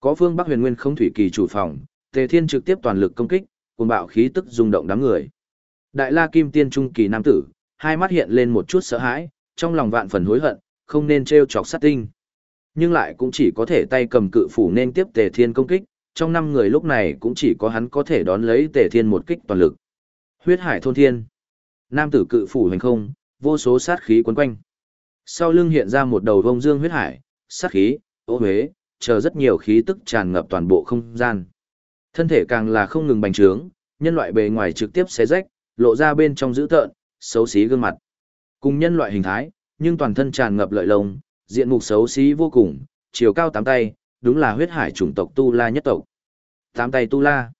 Có phương Bắc huyền nguyên không thủy kỳ chủ phòng, Tề Thiên trực tiếp toàn lực công kích, cuồng bạo khí tức rung động đám người. Đại La Kim Tiên trung kỳ nam tử, hai mắt hiện lên một chút sợ hãi, trong lòng vạn phần hối hận, không nên trêu chọc sát tinh. Nhưng lại cũng chỉ có thể tay cầm cự phủ nên tiếp Tề Thiên công kích, trong năm người lúc này cũng chỉ có hắn có thể đón lấy Tề Thiên một kích toàn lực. Huyết Hải thôn thiên. Nam tử cự phủ hành không, vô số sát khí quấn quanh. Sau lưng hiện ra một đầu vông dương huyết hải, sát khí, ô huế, chờ rất nhiều khí tức tràn ngập toàn bộ không gian. Thân thể càng là không ngừng bành trướng, nhân loại bề ngoài trực tiếp xé rách, lộ ra bên trong dữ tợn, xấu xí gương mặt. Cùng nhân loại hình thái, nhưng toàn thân tràn ngập lợi lông, diện mục xấu xí vô cùng, chiều cao tám tay, đúng là huyết hải chủng tộc Tu La nhất tộc. Tám tay Tu La.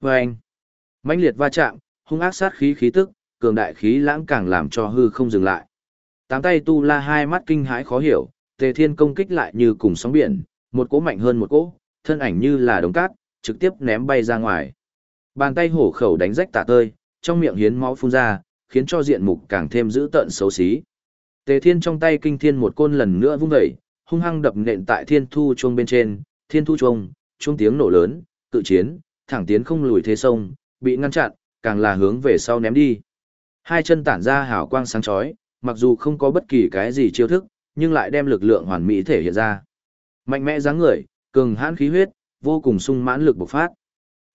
Vâng! mãnh liệt va chạm, hung ác sát khí khí tức, cường đại khí lãng càng làm cho hư không dừng lại. Tám tay Tu La hai mắt kinh hãi khó hiểu, Tề Thiên công kích lại như cùng sóng biển, một cỗ mạnh hơn một cỗ, thân ảnh như là đống cát, trực tiếp ném bay ra ngoài. Bàn tay hổ khẩu đánh rách tả tơi, trong miệng hiến máu phun ra, khiến cho diện mục càng thêm dữ tợn xấu xí. Tề Thiên trong tay kinh thiên một côn lần nữa vung dậy, hung hăng đập nện tại Thiên Thu chuông bên trên, Thiên Thu chuông, chuông tiếng nổ lớn, tự chiến, thẳng tiến không lùi thế sông, bị ngăn chặn, càng là hướng về sau ném đi. Hai chân tản ra hào quang sáng chói, mặc dù không có bất kỳ cái gì chiêu thức, nhưng lại đem lực lượng hoàn mỹ thể hiện ra. Mạnh mẽ dáng người, cường hãn khí huyết, vô cùng sung mãn lực bộc phát.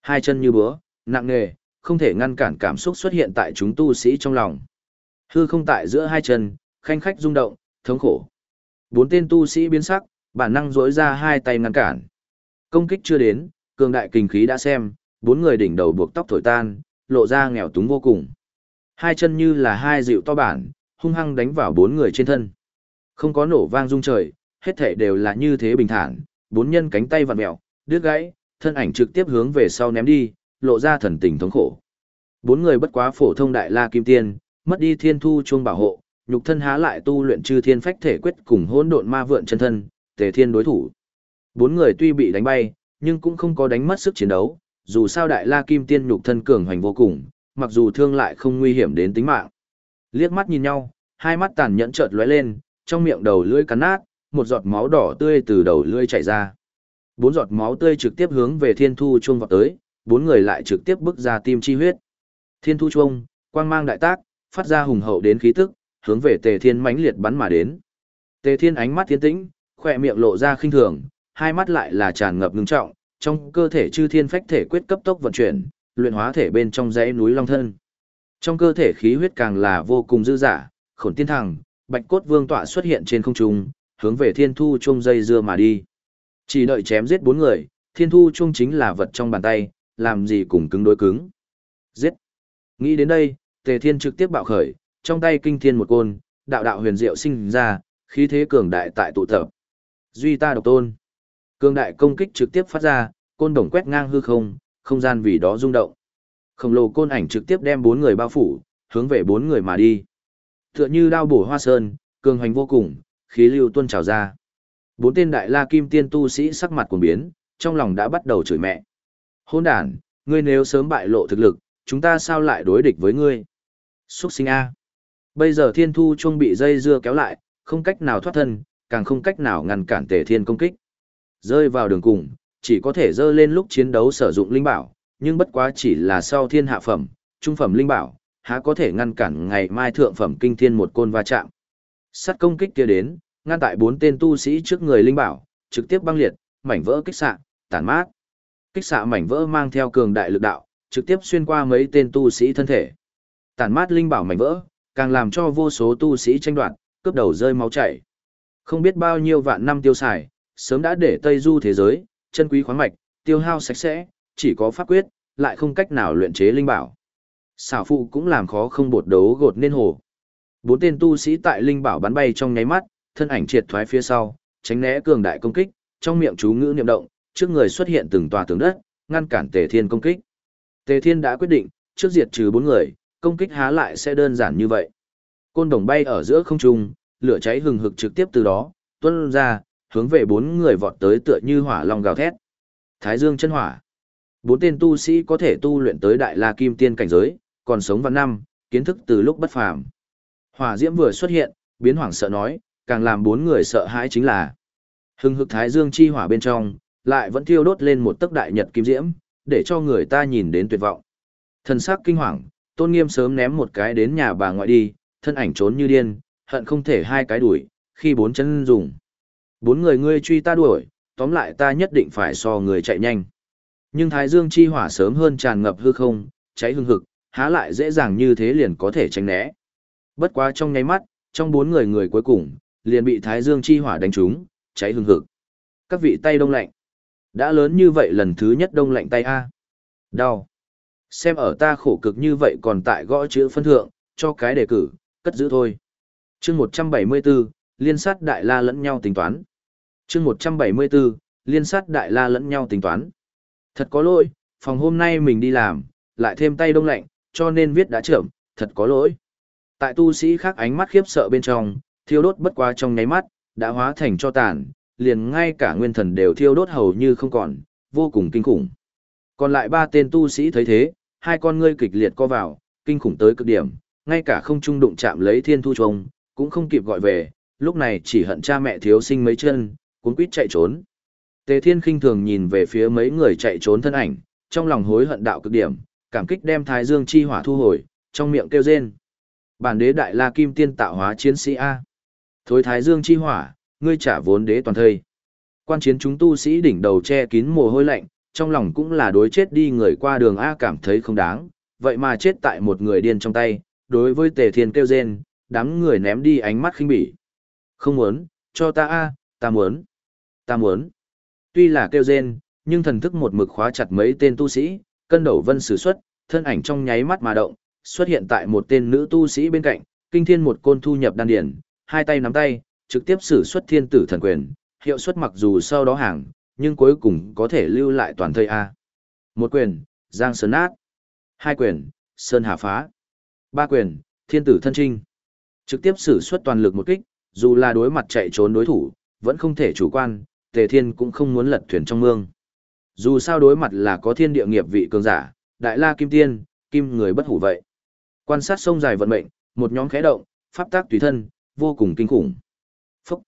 Hai chân như búa, nặng nề, không thể ngăn cản cảm xúc xuất hiện tại chúng tu sĩ trong lòng. Hư không tại giữa hai chân, khanh khách rung động, thống khổ. Bốn tên tu sĩ biến sắc, bản năng rỗi ra hai tay ngăn cản. Công kích chưa đến, cường đại kinh khí đã xem, bốn người đỉnh đầu buộc tóc thổi tan, lộ ra nghèo túng vô cùng. Hai chân như là hai dịu to bản, hung hăng đánh vào bốn người trên thân. Không có nổ vang rung trời, hết thể đều là như thế bình thản, bốn nhân cánh tay vặn mèo, đứt gãy, thân ảnh trực tiếp hướng về sau ném đi, lộ ra thần tình thống khổ. Bốn người bất quá phổ thông đại la kim tiên, mất đi thiên thu chuông bảo hộ, nhục thân há lại tu luyện chư thiên phách thể quyết cùng hỗn độn ma vượn chân thân, tề thiên đối thủ. Bốn người tuy bị đánh bay, nhưng cũng không có đánh mất sức chiến đấu, dù sao đại la kim tiên nhục thân cường hoành vô cùng, mặc dù thương lại không nguy hiểm đến tính mạng. Liếc mắt nhìn nhau, hai mắt tàn nhẫn chợt lóe lên, trong miệng đầu lưỡi cắn nát, một giọt máu đỏ tươi từ đầu lưỡi chảy ra. Bốn giọt máu tươi trực tiếp hướng về thiên thu chuông vọt tới, bốn người lại trực tiếp bước ra tim chi huyết. Thiên thu chuông, quang mang đại tác, phát ra hùng hậu đến khí tức, hướng về tề thiên mãnh liệt bắn mà đến. Tề thiên ánh mắt thiên tĩnh, khỏe miệng lộ ra khinh thường, hai mắt lại là tràn ngập ngưng trọng, trong cơ thể chư thiên phách thể quyết cấp tốc vận chuyển, luyện hóa thể bên trong dãy núi long thân. Trong cơ thể khí huyết càng là vô cùng dư dả, khổn tiên thẳng, bạch cốt vương tọa xuất hiện trên không trung, hướng về thiên thu Chung dây dưa mà đi. Chỉ đợi chém giết bốn người, thiên thu Chung chính là vật trong bàn tay, làm gì cùng cứng đối cứng. Giết! Nghĩ đến đây, tề thiên trực tiếp bạo khởi, trong tay kinh thiên một côn, đạo đạo huyền diệu sinh ra, khí thế cường đại tại tụ tập. Duy ta độc tôn. Cường đại công kích trực tiếp phát ra, côn đồng quét ngang hư không, không gian vì đó rung động. Khổng lồ côn ảnh trực tiếp đem bốn người bao phủ, hướng về bốn người mà đi. Tựa như đao bổ hoa sơn, cường hoành vô cùng, khí lưu tuôn trào ra. Bốn tên đại la kim tiên tu sĩ sắc mặt cuồng biến, trong lòng đã bắt đầu chửi mẹ. Hôn đàn, ngươi nếu sớm bại lộ thực lực, chúng ta sao lại đối địch với ngươi? Xuất sinh A. Bây giờ thiên thu chuông bị dây dưa kéo lại, không cách nào thoát thân, càng không cách nào ngăn cản tề thiên công kích. Rơi vào đường cùng, chỉ có thể dơ lên lúc chiến đấu sử dụng linh bảo, nhưng bất quá chỉ là sau thiên hạ phẩm, trung phẩm linh bảo, há có thể ngăn cản ngày mai thượng phẩm kinh thiên một côn va chạm. Sắt công kích kia đến, ngăn tại bốn tên tu sĩ trước người linh bảo, trực tiếp băng liệt, mảnh vỡ kích xạ, tàn mát. Kích xạ mảnh vỡ mang theo cường đại lực đạo, trực tiếp xuyên qua mấy tên tu sĩ thân thể. Tàn mát linh bảo mảnh vỡ, càng làm cho vô số tu sĩ tranh đoạt, cướp đầu rơi máu chảy. Không biết bao nhiêu vạn năm tiêu xài, sớm đã để Tây Du thế giới, chân quý khoáng mạch, tiêu hao sạch sẽ, chỉ có pháp quyết, lại không cách nào luyện chế linh bảo. Xảo phụ cũng làm khó không bột đấu gột nên hồ. Bốn tên tu sĩ tại linh bảo bắn bay trong nháy mắt, thân ảnh triệt thoái phía sau, tránh né cường đại công kích, trong miệng chú ngữ niệm động, trước người xuất hiện từng tòa tường đất, ngăn cản Tề Thiên công kích. Tề Thiên đã quyết định, trước diệt trừ bốn người, công kích há lại sẽ đơn giản như vậy. Côn đồng bay ở giữa không trung, lửa cháy hừng hực trực tiếp từ đó, tuôn ra, hướng về bốn người vọt tới tựa như hỏa long gào thét. Thái Dương chân hỏa. Bốn tên tu sĩ có thể tu luyện tới đại la kim tiên cảnh giới, còn sống vào năm, kiến thức từ lúc bất phàm. Hỏa diễm vừa xuất hiện, biến hoảng sợ nói, càng làm bốn người sợ hãi chính là hưng hực thái dương chi hỏa bên trong, lại vẫn thiêu đốt lên một tấc đại nhật kim diễm, để cho người ta nhìn đến tuyệt vọng. Thần sắc kinh hoàng, Tôn Nghiêm sớm ném một cái đến nhà bà ngoại đi, thân ảnh trốn như điên, hận không thể hai cái đuổi, khi bốn chân dùng. Bốn người ngươi truy ta đuổi, tóm lại ta nhất định phải so người chạy nhanh. Nhưng Thái Dương chi hỏa sớm hơn tràn ngập hư không, cháy hưng hực, há lại dễ dàng như thế liền có thể tránh né. Bất quá trong nháy mắt, trong bốn người người cuối cùng, liền bị Thái Dương chi hỏa đánh trúng, cháy hương hực. Các vị tay đông lạnh. Đã lớn như vậy lần thứ nhất đông lạnh tay A. Đau. Xem ở ta khổ cực như vậy còn tại gõ chữ phân thượng, cho cái đề cử, cất giữ thôi. chương 174, liên sát đại la lẫn nhau tính toán. chương 174, liên sát đại la lẫn nhau tính toán. Thật có lỗi, phòng hôm nay mình đi làm, lại thêm tay đông lạnh, cho nên viết đã trưởng, thật có lỗi. Tại tu sĩ khác ánh mắt khiếp sợ bên trong, thiêu đốt bất quá trong nháy mắt, đã hóa thành cho tàn, liền ngay cả nguyên thần đều thiêu đốt hầu như không còn, vô cùng kinh khủng. Còn lại ba tên tu sĩ thấy thế, hai con ngươi kịch liệt co vào, kinh khủng tới cực điểm, ngay cả không trung đụng chạm lấy thiên thu trông, cũng không kịp gọi về, lúc này chỉ hận cha mẹ thiếu sinh mấy chân, cuốn quýt chạy trốn. Tề Thiên khinh thường nhìn về phía mấy người chạy trốn thân ảnh, trong lòng hối hận đạo cực điểm, cảm kích đem Thái Dương chi hỏa thu hồi, trong miệng kêu rên. Bản đế đại la kim tiên tạo hóa chiến sĩ A. Thối Thái Dương chi hỏa, ngươi trả vốn đế toàn thây. Quan chiến chúng tu sĩ đỉnh đầu che kín mồ hôi lạnh, trong lòng cũng là đối chết đi người qua đường A cảm thấy không đáng, vậy mà chết tại một người điên trong tay, đối với tề thiên kêu rên, đám người ném đi ánh mắt khinh bỉ. Không muốn, cho ta A, ta muốn, ta muốn. Tuy là kêu rên, nhưng thần thức một mực khóa chặt mấy tên tu sĩ, cân đầu vân sử xuất, thân ảnh trong nháy mắt mà động, xuất hiện tại một tên nữ tu sĩ bên cạnh, kinh thiên một côn thu nhập đan điển, hai tay nắm tay, trực tiếp sử xuất thiên tử thần quyền, hiệu suất mặc dù sau đó hàng, nhưng cuối cùng có thể lưu lại toàn thây A. Một quyền, Giang Sơn Nát. Hai quyền, Sơn Hà Phá. Ba quyền, Thiên Tử Thân Trinh. Trực tiếp sử xuất toàn lực một kích, dù là đối mặt chạy trốn đối thủ, vẫn không thể chủ quan, Tề Thiên cũng không muốn lật thuyền trong mương. Dù sao đối mặt là có thiên địa nghiệp vị cường giả, đại la kim tiên, kim người bất hủ vậy. Quan sát sông dài vận mệnh, một nhóm khẽ động, pháp tác tùy thân, vô cùng kinh khủng. Phúc!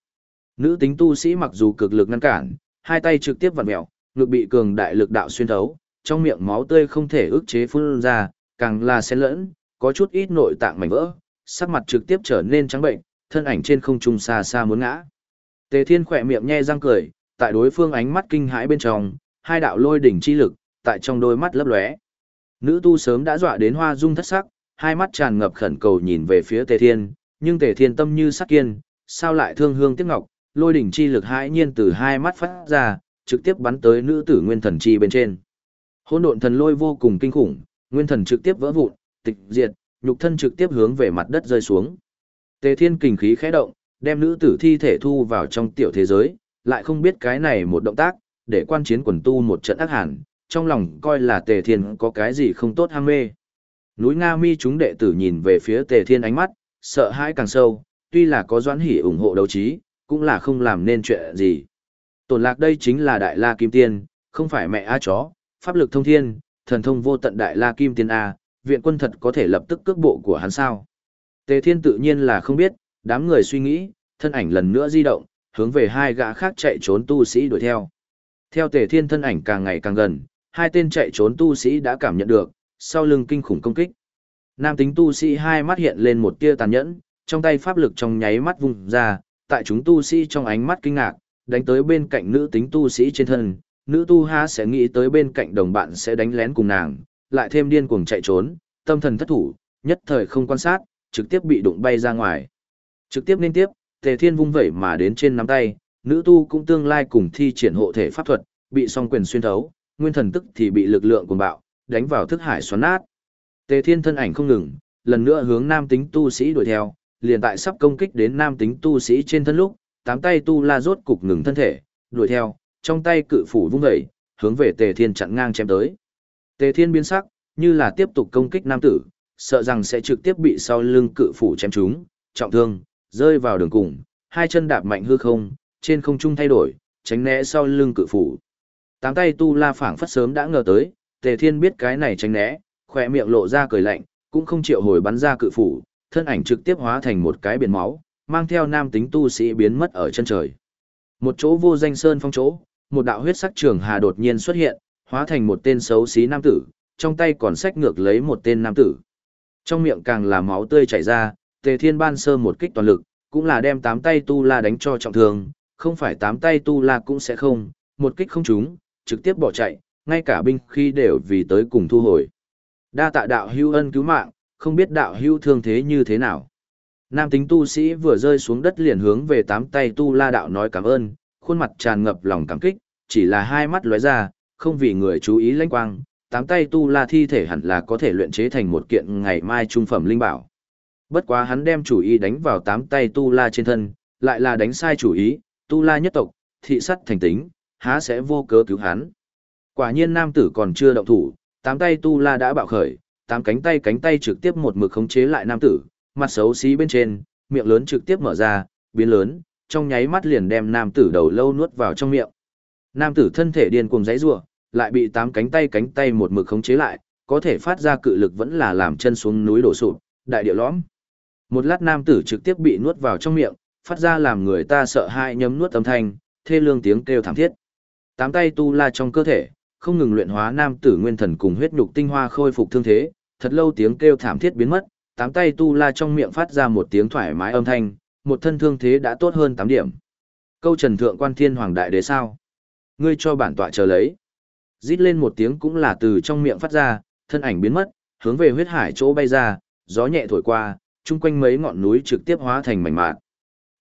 Nữ tính tu sĩ mặc dù cực lực ngăn cản, hai tay trực tiếp vặn mèo, ngực bị cường đại lực đạo xuyên thấu, trong miệng máu tươi không thể ức chế phun ra, càng là xen lẫn, có chút ít nội tạng mảnh vỡ, sắc mặt trực tiếp trở nên trắng bệnh, thân ảnh trên không trung xa xa muốn ngã. Tề Thiên khỏe miệng nhe răng cười, tại đối phương ánh mắt kinh hãi bên trong, hai đạo lôi đỉnh chi lực, tại trong đôi mắt lấp lóe. Nữ tu sớm đã dọa đến hoa dung thất sắc, hai mắt tràn ngập khẩn cầu nhìn về phía Tề Thiên, nhưng Tề Thiên tâm như sắc kiên, sao lại thương hương tiếc ngọc, lôi đỉnh chi lực hãi nhiên từ hai mắt phát ra, trực tiếp bắn tới nữ tử nguyên thần chi bên trên. Hỗn độn thần lôi vô cùng kinh khủng, nguyên thần trực tiếp vỡ vụn, tịch diệt, nhục thân trực tiếp hướng về mặt đất rơi xuống. Tề Thiên kình khí khẽ động, đem nữ tử thi thể thu vào trong tiểu thế giới, lại không biết cái này một động tác, để quan chiến quần tu một trận ác hẳn, trong lòng coi là Tề Thiên có cái gì không tốt ham mê. Núi Nga Mi chúng đệ tử nhìn về phía Tề Thiên ánh mắt, sợ hãi càng sâu, tuy là có doãn hỉ ủng hộ đấu trí, cũng là không làm nên chuyện gì. Tổn lạc đây chính là Đại La Kim Tiên, không phải mẹ A chó, pháp lực thông thiên, thần thông vô tận Đại La Kim Tiên A, viện quân thật có thể lập tức cước bộ của hắn sao. Tề Thiên tự nhiên là không biết, đám người suy nghĩ, thân ảnh lần nữa di động, hướng về hai gã khác chạy trốn tu sĩ đuổi theo. Theo Tề Thiên thân ảnh càng ngày càng gần, hai tên chạy trốn tu sĩ đã cảm nhận được, sau lưng kinh khủng công kích. Nam tính tu sĩ hai mắt hiện lên một tia tàn nhẫn, trong tay pháp lực trong nháy mắt vùng ra, tại chúng tu sĩ trong ánh mắt kinh ngạc, đánh tới bên cạnh nữ tính tu sĩ trên thân, nữ tu ha sẽ nghĩ tới bên cạnh đồng bạn sẽ đánh lén cùng nàng, lại thêm điên cuồng chạy trốn, tâm thần thất thủ, nhất thời không quan sát, trực tiếp bị đụng bay ra ngoài. Trực tiếp liên tiếp, Tề Thiên vung vẩy mà đến trên nắm tay, nữ tu cũng tương lai cùng thi triển hộ thể pháp thuật, bị song quyền xuyên thấu, nguyên thần tức thì bị lực lượng cuồng bạo, đánh vào thức hải xoắn nát. Tề Thiên thân ảnh không ngừng, lần nữa hướng nam tính tu sĩ đuổi theo, liền tại sắp công kích đến nam tính tu sĩ trên thân lúc, tám tay tu la rốt cục ngừng thân thể, đuổi theo, trong tay cự phủ vung dậy, hướng về Tề Thiên chặn ngang chém tới. Tề Thiên biến sắc, như là tiếp tục công kích nam tử, sợ rằng sẽ trực tiếp bị sau lưng cự phủ chém trúng, trọng thương, rơi vào đường cùng, hai chân đạp mạnh hư không, trên không trung thay đổi, tránh né sau lưng cự phủ. Tám tay tu la phảng phất sớm đã ngờ tới, Tề Thiên biết cái này tránh né, khỏe miệng lộ ra cười lạnh, cũng không chịu hồi bắn ra cự phủ, thân ảnh trực tiếp hóa thành một cái biển máu, mang theo nam tính tu sĩ biến mất ở chân trời. Một chỗ vô danh sơn phong chỗ, một đạo huyết sắc trường hà đột nhiên xuất hiện, hóa thành một tên xấu xí nam tử, trong tay còn sách ngược lấy một tên nam tử. Trong miệng càng là máu tươi chảy ra, Tề Thiên ban sơ một kích toàn lực, cũng là đem tám tay tu la đánh cho trọng thương, không phải tám tay tu la cũng sẽ không, một kích không trúng, trực tiếp bỏ chạy, ngay cả binh khi đều vì tới cùng thu hồi. Đa tạ đạo hưu ân cứu mạng, không biết đạo hưu thương thế như thế nào. Nam tính tu sĩ vừa rơi xuống đất liền hướng về tám tay tu la đạo nói cảm ơn, khuôn mặt tràn ngập lòng cảm kích, chỉ là hai mắt lóe ra, không vì người chú ý lãnh quang, tám tay tu la thi thể hẳn là có thể luyện chế thành một kiện ngày mai trung phẩm linh bảo. Bất quá hắn đem chủ ý đánh vào tám tay tu la trên thân, lại là đánh sai chủ ý, tu la nhất tộc, thị sắt thành tính, há sẽ vô cớ cứu hắn. Quả nhiên nam tử còn chưa động thủ, tám tay tu la đã bạo khởi, tám cánh tay cánh tay trực tiếp một mực khống chế lại nam tử, mặt xấu xí bên trên, miệng lớn trực tiếp mở ra, biến lớn, trong nháy mắt liền đem nam tử đầu lâu nuốt vào trong miệng. Nam tử thân thể điên cuồng giãy giụa, lại bị tám cánh tay cánh tay một mực khống chế lại, có thể phát ra cự lực vẫn là làm chân xuống núi đổ sụp, đại địa lõm. Một lát nam tử trực tiếp bị nuốt vào trong miệng, phát ra làm người ta sợ hãi nhấm nuốt âm thanh, thê lương tiếng kêu thảm thiết. Tám tay tu la trong cơ thể, không ngừng luyện hóa nam tử nguyên thần cùng huyết nhục tinh hoa khôi phục thương thế, thật lâu tiếng kêu thảm thiết biến mất, tám tay tu la trong miệng phát ra một tiếng thoải mái âm thanh, một thân thương thế đã tốt hơn tám điểm. Câu trần thượng quan thiên hoàng đại đế sao? Ngươi cho bản tọa chờ lấy. Rít lên một tiếng cũng là từ trong miệng phát ra, thân ảnh biến mất, hướng về huyết hải chỗ bay ra, gió nhẹ thổi qua, chung quanh mấy ngọn núi trực tiếp hóa thành mảnh mạn.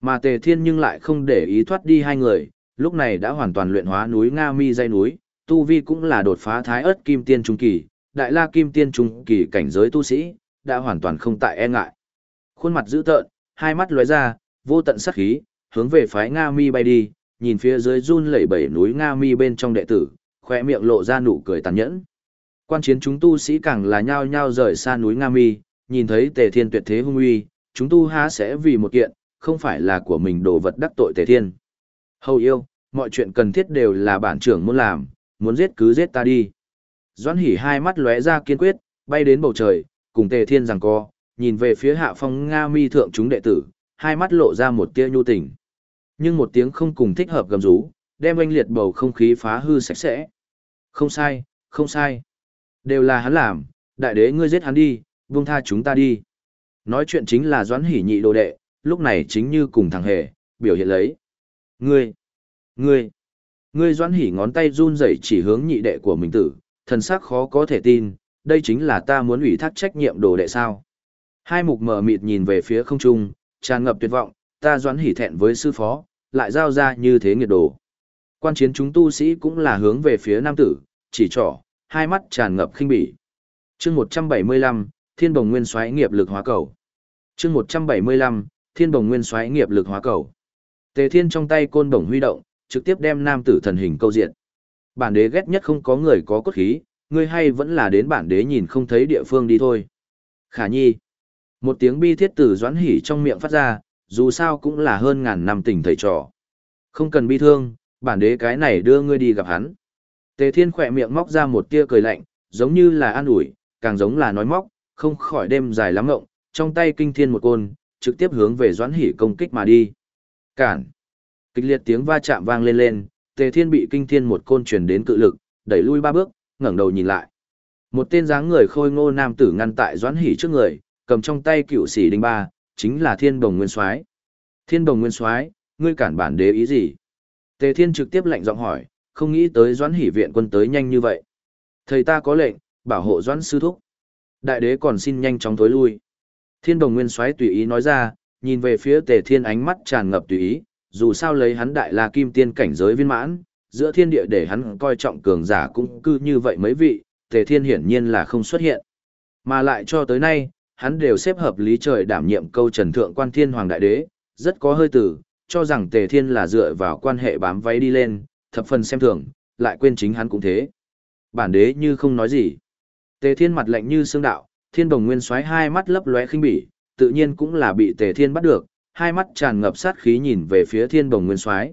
Mà Tề Thiên nhưng lại không để ý thoát đi hai người, lúc này đã hoàn toàn luyện hóa núi Nga Mi dây núi, tu vi cũng là đột phá thái ớt kim tiên trung kỳ, đại la kim tiên trung kỳ cảnh giới tu sĩ, đã hoàn toàn không tại e ngại. Khuôn mặt dữ tợn, hai mắt lóe ra, vô tận sát khí, hướng về phái Nga Mi bay đi, nhìn phía dưới run lẩy bẩy núi Nga Mi bên trong đệ tử, khóe miệng lộ ra nụ cười tàn nhẫn. Quan chiến chúng tu sĩ càng là nhao nhao rời xa núi Nga Mi, nhìn thấy Tề Thiên tuyệt thế hung uy, chúng tu há sẽ vì một kiện, không phải là của mình đồ vật đắc tội Tề Thiên. Hầu yêu, mọi chuyện cần thiết đều là bản trưởng muốn làm, muốn giết cứ giết ta đi. Doãn Hỉ hai mắt lóe ra kiên quyết, bay đến bầu trời, cùng Tề Thiên giằng co, nhìn về phía Hạ Phong Nga Mi thượng chúng đệ tử, hai mắt lộ ra một tia nhu tình. Nhưng một tiếng không cùng thích hợp gầm rú, đem oanh liệt bầu không khí phá hư sạch sẽ. Không sai, không sai. Đều là hắn làm, đại đế ngươi giết hắn đi, buông tha chúng ta đi. Nói chuyện chính là Doãn Hỉ nhị đồ đệ, lúc này chính như cùng thằng hề, biểu hiện lấy. Ngươi, ngươi, ngươi Doãn Hỉ ngón tay run rẩy chỉ hướng nhị đệ của mình tử, thần sắc khó có thể tin, đây chính là ta muốn ủy thác trách nhiệm đồ đệ sao. Hai mục mở mịt nhìn về phía không trung, tràn ngập tuyệt vọng, ta Doãn Hỉ thẹn với sư phó, lại giao ra như thế nghiệt đồ. Quan chiến chúng tu sĩ cũng là hướng về phía nam tử, chỉ trỏ, hai mắt tràn ngập khinh bỉ. chương 175, Thiên Bồng Nguyên xoáy nghiệp lực hóa cầu. chương 175, Thiên Bồng Nguyên xoáy nghiệp lực hóa cầu. Tề Thiên trong tay côn bổng huy động, trực tiếp đem nam tử thần hình câu diện. Bản đế ghét nhất không có người có cốt khí, ngươi hay vẫn là đến bản đế nhìn không thấy địa phương đi thôi. Khả nhi. Một tiếng bi thiết tử doãn hỉ trong miệng phát ra, dù sao cũng là hơn ngàn năm tình thầy trò. Không cần bi thương, bản đế cái này đưa ngươi đi gặp hắn. Tề Thiên khỏe miệng móc ra một tia cười lạnh, giống như là an ủi, càng giống là nói móc, không khỏi đêm dài lắm ngộng, trong tay kinh thiên một côn, trực tiếp hướng về Doãn Hỉ công kích mà đi. Cản. Kịch liệt tiếng va chạm vang lên lên, Tề Thiên bị kinh thiên một côn truyền đến cự lực, đẩy lui ba bước, ngẩng đầu nhìn lại. Một tên dáng người khôi ngô nam tử ngăn tại Doãn Hỉ trước người, cầm trong tay cựu sĩ đinh ba, chính là Thiên Đồng Nguyên Soái. Thiên Đồng Nguyên Soái, ngươi cản bản đế ý gì? Tề Thiên trực tiếp lạnh giọng hỏi, không nghĩ tới Doãn Hỉ viện quân tới nhanh như vậy. Thầy ta có lệnh, bảo hộ Doãn sư thúc. Đại đế còn xin nhanh chóng tối lui. Thiên đồng nguyên soái tùy ý nói ra, nhìn về phía tề thiên ánh mắt tràn ngập tùy ý, dù sao lấy hắn đại la kim tiên cảnh giới viên mãn, giữa thiên địa để hắn coi trọng cường giả cũng cư như vậy mấy vị, tề thiên hiển nhiên là không xuất hiện. Mà lại cho tới nay, hắn đều xếp hợp lý trời đảm nhiệm câu trần thượng quan thiên hoàng đại đế, rất có hơi tử, cho rằng tề thiên là dựa vào quan hệ bám váy đi lên, thập phần xem thường, lại quên chính hắn cũng thế. Bản đế như không nói gì. Tề Thiên mặt lạnh như xương đạo, Thiên Đồng Nguyên xoáy hai mắt lấp lóe khinh bỉ, tự nhiên cũng là bị Tề Thiên bắt được, hai mắt tràn ngập sát khí nhìn về phía Thiên Đồng Nguyên xoáy.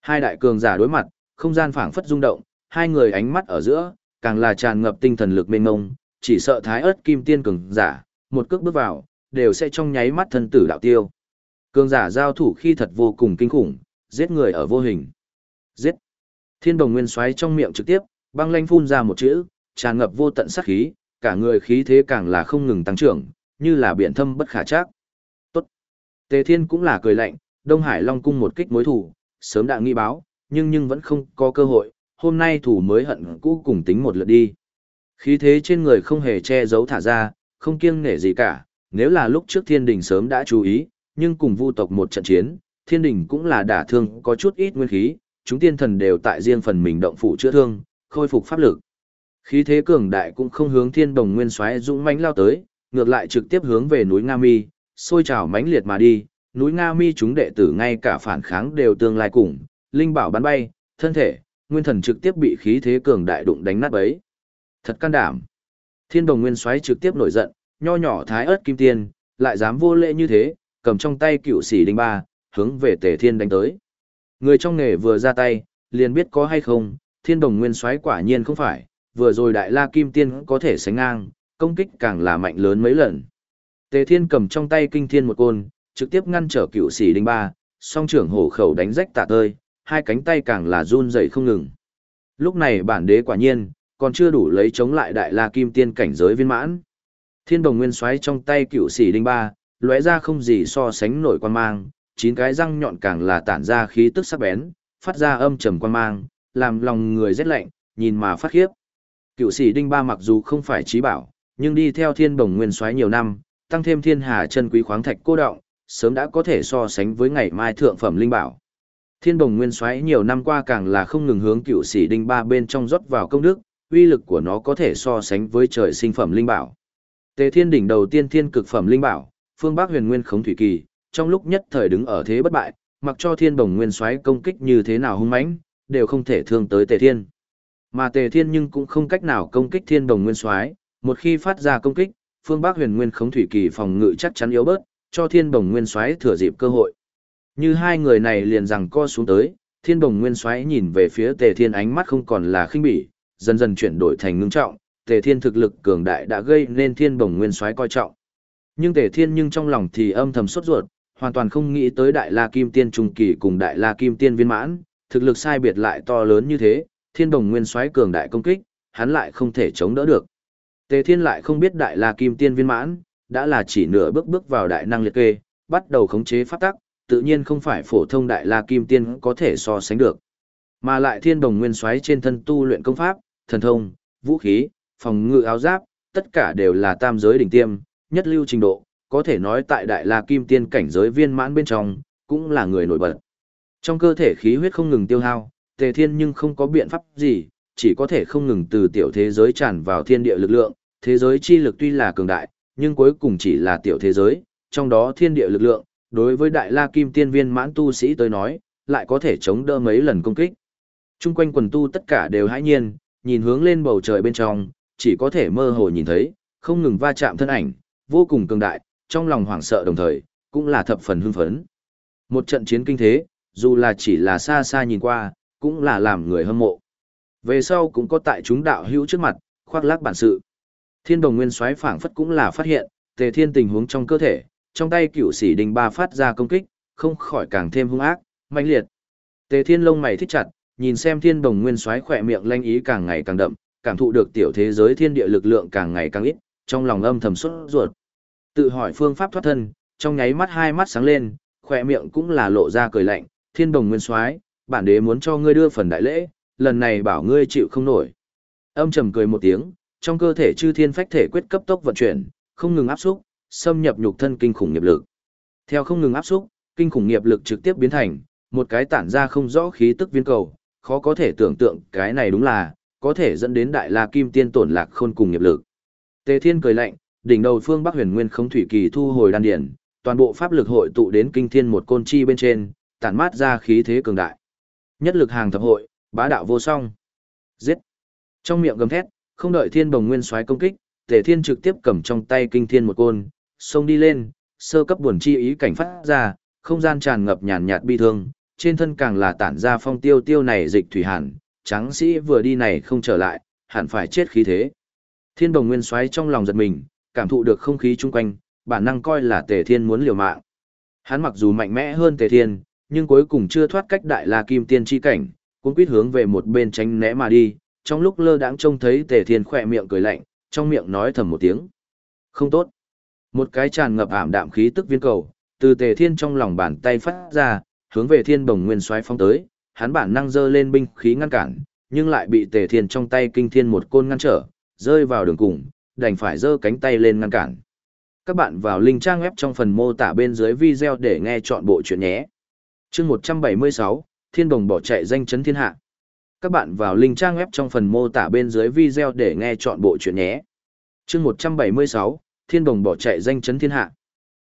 Hai đại cường giả đối mặt, không gian phảng phất rung động, hai người ánh mắt ở giữa, càng là tràn ngập tinh thần lực mênh mông, chỉ sợ Thái ớt Kim Tiên cường giả, một cước bước vào, đều sẽ trong nháy mắt thân tử đạo tiêu. Cường giả giao thủ khi thật vô cùng kinh khủng, giết người ở vô hình. Giết! Thiên đồng nguyên xoáy trong miệng trực tiếp, băng lanh phun ra một chữ, tràn ngập vô tận sát khí, cả người khí thế càng là không ngừng tăng trưởng, như là biển thâm bất khả trác Tề Thiên cũng là cười lạnh, Đông Hải Long cung một kích mối thủ, sớm đã nghi báo, nhưng nhưng vẫn không có cơ hội, hôm nay thủ mới hận cũ cùng tính một lượt đi. Khí thế trên người không hề che giấu thả ra, không kiêng nể gì cả, nếu là lúc trước thiên đình sớm đã chú ý, nhưng cùng vu tộc một trận chiến, thiên đình cũng là đả thương có chút ít nguyên khí, chúng tiên thần đều tại riêng phần mình động phủ chữa thương, khôi phục pháp lực. Khí thế cường đại cũng không hướng thiên đồng nguyên xoáy dũng mãnh lao tới, ngược lại trực tiếp hướng về núi Nga Mi, sôi trào mãnh liệt mà đi, núi Nga Mi chúng đệ tử ngay cả phản kháng đều tương lai cùng, linh bảo bắn bay, thân thể, nguyên thần trực tiếp bị khí thế cường đại đụng đánh nát bấy. Thật can đảm. Thiên đồng nguyên xoáy trực tiếp nổi giận, nho nhỏ thái ớt kim tiên, lại dám vô lễ như thế, cầm trong tay cựu sĩ đinh ba, hướng về tề thiên đánh tới. Người trong nghề vừa ra tay, liền biết có hay không, thiên đồng nguyên xoáy quả nhiên không phải, vừa rồi đại la kim tiên có thể sánh ngang, công kích càng là mạnh lớn mấy lần. Tề thiên cầm trong tay kinh thiên một côn, trực tiếp ngăn trở cựu sĩ đinh ba, song trưởng hổ khẩu đánh rách tạ tơi, hai cánh tay càng là run rẩy không ngừng. Lúc này bản đế quả nhiên, còn chưa đủ lấy chống lại đại la kim tiên cảnh giới viên mãn. Thiên đồng nguyên xoáy trong tay cựu sĩ đinh ba, lóe ra không gì so sánh nổi quan mang, chín cái răng nhọn càng là tản ra khí tức sắc bén, phát ra âm trầm quan mang, làm lòng người rét lạnh, nhìn mà phát khiếp. Cựu sĩ đinh ba mặc dù không phải trí bảo, nhưng đi theo thiên Đồng nguyên soái nhiều năm, tăng thêm thiên hà chân quý khoáng thạch cô động, sớm đã có thể so sánh với ngày mai thượng phẩm linh bảo. Thiên bồng nguyên soái nhiều năm qua càng là không ngừng hướng cựu sĩ đinh ba bên trong rót vào công đức, uy lực của nó có thể so sánh với trời sinh phẩm linh bảo. Tề thiên đỉnh đầu tiên thiên cực phẩm linh bảo, phương Bắc huyền nguyên khống thủy kỳ, trong lúc nhất thời đứng ở thế bất bại, mặc cho thiên bồng nguyên soái công kích như thế nào hung mãnh, đều không thể thương tới tề thiên. Mà tề thiên nhưng cũng không cách nào công kích thiên bồng nguyên soái, một khi phát ra công kích, phương Bắc huyền nguyên khống thủy kỳ phòng ngự chắc chắn yếu bớt, cho thiên bồng nguyên soái thừa dịp cơ hội. Như hai người này liền rằng co xuống tới, thiên bồng nguyên soái nhìn về phía tề thiên ánh mắt không còn là khinh bỉ, dần dần chuyển đổi thành ngưng trọng, tề thiên thực lực cường đại đã gây nên thiên bồng nguyên soái coi trọng. Nhưng tề thiên nhưng trong lòng thì âm thầm sốt ruột, hoàn toàn không nghĩ tới Đại La Kim Tiên Trung Kỳ cùng Đại La Kim Tiên Viên Mãn, thực lực sai biệt lại to lớn như thế, thiên đồng nguyên soái cường đại công kích, hắn lại không thể chống đỡ được. Tề Thiên lại không biết Đại La Kim Tiên Viên Mãn, đã là chỉ nửa bước bước vào đại năng liệt kê, bắt đầu khống chế pháp tắc, tự nhiên không phải phổ thông Đại La Kim Tiên có thể so sánh được. Mà lại thiên đồng nguyên xoáy trên thân tu luyện công pháp, thần thông, vũ khí, phòng ngự áo giáp, tất cả đều là tam giới đỉnh tiêm, nhất lưu trình độ, có thể nói tại đại la kim tiên cảnh giới viên mãn bên trong, cũng là người nổi bật. Trong cơ thể khí huyết không ngừng tiêu hao, tề thiên nhưng không có biện pháp gì, chỉ có thể không ngừng từ tiểu thế giới tràn vào thiên địa lực lượng, thế giới chi lực tuy là cường đại, nhưng cuối cùng chỉ là tiểu thế giới, trong đó thiên địa lực lượng, đối với đại la kim tiên viên mãn tu sĩ tới nói, lại có thể chống đỡ mấy lần công kích. Trung quanh quần tu tất cả đều hãi nhiên, nhìn hướng lên bầu trời bên trong, chỉ có thể mơ hồ nhìn thấy, không ngừng va chạm thân ảnh, vô cùng cường đại, trong lòng hoảng sợ đồng thời, cũng là thập phần hưng phấn. Một trận chiến kinh thế, dù là chỉ là xa xa nhìn qua, cũng là làm người hâm mộ. Về sau cũng có tại chúng đạo hữu trước mặt, khoác lác bản sự. Thiên đồng nguyên soái phảng phất cũng là phát hiện, tề thiên tình huống trong cơ thể, trong tay cựu sĩ đình ba phát ra công kích, không khỏi càng thêm hung ác, mãnh liệt. Tề thiên lông mày thích chặt, nhìn xem thiên đồng nguyên soái khỏe miệng lanh ý càng ngày càng đậm, cảm thụ được tiểu thế giới thiên địa lực lượng càng ngày càng ít, trong lòng âm thầm xuất ruột. Tự hỏi phương pháp thoát thân, trong nháy mắt hai mắt sáng lên, khỏe miệng cũng là lộ ra cười lạnh, thiên đồng nguyên soái bản đế muốn cho ngươi đưa phần đại lễ, lần này bảo ngươi chịu không nổi. Âm trầm cười một tiếng, trong cơ thể chư thiên phách thể quyết cấp tốc vận chuyển, không ngừng áp xúc, xâm nhập nhục thân kinh khủng nghiệp lực. Theo không ngừng áp xúc, kinh khủng nghiệp lực trực tiếp biến thành một cái tản ra không rõ khí tức viên cầu, khó có thể tưởng tượng cái này đúng là có thể dẫn đến đại la kim tiên tổn lạc khôn cùng nghiệp lực. Tề Thiên cười lạnh, đỉnh đầu phương Bắc Huyền Nguyên không thủy kỳ thu hồi đan điển, toàn bộ pháp lực hội tụ đến kinh thiên một côn chi bên trên, tản mát ra khí thế cường đại. Nhất lực hàng thập hội, bá đạo vô song. Giết. Trong miệng gầm thét, không đợi Thiên Bồng Nguyên xoáy công kích, Tề Thiên trực tiếp cầm trong tay kinh thiên một côn, xông đi lên, sơ cấp buồn chi ý cảnh phát ra, không gian tràn ngập nhàn nhạt bi thương, trên thân càng là tản ra phong tiêu tiêu này dịch thủy hàn, trắng sĩ vừa đi này không trở lại, hẳn phải chết khí thế. Thiên Bồng Nguyên xoáy trong lòng giật mình, cảm thụ được không khí chung quanh, bản năng coi là Tề Thiên muốn liều mạng. Hắn mặc dù mạnh mẽ hơn Tề Thiên, nhưng cuối cùng chưa thoát cách đại La Kim Tiên chi cảnh, cũng quýt hướng về một bên tránh né mà đi, trong lúc lơ đãng trông thấy tề thiên khỏe miệng cười lạnh, trong miệng nói thầm một tiếng. Không tốt. Một cái tràn ngập ảm đạm khí tức viên cầu, từ tề thiên trong lòng bàn tay phát ra, hướng về thiên bồng nguyên xoáy phong tới, hắn bản năng giơ lên binh khí ngăn cản, nhưng lại bị tề thiên trong tay kinh thiên một côn ngăn trở, rơi vào đường cùng, đành phải giơ cánh tay lên ngăn cản. Các bạn vào link trang web trong phần mô tả bên dưới video để nghe chọn bộ chuyện nhé. chương 176, Thiên Đồng bỏ chạy danh chấn thiên hạ. Các bạn vào link trang web trong phần mô tả bên dưới video để nghe chọn bộ chuyện nhé. chương 176, Thiên Đồng bỏ chạy danh chấn thiên hạ.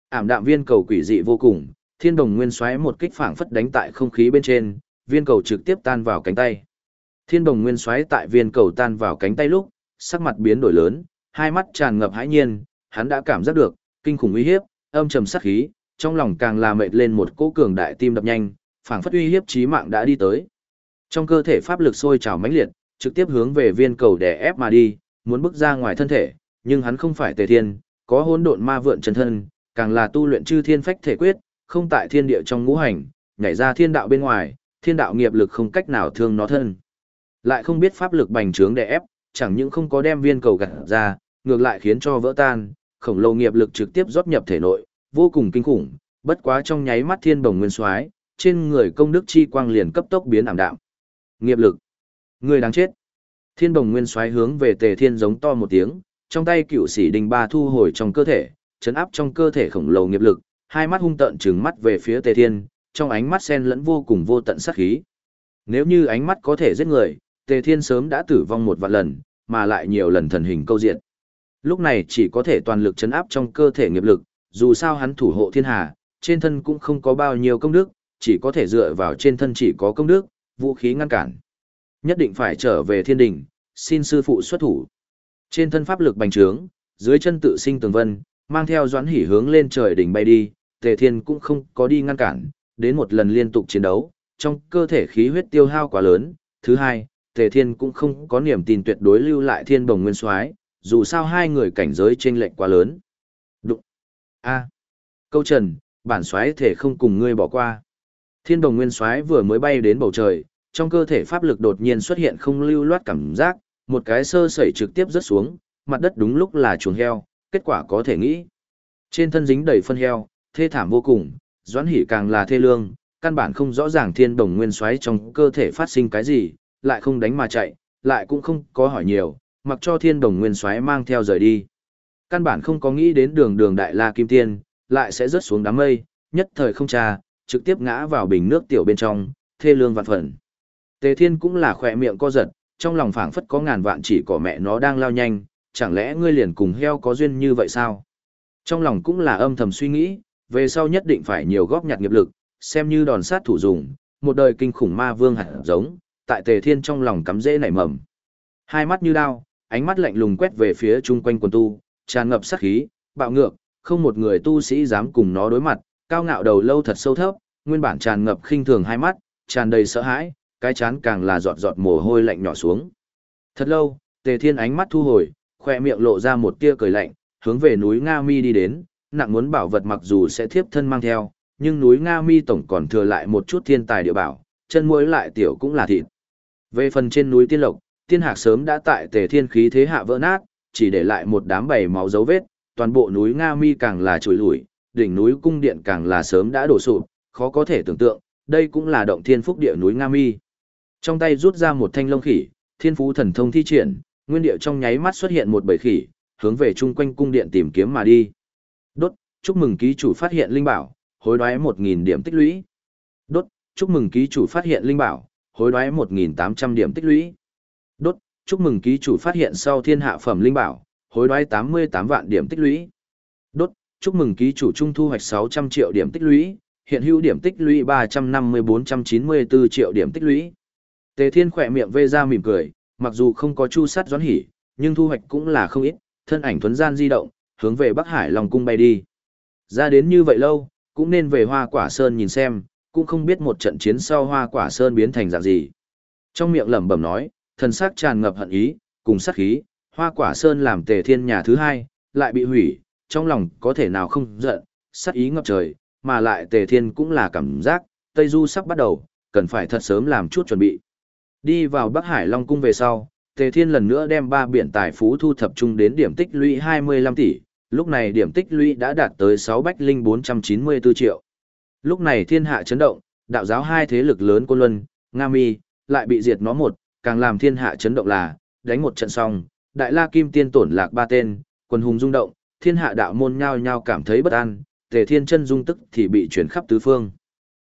Ảm đạm viên cầu quỷ dị vô cùng, Thiên Đồng nguyên xoáy một kích phảng phất đánh tại không khí bên trên, viên cầu trực tiếp tan vào cánh tay. Thiên Đồng nguyên xoáy tại viên cầu tan vào cánh tay lúc, sắc mặt biến đổi lớn, hai mắt tràn ngập hãi nhiên, hắn đã cảm giác được, kinh khủng uy hiếp, âm trầm sát khí, trong lòng càng là mệt lên một cỗ cường đại tim đập nhanh, phảng phất uy hiếp chí mạng đã đi tới. Trong cơ thể pháp lực sôi trào mãnh liệt, trực tiếp hướng về viên cầu đè ép mà đi, muốn bước ra ngoài thân thể, nhưng hắn không phải tề thiên, có hỗn độn ma vượn chân thân, càng là tu luyện chư thiên phách thể quyết, không tại thiên địa trong ngũ hành, nhảy ra thiên đạo bên ngoài, thiên đạo nghiệp lực không cách nào thương nó thân. Lại không biết pháp lực bành trướng đè ép, chẳng những không có đem viên cầu gạt ra, ngược lại khiến cho vỡ tan, khổng lồ nghiệp lực trực tiếp rót nhập thể nội, vô cùng kinh khủng, bất quá trong nháy mắt thiên bồng nguyên soái, trên người công đức chi quang liền cấp tốc biến ảm đạm. Nghiệp lực, người đáng chết. Thiên đồng nguyên xoáy hướng về Tề Thiên giống to một tiếng, trong tay cựu sĩ đình ba thu hồi trong cơ thể, chấn áp trong cơ thể khổng lồ nghiệp lực, hai mắt hung tợn trừng mắt về phía Tề Thiên, trong ánh mắt xen lẫn vô cùng vô tận sát khí. Nếu như ánh mắt có thể giết người, Tề Thiên sớm đã tử vong một vạn lần, mà lại nhiều lần thần hình câu diện. Lúc này chỉ có thể toàn lực chấn áp trong cơ thể nghiệp lực, dù sao hắn thủ hộ thiên hà, trên thân cũng không có bao nhiêu công đức, chỉ có thể dựa vào trên thân chỉ có công đức, vũ khí ngăn cản. Nhất định phải trở về thiên đình, xin sư phụ xuất thủ. Trên thân pháp lực bành trướng, dưới chân tự sinh tường vân, mang theo doãn hỉ hướng lên trời đỉnh bay đi, tề thiên cũng không có đi ngăn cản, đến một lần liên tục chiến đấu, trong cơ thể khí huyết tiêu hao quá lớn. Thứ hai, tề thiên cũng không có niềm tin tuyệt đối lưu lại thiên bồng nguyên soái dù sao hai người cảnh giới chênh lệch quá lớn. Đụng. A. Câu Trần, bản soái thể không cùng ngươi bỏ qua. Thiên đồng nguyên soái vừa mới bay đến bầu trời, trong cơ thể pháp lực đột nhiên xuất hiện không lưu loát cảm giác, một cái sơ sẩy trực tiếp rớt xuống, mặt đất đúng lúc là chuồng heo, kết quả có thể nghĩ. Trên thân dính đầy phân heo, thê thảm vô cùng, doãn hỉ càng là thê lương, căn bản không rõ ràng thiên đồng nguyên soái trong cơ thể phát sinh cái gì, lại không đánh mà chạy, lại cũng không có hỏi nhiều, mặc cho thiên đồng nguyên soái mang theo rời đi. Căn bản không có nghĩ đến đường đường đại la kim tiên, lại sẽ rớt xuống đám mây, nhất thời không trà trực tiếp ngã vào bình nước tiểu bên trong, thê lương vạn phần. Tề thiên cũng là khỏe miệng co giật, trong lòng phảng phất có ngàn vạn chỉ cỏ mẹ nó đang lao nhanh, chẳng lẽ ngươi liền cùng heo có duyên như vậy sao? Trong lòng cũng là âm thầm suy nghĩ, về sau nhất định phải nhiều góp nhặt nghiệp lực, xem như đòn sát thủ dùng, một đời kinh khủng ma vương hạt giống, tại tề thiên trong lòng cắm dễ nảy mầm. Hai mắt như đao, ánh mắt lạnh lùng quét về phía chung quanh quần tu, tràn ngập sát khí, bạo ngược, không một người tu sĩ dám cùng nó đối mặt, cao ngạo đầu lâu thật sâu thấp, nguyên bản tràn ngập khinh thường hai mắt, tràn đầy sợ hãi, cái chán càng là giọt giọt mồ hôi lạnh nhỏ xuống. Thật lâu, Tề Thiên ánh mắt thu hồi, khoe miệng lộ ra một tia cười lạnh, hướng về núi Nga Mi đi đến, nặng muốn bảo vật mặc dù sẽ thiếp thân mang theo, nhưng núi Nga Mi tổng còn thừa lại một chút thiên tài địa bảo, chân muối lại tiểu cũng là thịt. Về phần trên núi Tiên Lộc, tiên hạc sớm đã tại tề thiên khí thế hạ vỡ nát, chỉ để lại một đám bầy máu dấu vết, toàn bộ núi Nga Mi càng là trồi lủi, đỉnh núi cung điện càng là sớm đã đổ sụp, khó có thể tưởng tượng, đây cũng là động thiên phúc địa núi Nga Mi. Trong tay rút ra một thanh lông khỉ, thiên phú thần thông thi triển, nguyên điệu trong nháy mắt xuất hiện một bầy khỉ, hướng về chung quanh cung điện tìm kiếm mà đi. Đốt, chúc mừng ký chủ phát hiện linh bảo, hối đoái 1000 điểm tích lũy. Đốt, chúc mừng ký chủ phát hiện linh bảo, hối đoái 1800 điểm tích lũy. Đốt, chúc mừng ký chủ phát hiện sau thiên hạ phẩm linh bảo, hối đoái 88 vạn điểm tích lũy. Đốt, chúc mừng ký chủ trung thu hoạch 600 triệu điểm tích lũy, hiện hữu điểm tích lũy 350-494 triệu điểm tích lũy. Tề Thiên khỏe miệng vê ra mỉm cười, mặc dù không có chu sắt doán hỉ, nhưng thu hoạch cũng là không ít, thân ảnh thuấn gian di động, hướng về Bắc Hải Long cung bay đi. Ra đến như vậy lâu, cũng nên về Hoa Quả Sơn nhìn xem, cũng không biết một trận chiến sau Hoa Quả Sơn biến thành dạng gì. Trong miệng lẩm bẩm nói, thần sắc tràn ngập hận ý, cùng sát khí, hoa quả sơn làm tề thiên nhà thứ hai, lại bị hủy, trong lòng có thể nào không giận, sát ý ngập trời, mà lại tề thiên cũng là cảm giác, Tây Du sắp bắt đầu, cần phải thật sớm làm chút chuẩn bị. Đi vào Bắc Hải Long Cung về sau, Tề Thiên lần nữa đem ba biển tài phú thu thập chung đến điểm tích lũy 25 tỷ, lúc này điểm tích lũy đã đạt tới 6 bách linh 494 triệu. Lúc này thiên hạ chấn động, đạo giáo hai thế lực lớn Côn Luân, Nga Mi, lại bị diệt nó một, càng làm thiên hạ chấn động là, đánh một trận xong, Đại La Kim Tiên tổn lạc ba tên, quân hùng rung động, thiên hạ đạo môn nhao nhao cảm thấy bất an, Tề Thiên chân dung tức thì bị chuyển khắp tứ phương.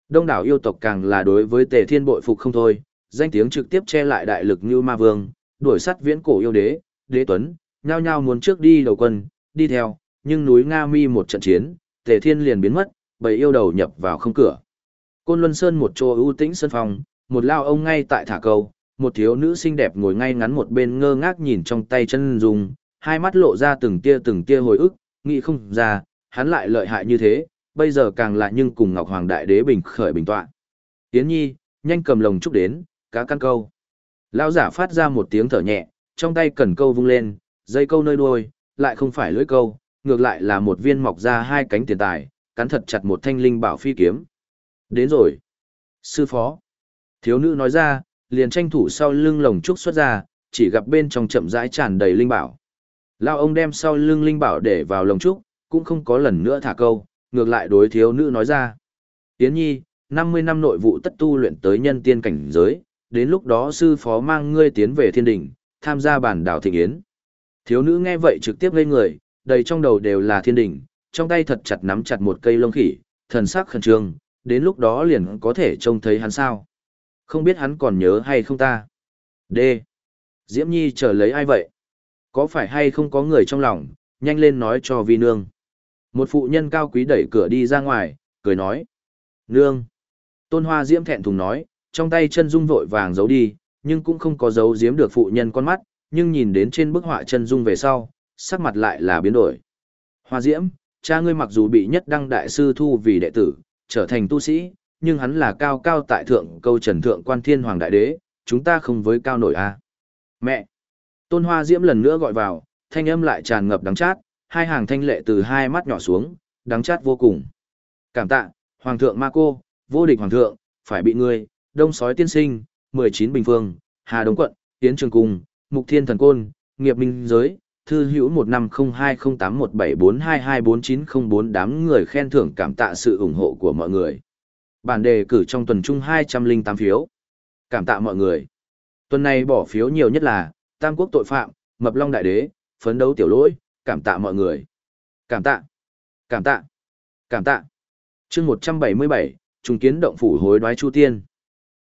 Đông đảo yêu tộc càng là đối với Tề Thiên bội phục không thôi, danh tiếng trực tiếp che lại đại lực như ma vương, đuổi sát viễn cổ yêu đế, đế tuấn, nhao nhao muốn trước đi đầu quân, đi theo, nhưng núi Nga Mi một trận chiến, Tề Thiên liền biến mất, bầy yêu đầu nhập vào không cửa. Côn Luân Sơn một chỗ ưu tĩnh sân phòng, một lao ông ngay tại thả câu, một thiếu nữ xinh đẹp ngồi ngay ngắn một bên ngơ ngác nhìn trong tay chân dùng, hai mắt lộ ra từng tia từng tia hồi ức, nghĩ không ra, hắn lại lợi hại như thế, bây giờ càng lại nhưng cùng Ngọc Hoàng Đại Đế bình khởi bình tọa. Tiến nhi, nhanh cầm lồng trúc đến, cá căn câu. Lão giả phát ra một tiếng thở nhẹ, trong tay cần câu vung lên, dây câu nơi đuôi, lại không phải lưỡi câu, ngược lại là một viên mọc ra hai cánh tiền tài, cắn thật chặt một thanh linh bảo phi kiếm. Đến rồi. Sư phó. Thiếu nữ nói ra, liền tranh thủ sau lưng lồng trúc xuất ra, chỉ gặp bên trong chậm rãi tràn đầy linh bảo. Lao ông đem sau lưng linh bảo để vào lồng trúc, cũng không có lần nữa thả câu, ngược lại đối thiếu nữ nói ra. Tiến nhi, 50 năm nội vụ tất tu luyện tới nhân tiên cảnh giới, đến lúc đó sư phó mang ngươi tiến về thiên đỉnh, tham gia bản đảo thịnh yến. Thiếu nữ nghe vậy trực tiếp lên người, đầy trong đầu đều là thiên đỉnh, trong tay thật chặt nắm chặt một cây lông khỉ, thần sắc khẩn trương, đến lúc đó liền có thể trông thấy hắn sao. Không biết hắn còn nhớ hay không ta. D. Diễm Nhi chờ lấy ai vậy? Có phải hay không có người trong lòng, nhanh lên nói cho vi nương. Một phụ nhân cao quý đẩy cửa đi ra ngoài, cười nói. Nương. Tôn Hoa Diễm thẹn thùng nói, trong tay chân dung vội vàng giấu đi, nhưng cũng không có giấu giếm được phụ nhân con mắt, nhưng nhìn đến trên bức họa chân dung về sau, sắc mặt lại là biến đổi. Hoa Diễm, cha ngươi mặc dù bị nhất đăng đại sư thu vì đệ tử, trở thành tu sĩ, nhưng hắn là cao cao tại thượng câu trần thượng quan thiên hoàng đại đế, chúng ta không với cao nổi a. À. Mẹ! Tôn Hoa Diễm lần nữa gọi vào, thanh âm lại tràn ngập đắng chát, hai hàng thanh lệ từ hai mắt nhỏ xuống, đắng chát vô cùng. Cảm tạ, Hoàng thượng Ma Cô, vô địch Hoàng thượng, phải bị ngươi, đông sói tiên sinh, 19 bình phương, Hà Đông quận, Tiến Trường Cung, Mục Thiên Thần Côn, Nghiệp Minh Giới, thư hữu 15020817422494 đám người khen thưởng cảm tạ sự ủng hộ của mọi người. Bản đề cử trong tuần chung 208 phiếu. Cảm tạ mọi người. Tuần này bỏ phiếu nhiều nhất là Tam Quốc tội phạm, Mập Long Đại Đế, phấn đấu tiểu lỗi, cảm tạ mọi người. Cảm tạ. Cảm tạ. Cảm tạ. Chương 177, trùng kiến động phủ hối đoái chu tiên.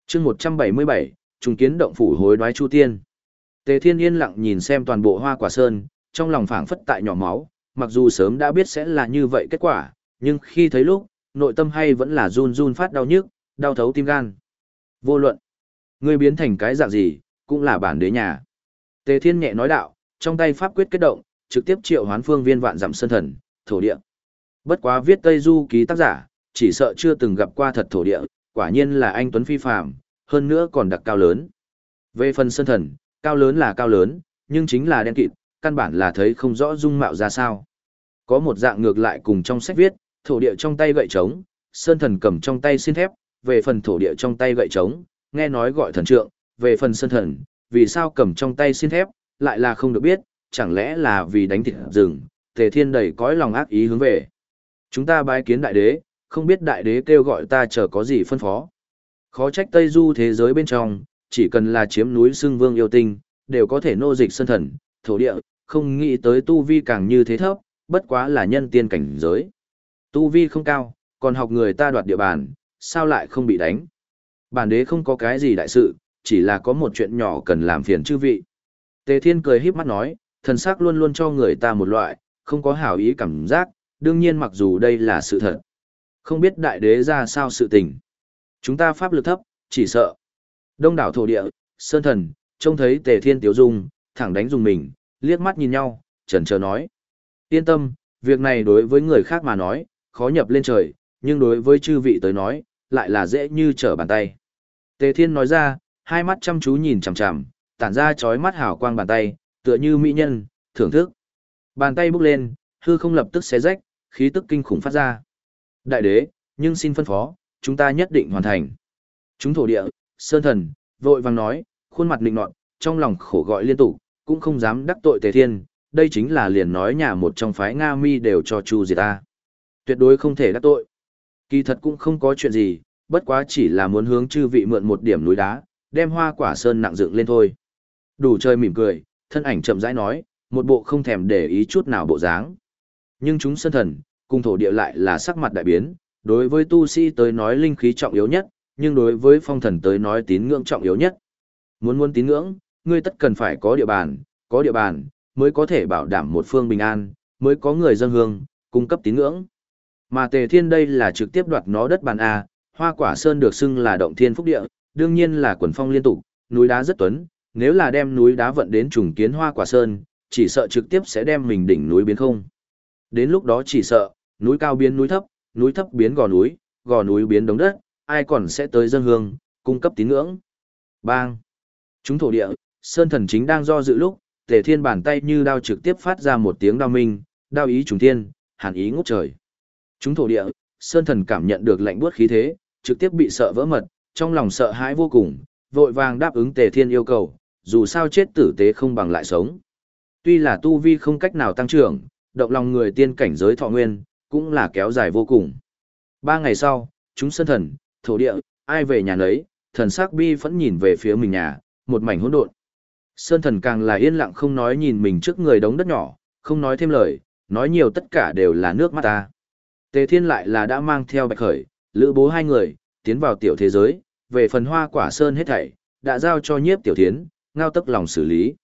Chương 177, trùng kiến động phủ hối đoái chu tiên. Tề Thiên yên lặng nhìn xem toàn bộ hoa quả sơn, trong lòng phảng phất tại nhỏ máu, mặc dù sớm đã biết sẽ là như vậy kết quả, nhưng khi thấy lúc, nội tâm hay vẫn là run run phát đau nhức, đau thấu tim gan. Vô luận, ngươi biến thành cái dạng gì, cũng là bản đế nhà. Tề Thiên nhẹ nói đạo, trong tay pháp quyết kết động, trực tiếp triệu hoán phương viên vạn dặm sơn thần, thổ địa. Bất quá viết Tây Du ký tác giả, chỉ sợ chưa từng gặp qua thật thổ địa, quả nhiên là anh Tuấn Phi Phạm, hơn nữa còn đặc cao lớn. Về phần sơn thần, cao lớn là cao lớn, nhưng chính là đen kịt, căn bản là thấy không rõ dung mạo ra sao. Có một dạng ngược lại cùng trong sách viết, thổ địa trong tay gậy trống, sơn thần cầm trong tay xin thép, về phần thổ địa trong tay gậy trống, nghe nói gọi thần trượng, về phần sơn thần, vì sao cầm trong tay xin thép, lại là không được biết, chẳng lẽ là vì đánh thịt rừng, tề thiên đầy cõi lòng ác ý hướng về. Chúng ta bái kiến đại đế, không biết đại đế kêu gọi ta chờ có gì phân phó. Khó trách Tây Du thế giới bên trong, chỉ cần là chiếm núi xương vương yêu tinh, đều có thể nô dịch sân thần, thổ địa, không nghĩ tới tu vi càng như thế thấp, bất quá là nhân tiên cảnh giới. Tu vi không cao, còn học người ta đoạt địa bàn, sao lại không bị đánh. Bản đế không có cái gì đại sự, chỉ là có một chuyện nhỏ cần làm phiền chư vị. Tề Thiên cười híp mắt nói, thần sắc luôn luôn cho người ta một loại, không có hảo ý cảm giác, đương nhiên mặc dù đây là sự thật. Không biết đại đế ra sao sự tình. Chúng ta pháp lực thấp, chỉ sợ. Đông đảo thổ địa, sơn thần, trông thấy tề thiên tiếu dung, thẳng đánh dùng mình, liếc mắt nhìn nhau, chần chờ nói. Yên tâm, việc này đối với người khác mà nói, khó nhập lên trời, nhưng đối với chư vị tới nói, lại là dễ như trở bàn tay. Tề thiên nói ra, hai mắt chăm chú nhìn chằm chằm, tản ra chói mắt hào quang bàn tay, tựa như mỹ nhân, thưởng thức. Bàn tay bốc lên, hư không lập tức xé rách, khí tức kinh khủng phát ra. Đại đế, nhưng xin phân phó, chúng ta nhất định hoàn thành. Chúng thổ địa, sơn thần, vội vàng nói, khuôn mặt định nọt, trong lòng khổ gọi liên tục, cũng không dám đắc tội Tề Thiên, đây chính là liền nói nhà một trong phái Nga Mi đều cho Chu diệt ta. Tuyệt đối không thể đắc tội. Kỳ thật cũng không có chuyện gì, bất quá chỉ là muốn hướng chư vị mượn một điểm núi đá, đem hoa quả sơn nặng dựng lên thôi. Đủ chơi mỉm cười, thân ảnh chậm rãi nói, một bộ không thèm để ý chút nào bộ dáng. Nhưng chúng sơn thần, cùng thổ địa lại là sắc mặt đại biến, đối với tu sĩ tới nói linh khí trọng yếu nhất, nhưng đối với phong thần tới nói tín ngưỡng trọng yếu nhất. Muốn muốn tín ngưỡng, ngươi tất cần phải có địa bàn, có địa bàn, mới có thể bảo đảm một phương bình an, mới có người dân hương, cung cấp tín ngưỡng. Mà tề thiên đây là trực tiếp đoạt nó đất bàn A, hoa quả sơn được xưng là động thiên phúc địa, đương nhiên là quần phong liên tục, núi đá rất tuấn, nếu là đem núi đá vận đến trùng kiến hoa quả sơn, chỉ sợ trực tiếp sẽ đem mình đỉnh núi biến không. Đến lúc đó chỉ sợ, núi cao biến núi thấp, núi thấp biến gò núi, gò núi biến đống đất, ai còn sẽ tới dân hương, cung cấp tín ngưỡng. Bang! Chúng thổ địa, Sơn thần chính đang do dự lúc, tề thiên bàn tay như đao trực tiếp phát ra một tiếng đao minh, đao ý trùng thiên, hàn ý ngút trời. Chúng thổ địa, Sơn thần cảm nhận được lạnh buốt khí thế, trực tiếp bị sợ vỡ mật, trong lòng sợ hãi vô cùng, vội vàng đáp ứng tề thiên yêu cầu, dù sao chết tử tế không bằng lại sống. Tuy là tu vi không cách nào tăng trưởng, động lòng người tiên cảnh giới thọ nguyên, cũng là kéo dài vô cùng. Ba ngày sau, chúng sơn thần, thổ địa, ai về nhà nấy, thần sắc bi vẫn nhìn về phía mình nhà, một mảnh hỗn độn. Sơn thần càng là yên lặng không nói nhìn mình trước người đống đất nhỏ, không nói thêm lời, nói nhiều tất cả đều là nước mắt ta. Tề thiên lại là đã mang theo bạch khởi, lữ bố hai người, tiến vào tiểu thế giới, về phần hoa quả sơn hết thảy, đã giao cho nhiếp tiểu thiến, ngao tức lòng xử lý.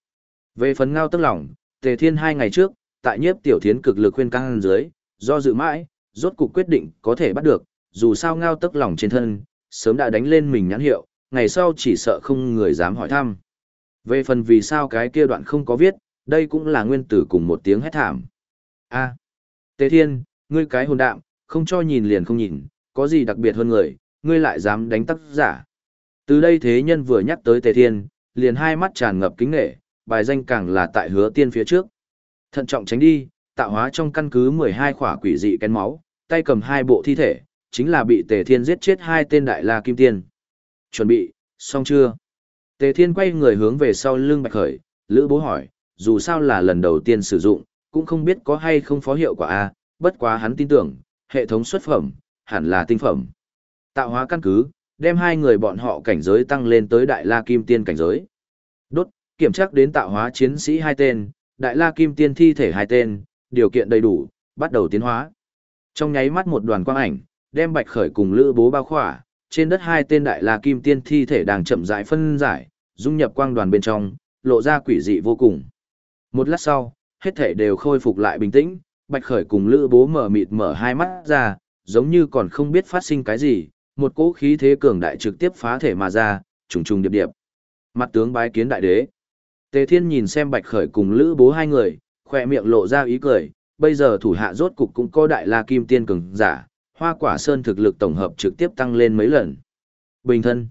Về phần ngao tức lòng, tề thiên hai ngày trước, tại nhiếp tiểu thiến cực lực khuyên căng dưới, do dự mãi, rốt cục quyết định có thể bắt được, dù sao ngao tức lòng trên thân, sớm đã đánh lên mình nhãn hiệu, ngày sau chỉ sợ không người dám hỏi thăm. Về phần vì sao cái kia đoạn không có viết, đây cũng là nguyên tử cùng một tiếng hét thảm. A. À, Thiên, ngươi cái hồn đạm, không cho nhìn liền không nhìn, có gì đặc biệt hơn người, ngươi lại dám đánh tác giả. Từ đây thế nhân vừa nhắc tới Tề Thiên, liền hai mắt tràn ngập kính nghệ, bài danh càng là tại hứa tiên phía trước. Thận trọng tránh đi, tạo hóa trong căn cứ 12 khỏa quỷ dị kén máu, tay cầm hai bộ thi thể, chính là bị Tề Thiên giết chết hai tên đại la kim tiên. Chuẩn bị, xong chưa? Tề Thiên quay người hướng về sau lưng Bạch Khởi, Lữ Bố hỏi, dù sao là lần đầu tiên sử dụng, cũng không biết có hay không phó hiệu quả A, bất quá hắn tin tưởng, hệ thống xuất phẩm, hẳn là tinh phẩm. Tạo hóa căn cứ, đem hai người bọn họ cảnh giới tăng lên tới Đại La Kim Tiên cảnh giới. Đốt, kiểm tra đến tạo hóa chiến sĩ hai tên, Đại La Kim Tiên thi thể hai tên, điều kiện đầy đủ, bắt đầu tiến hóa. Trong nháy mắt một đoàn quang ảnh, đem Bạch Khởi cùng Lữ Bố bao khỏa, trên đất hai tên Đại La Kim Tiên thi thể đang chậm rãi phân giải, dung nhập quang đoàn bên trong, lộ ra quỷ dị vô cùng. Một lát sau, hết thể đều khôi phục lại bình tĩnh, Bạch Khởi cùng Lữ Bố mở mịt mở hai mắt ra, giống như còn không biết phát sinh cái gì, một cỗ khí thế cường đại trực tiếp phá thể mà ra, trùng trùng điệp điệp. Mặt tướng bái kiến đại đế. Tề Thiên nhìn xem Bạch Khởi cùng Lữ Bố hai người, khoe miệng lộ ra ý cười, bây giờ thủ hạ rốt cục cũng có đại la kim tiên cường giả, hoa quả sơn thực lực tổng hợp trực tiếp tăng lên mấy lần. Bình thân.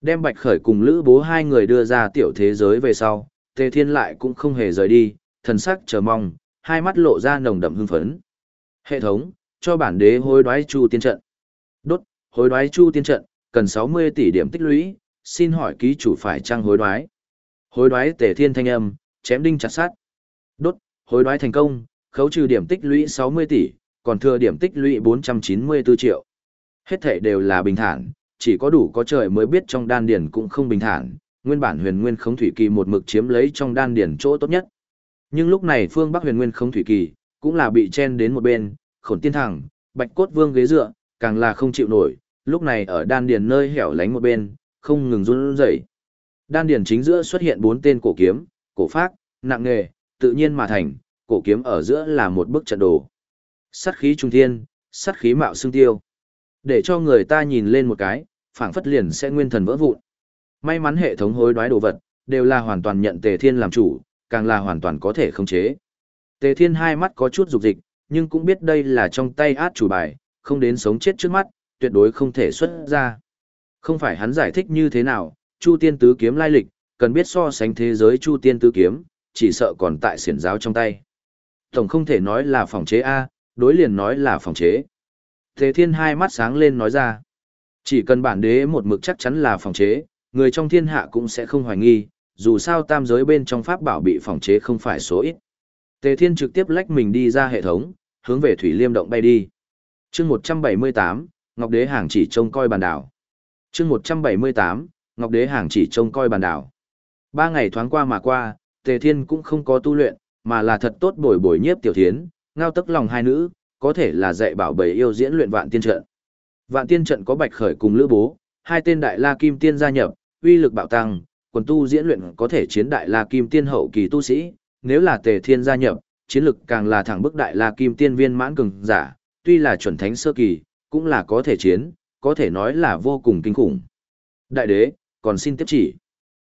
Đem Bạch Khởi cùng Lữ Bố hai người đưa ra tiểu thế giới về sau, Tề Thiên lại cũng không hề rời đi, thần sắc chờ mong, hai mắt lộ ra nồng đậm hưng phấn. Hệ thống, cho bản đế hối đoái chu tiên trận. Đốt, hối đoái chu tiên trận, cần 60 tỷ điểm tích lũy, xin hỏi ký chủ phải trang hối đoái. Hối đoái tề thiên thanh âm, chém đinh chặt sát. Đốt, hối đoái thành công, khấu trừ điểm tích lũy 60 tỷ, còn thừa điểm tích lũy 494 triệu. Hết thể đều là bình thản, chỉ có đủ có trời mới biết trong đan điển cũng không bình thản, nguyên bản huyền nguyên khống thủy kỳ một mực chiếm lấy trong đan điển chỗ tốt nhất. Nhưng lúc này phương Bắc huyền nguyên khống thủy kỳ, cũng là bị chen đến một bên, khổn tiên thẳng, bạch cốt vương ghế dựa, càng là không chịu nổi, lúc này ở đan điền nơi hẻo lánh một bên, không ngừng run rẩy. Đan điền chính giữa xuất hiện bốn tên cổ kiếm, cổ phác, nặng nghề, tự nhiên mà thành, cổ kiếm ở giữa là một bức trận đồ. Sát khí trung thiên, sát khí mạo xương tiêu. Để cho người ta nhìn lên một cái, phảng phất liền sẽ nguyên thần vỡ vụn. May mắn hệ thống hối đoái đồ vật, đều là hoàn toàn nhận Tề Thiên làm chủ, càng là hoàn toàn có thể khống chế. Tề Thiên hai mắt có chút dục dịch, nhưng cũng biết đây là trong tay át chủ bài, không đến sống chết trước mắt, tuyệt đối không thể xuất ra. Không phải hắn giải thích như thế nào, Chu Tiên Tứ Kiếm lai lịch, cần biết so sánh thế giới Chu Tiên Tứ Kiếm, chỉ sợ còn tại xiển giáo trong tay. Tổng không thể nói là phòng chế A, đối liền nói là phòng chế. Thế thiên hai mắt sáng lên nói ra, chỉ cần bản đế một mực chắc chắn là phòng chế, người trong thiên hạ cũng sẽ không hoài nghi, dù sao tam giới bên trong pháp bảo bị phòng chế không phải số ít. Tề Thiên trực tiếp lách mình đi ra hệ thống, hướng về Thủy Liêm động bay đi. Chương 178, Ngọc Đế hàng chỉ trông coi bàn đảo. Chương 178, Ngọc Đế hàng chỉ trông coi bàn đảo. Ba ngày thoáng qua mà qua, Tề Thiên cũng không có tu luyện, mà là thật tốt bồi bồi nhiếp tiểu thiến, ngao tức lòng hai nữ, có thể là dạy bảo bầy yêu diễn luyện vạn tiên trận. Vạn tiên trận có bạch khởi cùng lữ bố, hai tên đại la kim tiên gia nhập, uy lực bạo tăng, quần tu diễn luyện có thể chiến đại la kim tiên hậu kỳ tu sĩ, nếu là tề thiên gia nhập, chiến lực càng là thẳng bức đại la kim tiên viên mãn cường giả, tuy là chuẩn thánh sơ kỳ, cũng là có thể chiến, có thể nói là vô cùng kinh khủng. Đại đế, còn xin tiếp chỉ.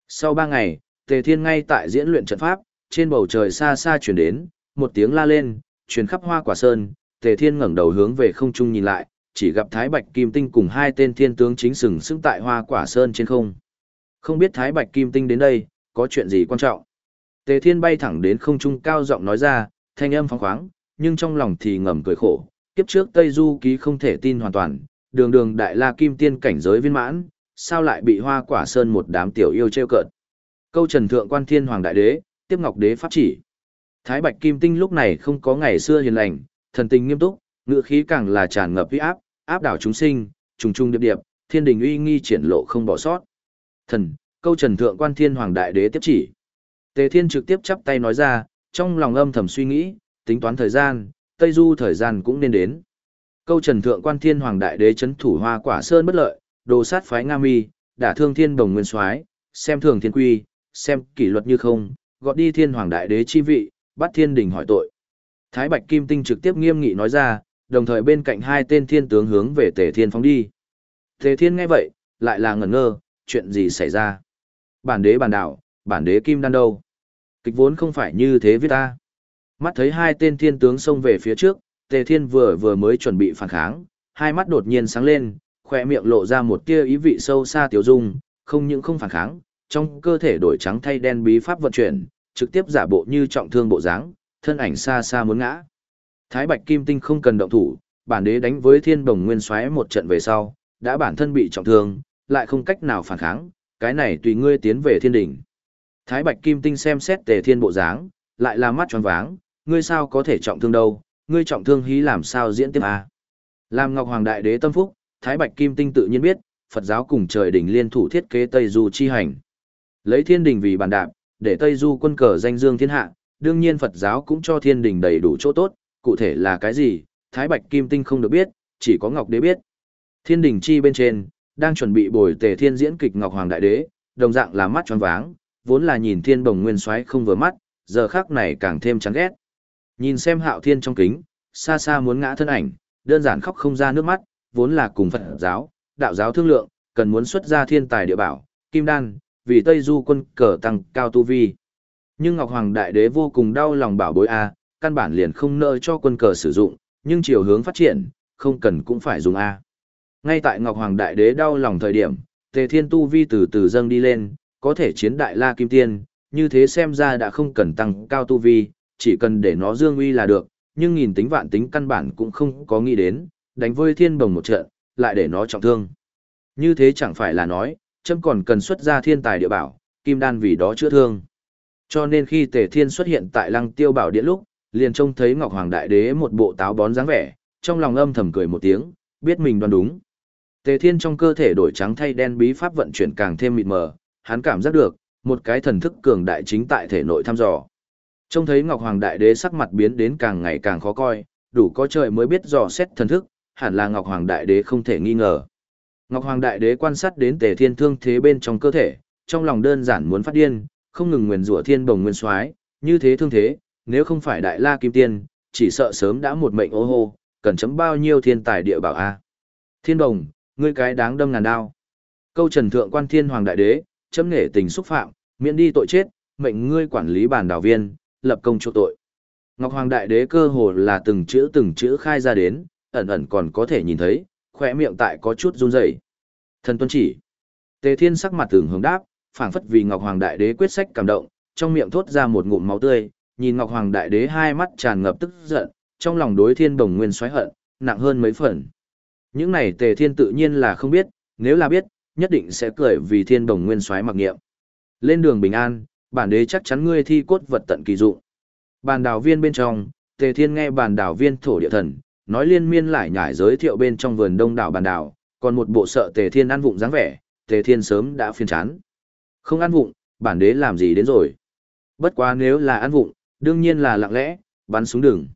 Sau ba ngày, tề thiên ngay tại diễn luyện trận pháp, trên bầu trời xa xa chuyển đến, một tiếng la lên, chuyển khắp hoa quả sơn, tề thiên ngẩng đầu hướng về không trung nhìn lại, chỉ gặp Thái Bạch Kim Tinh cùng hai tên thiên tướng chính sừng sững tại hoa quả sơn trên không. Không biết Thái Bạch Kim Tinh đến đây, có chuyện gì quan trọng. Tề Thiên bay thẳng đến không trung cao giọng nói ra, thanh âm phóng khoáng, nhưng trong lòng thì ngầm cười khổ. Kiếp trước Tây Du ký không thể tin hoàn toàn, đường đường đại la kim tiên cảnh giới viên mãn, sao lại bị hoa quả sơn một đám tiểu yêu treo cợt. Câu trần thượng quan thiên hoàng đại đế, tiếp ngọc đế pháp chỉ. Thái Bạch Kim Tinh lúc này không có ngày xưa hiền lành, thần tình nghiêm túc, ngựa khí càng là tràn ngập uy áp, áp đảo chúng sinh, trùng trùng điệp điệp, thiên đình uy nghi triển lộ không bỏ sót. Thần, câu trần thượng quan thiên hoàng đại đế tiếp chỉ. Tề thiên trực tiếp chắp tay nói ra, trong lòng âm thầm suy nghĩ, tính toán thời gian, Tây Du thời gian cũng nên đến. Câu trần thượng quan thiên hoàng đại đế chấn thủ hoa quả sơn bất lợi, đồ sát phái Nga mi, đả thương thiên đồng nguyên soái xem thường thiên quy, xem kỷ luật như không, gọt đi thiên hoàng đại đế chi vị, bắt thiên đình hỏi tội. Thái Bạch Kim Tinh trực tiếp nghiêm nghị nói ra, đồng thời bên cạnh hai tên thiên tướng hướng về Tề Thiên phóng đi. Tề Thiên nghe vậy, lại là ngẩn ngơ, chuyện gì xảy ra? Bản đế bản đảo, bản đế kim đan đâu? Kịch vốn không phải như thế viết ta. Mắt thấy hai tên thiên tướng xông về phía trước, Tề Thiên vừa vừa mới chuẩn bị phản kháng, hai mắt đột nhiên sáng lên, khỏe miệng lộ ra một tia ý vị sâu xa tiểu dung, không những không phản kháng, trong cơ thể đổi trắng thay đen bí pháp vận chuyển, trực tiếp giả bộ như trọng thương bộ dáng, thân ảnh xa xa muốn ngã. Thái Bạch Kim Tinh không cần động thủ, bản đế đánh với Thiên Bồng Nguyên Soái một trận về sau, đã bản thân bị trọng thương, lại không cách nào phản kháng, cái này tùy ngươi tiến về thiên đỉnh. Thái Bạch Kim Tinh xem xét Tề Thiên bộ dáng, lại là mắt tròn váng, ngươi sao có thể trọng thương đâu, ngươi trọng thương hí làm sao diễn tiếp à? Làm Ngọc Hoàng Đại Đế tâm phúc, Thái Bạch Kim Tinh tự nhiên biết, Phật giáo cùng trời đỉnh liên thủ thiết kế Tây Du chi hành. Lấy thiên Đình vì bàn đạp, để Tây Du quân cờ danh dương thiên hạ, đương nhiên Phật giáo cũng cho thiên đình đầy đủ chỗ tốt, cụ thể là cái gì, Thái Bạch Kim Tinh không được biết, chỉ có Ngọc Đế biết. Thiên đình chi bên trên, đang chuẩn bị bồi tề thiên diễn kịch Ngọc Hoàng Đại Đế, đồng dạng là mắt tròn váng, vốn là nhìn thiên bồng nguyên xoáy không vừa mắt, giờ khác này càng thêm chán ghét. Nhìn xem hạo thiên trong kính, xa xa muốn ngã thân ảnh, đơn giản khóc không ra nước mắt, vốn là cùng Phật giáo, đạo giáo thương lượng, cần muốn xuất ra thiên tài địa bảo, kim đan, vì Tây Du quân cờ tăng cao tu vi. Nhưng Ngọc Hoàng Đại Đế vô cùng đau lòng bảo bối A, căn bản liền không nợ cho quân cờ sử dụng, nhưng chiều hướng phát triển, không cần cũng phải dùng A. Ngay tại Ngọc Hoàng Đại Đế đau lòng thời điểm, Tề Thiên Tu Vi từ từ dâng đi lên, có thể chiến Đại La Kim Tiên, như thế xem ra đã không cần tăng cao Tu Vi, chỉ cần để nó dương uy là được, nhưng nghìn tính vạn tính căn bản cũng không có nghĩ đến, đánh vơi thiên bồng một trận, lại để nó trọng thương. Như thế chẳng phải là nói, châm còn cần xuất ra thiên tài địa bảo, kim đan vì đó chữa thương. Cho nên khi Tề Thiên xuất hiện tại Lăng Tiêu Bảo Điện lúc, liền trông thấy Ngọc Hoàng Đại Đế một bộ táo bón dáng vẻ, trong lòng âm thầm cười một tiếng, biết mình đoán đúng. Tề Thiên trong cơ thể đổi trắng thay đen bí pháp vận chuyển càng thêm mịt mờ, hắn cảm giác được, một cái thần thức cường đại chính tại thể nội thăm dò. Trông thấy Ngọc Hoàng Đại Đế sắc mặt biến đến càng ngày càng khó coi, đủ có trời mới biết dò xét thần thức, hẳn là Ngọc Hoàng Đại Đế không thể nghi ngờ. Ngọc Hoàng Đại Đế quan sát đến Tề Thiên thương thế bên trong cơ thể, trong lòng đơn giản muốn phát điên, không ngừng nguyền rủa Thiên Bồng Nguyên Soái, như thế thương thế, nếu không phải Đại La Kim Tiên, chỉ sợ sớm đã một mệnh ô hô, cần chấm bao nhiêu thiên tài địa bảo a. Thiên Bồng, ngươi cái đáng đâm ngàn đao. Câu Trần Thượng Quan Thiên Hoàng Đại Đế, chấm nghệ tình xúc phạm, miễn đi tội chết, mệnh ngươi quản lý bản đảo viên, lập công chỗ tội. Ngọc Hoàng Đại Đế cơ hồ là từng chữ từng chữ khai ra đến, ẩn ẩn còn có thể nhìn thấy, khỏe miệng tại có chút run rẩy. Thần tuân chỉ. Tề Thiên sắc mặt tưởng hướng đáp, phảng phất vì Ngọc Hoàng Đại Đế quyết sách cảm động, trong miệng thốt ra một ngụm máu tươi, nhìn Ngọc Hoàng Đại Đế hai mắt tràn ngập tức giận, trong lòng đối Thiên Đồng Nguyên xoáy hận, nặng hơn mấy phần. Những này Tề Thiên tự nhiên là không biết, nếu là biết, nhất định sẽ cười vì thiên đồng nguyên xoáy mặc niệm Lên đường bình an, bản đế chắc chắn ngươi thi cốt vật tận kỳ dụng. Bàn đảo viên bên trong, Tề Thiên nghe bàn đảo viên thổ địa thần, nói liên miên lại nhải giới thiệu bên trong vườn đông đảo bàn đảo, còn một bộ sợ Tề Thiên ăn vụng dáng vẻ, Tề Thiên sớm đã phiền chán. Không ăn vụng, bản đế làm gì đến rồi. Bất quá nếu là ăn vụng, đương nhiên là lặng lẽ, bắn xuống đường.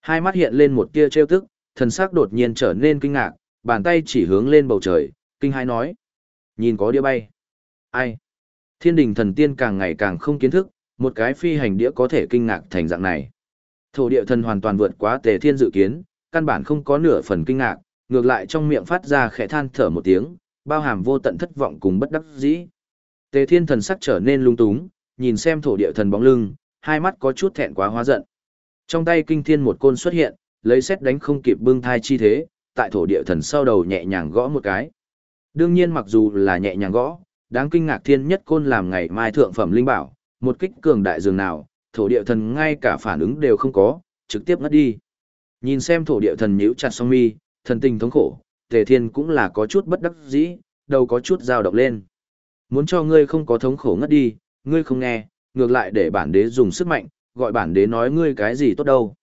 Hai mắt hiện lên một tia trêu tức, thần sắc đột nhiên trở nên kinh ngạc, bàn tay chỉ hướng lên bầu trời, kinh hai nói. Nhìn có đĩa bay. Ai? Thiên đình thần tiên càng ngày càng không kiến thức, một cái phi hành đĩa có thể kinh ngạc thành dạng này. Thổ địa thần hoàn toàn vượt quá tề thiên dự kiến, căn bản không có nửa phần kinh ngạc, ngược lại trong miệng phát ra khẽ than thở một tiếng, bao hàm vô tận thất vọng cùng bất đắc dĩ. Tề thiên thần sắc trở nên lung túng, nhìn xem thổ địa thần bóng lưng, hai mắt có chút thẹn quá hóa giận. Trong tay kinh thiên một côn xuất hiện, lấy xét đánh không kịp bưng thai chi thế, tại thổ địa thần sau đầu nhẹ nhàng gõ một cái. Đương nhiên mặc dù là nhẹ nhàng gõ, đáng kinh ngạc thiên nhất côn làm ngày mai thượng phẩm linh bảo, một kích cường đại dường nào, thổ địa thần ngay cả phản ứng đều không có, trực tiếp ngất đi. Nhìn xem thổ địa thần nhíu chặt song mi, thần tình thống khổ, tề thiên cũng là có chút bất đắc dĩ, đầu có chút dao động lên. Muốn cho ngươi không có thống khổ ngất đi, ngươi không nghe, ngược lại để bản đế dùng sức mạnh, gọi bản đế nói ngươi cái gì tốt đâu.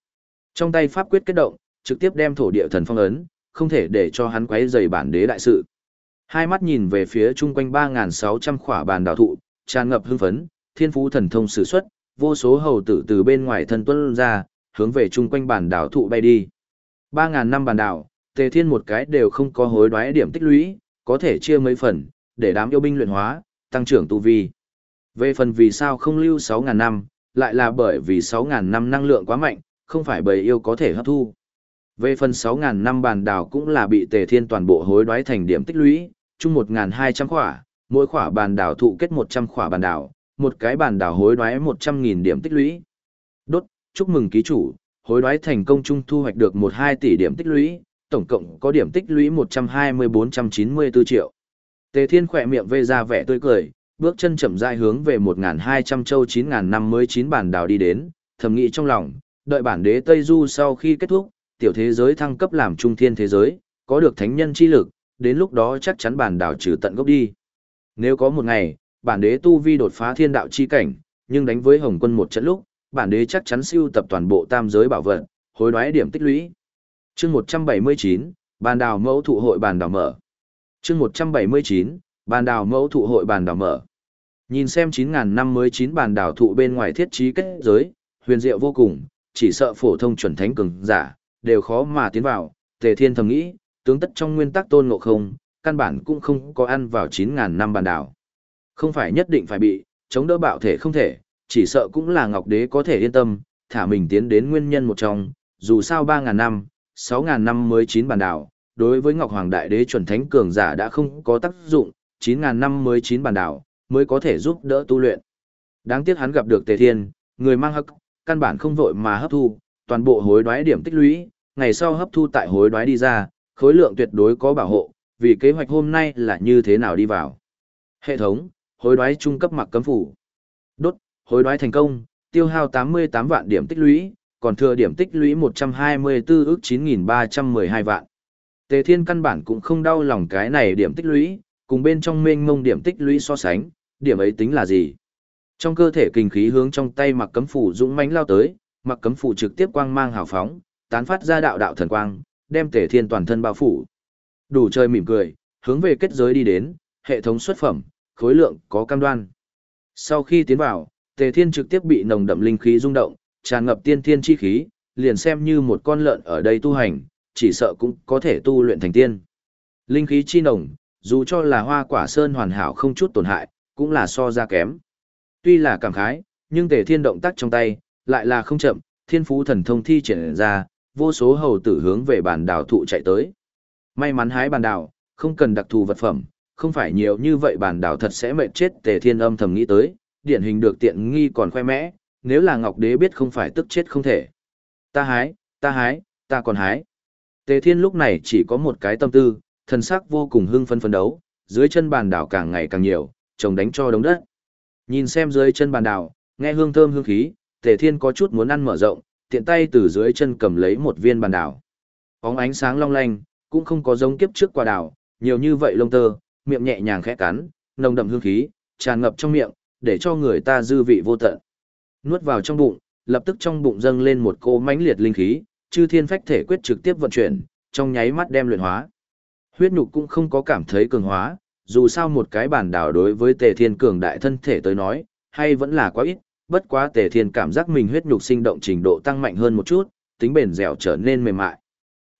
Trong tay pháp quyết kết động, trực tiếp đem thổ địa thần phong ấn, không thể để cho hắn quấy rầy bản đế đại sự. Hai mắt nhìn về phía chung quanh 3.600 khỏa bàn đảo thụ, tràn ngập hưng phấn, thiên phú thần thông sử xuất, vô số hầu tử từ bên ngoài thân tuân ra, hướng về chung quanh bàn đảo thụ bay đi. 3.000 năm bàn đảo, tề thiên một cái đều không có hối đoái điểm tích lũy, có thể chia mấy phần, để đám yêu binh luyện hóa, tăng trưởng tu vi. Về phần vì sao không lưu 6.000 năm, lại là bởi vì 6.000 năm năng lượng quá mạnh, không phải bầy yêu có thể hấp thu. Về phần 6.000 năm bàn đảo cũng là bị tề thiên toàn bộ hối đoái thành điểm tích lũy, chung 1.200 khỏa, mỗi khỏa bàn đảo thụ kết 100 khỏa bàn đảo, một cái bàn đảo hối đoái 100.000 điểm tích lũy. Đốt, chúc mừng ký chủ, hối đoái thành công chung thu hoạch được 1-2 tỷ điểm tích lũy, tổng cộng có điểm tích lũy 120-494 triệu. Tề Thiên khỏe miệng vây ra vẻ tươi cười, bước chân chậm rãi hướng về 1.200 châu 9.000 năm mới 9 bản đảo đi đến, thầm nghĩ trong lòng, đợi bản đế Tây Du sau khi kết thúc, tiểu thế giới thăng cấp làm trung thiên thế giới, có được thánh nhân chi lực, đến lúc đó chắc chắn bản đảo trừ tận gốc đi. Nếu có một ngày, bản đế tu vi đột phá thiên đạo chi cảnh, nhưng đánh với Hồng Quân một trận lúc, bản đế chắc chắn siêu tập toàn bộ tam giới bảo vật, hối đoái điểm tích lũy. Chương 179, bàn đảo mẫu thụ hội bàn đảo mở. Chương 179, bàn đảo mẫu thụ hội bàn đảo mở. Nhìn xem 9000 năm chín bàn đảo thụ bên ngoài thiết trí kết giới, huyền diệu vô cùng, chỉ sợ phổ thông chuẩn thánh cường giả đều khó mà tiến vào, Tề Thiên thầm nghĩ, tướng tất trong nguyên tắc tôn ngộ không, căn bản cũng không có ăn vào 9000 năm bàn đảo. Không phải nhất định phải bị, chống đỡ bạo thể không thể, chỉ sợ cũng là Ngọc Đế có thể yên tâm, thả mình tiến đến nguyên nhân một trong, dù sao 3.000 năm, 6.000 năm mới chín bàn đảo, đối với Ngọc Hoàng Đại Đế chuẩn thánh cường giả đã không có tác dụng, 9.000 năm mới chín bàn đảo, mới có thể giúp đỡ tu luyện. Đáng tiếc hắn gặp được Tề Thiên, người mang hắc, căn bản không vội mà hấp thu, toàn bộ hối đoái điểm tích lũy, ngày sau hấp thu tại hối đoái đi ra, khối lượng tuyệt đối có bảo hộ, vì kế hoạch hôm nay là như thế nào đi vào. Hệ thống, hối đoái trung cấp mặc cấm phủ. Đốt, hối đoái thành công, tiêu hao 88 vạn điểm tích lũy, còn thừa điểm tích lũy 124 ước 9.312 vạn. Tề Thiên căn bản cũng không đau lòng cái này điểm tích lũy, cùng bên trong mênh mông điểm tích lũy so sánh, điểm ấy tính là gì? Trong cơ thể kinh khí hướng trong tay mặc cấm phủ dũng mãnh lao tới, mặc cấm phủ trực tiếp quang mang hào phóng, tán phát ra đạo đạo thần quang, đem Tề Thiên toàn thân bao phủ. Đủ trời mỉm cười, hướng về kết giới đi đến, hệ thống xuất phẩm, khối lượng có cam đoan. Sau khi tiến vào, Tề Thiên trực tiếp bị nồng đậm linh khí rung động, tràn ngập tiên thiên chi khí, liền xem như một con lợn ở đây tu hành, chỉ sợ cũng có thể tu luyện thành tiên. Linh khí chi nồng, dù cho là hoa quả sơn hoàn hảo không chút tổn hại, cũng là so ra kém. Tuy là cảm khái, nhưng Tề Thiên động tác trong tay, lại là không chậm, thiên phú thần thông thi triển ra, vô số hầu tử hướng về bản đảo thụ chạy tới. May mắn hái bản đảo, không cần đặc thù vật phẩm, không phải nhiều như vậy bản đảo thật sẽ mệt chết tề thiên âm thầm nghĩ tới, điển hình được tiện nghi còn khoe mẽ, nếu là Ngọc Đế biết không phải tức chết không thể. Ta hái, ta hái, ta còn hái. Tề thiên lúc này chỉ có một cái tâm tư, thần sắc vô cùng hưng phấn phấn đấu, dưới chân bàn đảo càng ngày càng nhiều, chồng đánh cho đống đất. Nhìn xem dưới chân bàn đảo, nghe hương thơm hương khí, Tề Thiên có chút muốn ăn mở rộng, tiện tay từ dưới chân cầm lấy một viên bàn đảo. Bóng ánh sáng long lanh, cũng không có giống kiếp trước quả đảo, nhiều như vậy lông tơ, miệng nhẹ nhàng khẽ cắn, nồng đậm hương khí, tràn ngập trong miệng, để cho người ta dư vị vô tận. Nuốt vào trong bụng, lập tức trong bụng dâng lên một cô mãnh liệt linh khí, chư thiên phách thể quyết trực tiếp vận chuyển, trong nháy mắt đem luyện hóa. Huyết nhục cũng không có cảm thấy cường hóa, dù sao một cái bản đảo đối với tề thiên cường đại thân thể tới nói, hay vẫn là quá ít, bất quá tề thiên cảm giác mình huyết nhục sinh động trình độ tăng mạnh hơn một chút, tính bền dẻo trở nên mềm mại.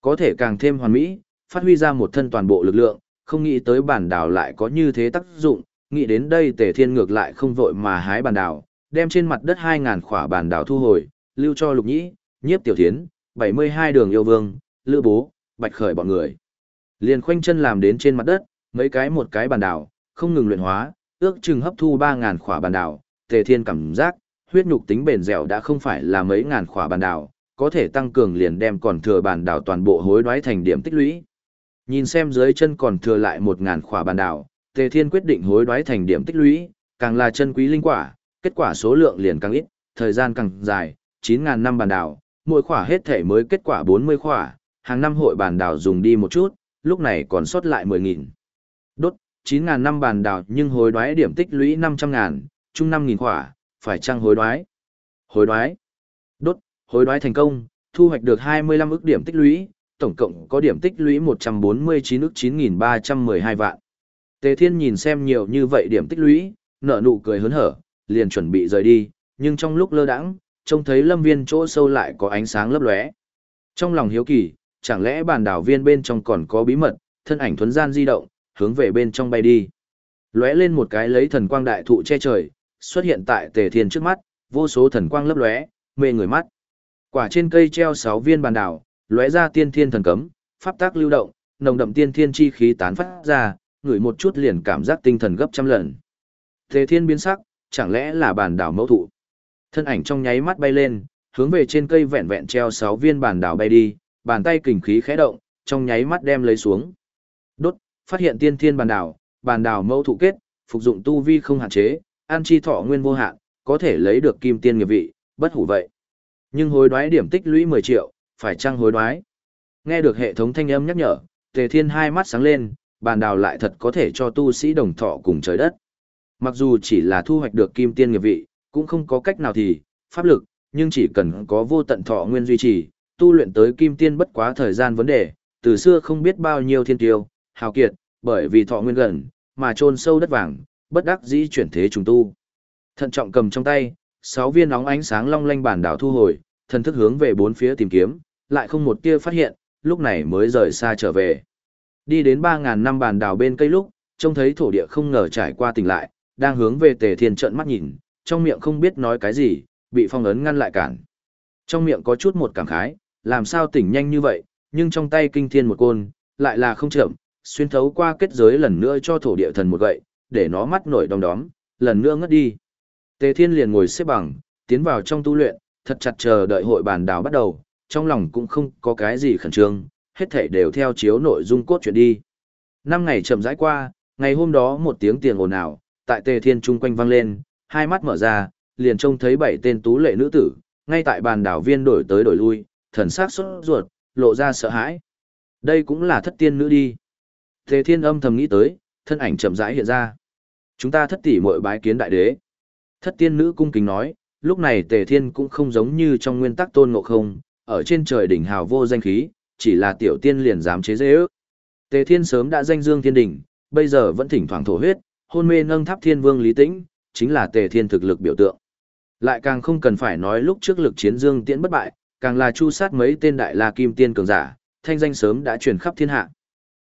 Có thể càng thêm hoàn mỹ, phát huy ra một thân toàn bộ lực lượng, không nghĩ tới bản đảo lại có như thế tác dụng, nghĩ đến đây tề thiên ngược lại không vội mà hái bản đảo, đem trên mặt đất hai ngàn khỏa bản đảo thu hồi, lưu cho lục nhĩ, nhiếp tiểu thiến, 72 đường yêu vương, lữ bố, bạch khởi bọn người. Liền khoanh chân làm đến trên mặt đất, mấy cái một cái bản đảo, không ngừng luyện hóa, ước chừng hấp thu ba ngàn khỏa bản đảo, tề thiên cảm giác, huyết nhục tính bền dẻo đã không phải là mấy ngàn khỏa bản đảo, có thể tăng cường liền đem còn thừa bản đảo toàn bộ hối đoái thành điểm tích lũy. Nhìn xem dưới chân còn thừa lại một ngàn khỏa bản đảo, tề thiên quyết định hối đoái thành điểm tích lũy, càng là chân quý linh quả, kết quả số lượng liền càng ít, thời gian càng dài, 9.000 năm bản đảo, mỗi khỏa hết thể mới kết quả 40 khỏa, hàng năm hội bản đảo dùng đi một chút, lúc này còn sót lại mười nghìn. Đốt, 9.000 năm bản đảo nhưng hối đoái điểm tích lũy 500 ngàn, chung 5.000 khỏa, phải chăng hối đoái? Hối đoái. Đốt, hối đoái thành công, thu hoạch được 25 ức điểm tích lũy, tổng cộng có điểm tích lũy 149 ức 9.312 vạn. Tề Thiên nhìn xem nhiều như vậy điểm tích lũy, nở nụ cười hớn hở, liền chuẩn bị rời đi, nhưng trong lúc lơ đãng, trông thấy lâm viên chỗ sâu lại có ánh sáng lấp lóe. Trong lòng hiếu kỳ, chẳng lẽ bản đảo viên bên trong còn có bí mật, thân ảnh thuấn gian di động, hướng về bên trong bay đi. Lóe lên một cái lấy thần quang đại thụ che trời, xuất hiện tại Tề Thiên trước mắt, vô số thần quang lấp lóe, mê người mắt. Quả trên cây treo sáu viên bàn đảo, lóe ra tiên thiên thần cấm, pháp tác lưu động, nồng đậm tiên thiên chi khí tán phát ra, ngửi một chút liền cảm giác tinh thần gấp trăm lần. Tề Thiên biến sắc, chẳng lẽ là bàn đảo mẫu thụ? Thân ảnh trong nháy mắt bay lên, hướng về trên cây vẹn vẹn treo sáu viên bàn đảo bay đi, bàn tay kình khí khẽ động, trong nháy mắt đem lấy xuống. Đốt, phát hiện tiên thiên bàn đảo, bàn đảo mẫu thụ kết, phục dụng tu vi không hạn chế, an chi thọ nguyên vô hạn, có thể lấy được kim tiên nghiệp vị, bất hủ vậy. Nhưng hối đoái điểm tích lũy 10 triệu, phải chăng hối đoái? Nghe được hệ thống thanh âm nhắc nhở, Tề Thiên hai mắt sáng lên, bàn đào lại thật có thể cho tu sĩ đồng thọ cùng trời đất. Mặc dù chỉ là thu hoạch được kim tiên nghiệp vị, cũng không có cách nào thì, pháp lực, nhưng chỉ cần có vô tận thọ nguyên duy trì, tu luyện tới kim tiên bất quá thời gian vấn đề, từ xưa không biết bao nhiêu thiên tiêu, hào kiệt, bởi vì thọ nguyên gần, mà trôn sâu đất vàng, bất đắc dĩ chuyển thế trùng tu. Thận trọng cầm trong tay, sáu viên nóng ánh sáng long lanh bản đảo thu hồi, thần thức hướng về bốn phía tìm kiếm, lại không một tia phát hiện, lúc này mới rời xa trở về. Đi đến 3.000 năm bản đảo bên cây lúc, trông thấy thổ địa không ngờ trải qua tỉnh lại, đang hướng về tề thiên trận mắt nhìn, trong miệng không biết nói cái gì, bị phong ấn ngăn lại cản. Trong miệng có chút một cảm khái, làm sao tỉnh nhanh như vậy, nhưng trong tay kinh thiên một côn, lại là không chậm, xuyên thấu qua kết giới lần nữa cho thổ địa thần một gậy, để nó mắt nổi đom đóm, lần nữa ngất đi. Tề Thiên liền ngồi xếp bằng, tiến vào trong tu luyện, thật chặt chờ đợi hội bàn đảo bắt đầu, trong lòng cũng không có cái gì khẩn trương, hết thảy đều theo chiếu nội dung cốt truyện đi. Năm ngày chậm rãi qua, ngày hôm đó một tiếng tiền ồn ào, tại Tề Thiên trung quanh vang lên, hai mắt mở ra, liền trông thấy bảy tên tú lệ nữ tử, ngay tại bàn đảo viên đổi tới đổi lui, thần sắc sốt ruột, lộ ra sợ hãi. Đây cũng là thất tiên nữ đi. Tề Thiên âm thầm nghĩ tới, thân ảnh chậm rãi hiện ra. Chúng ta thất tỷ muội bái kiến đại đế. Thất tiên nữ cung kính nói, lúc này tề thiên cũng không giống như trong nguyên tắc tôn ngộ không, ở trên trời đỉnh hào vô danh khí, chỉ là tiểu tiên liền dám chế dễ ước. Tề thiên sớm đã danh dương thiên đỉnh, bây giờ vẫn thỉnh thoảng thổ huyết, hôn mê nâng tháp thiên vương lý tĩnh, chính là tề thiên thực lực biểu tượng. Lại càng không cần phải nói lúc trước lực chiến dương tiễn bất bại, càng là chu sát mấy tên đại la kim tiên cường giả, thanh danh sớm đã truyền khắp thiên hạ.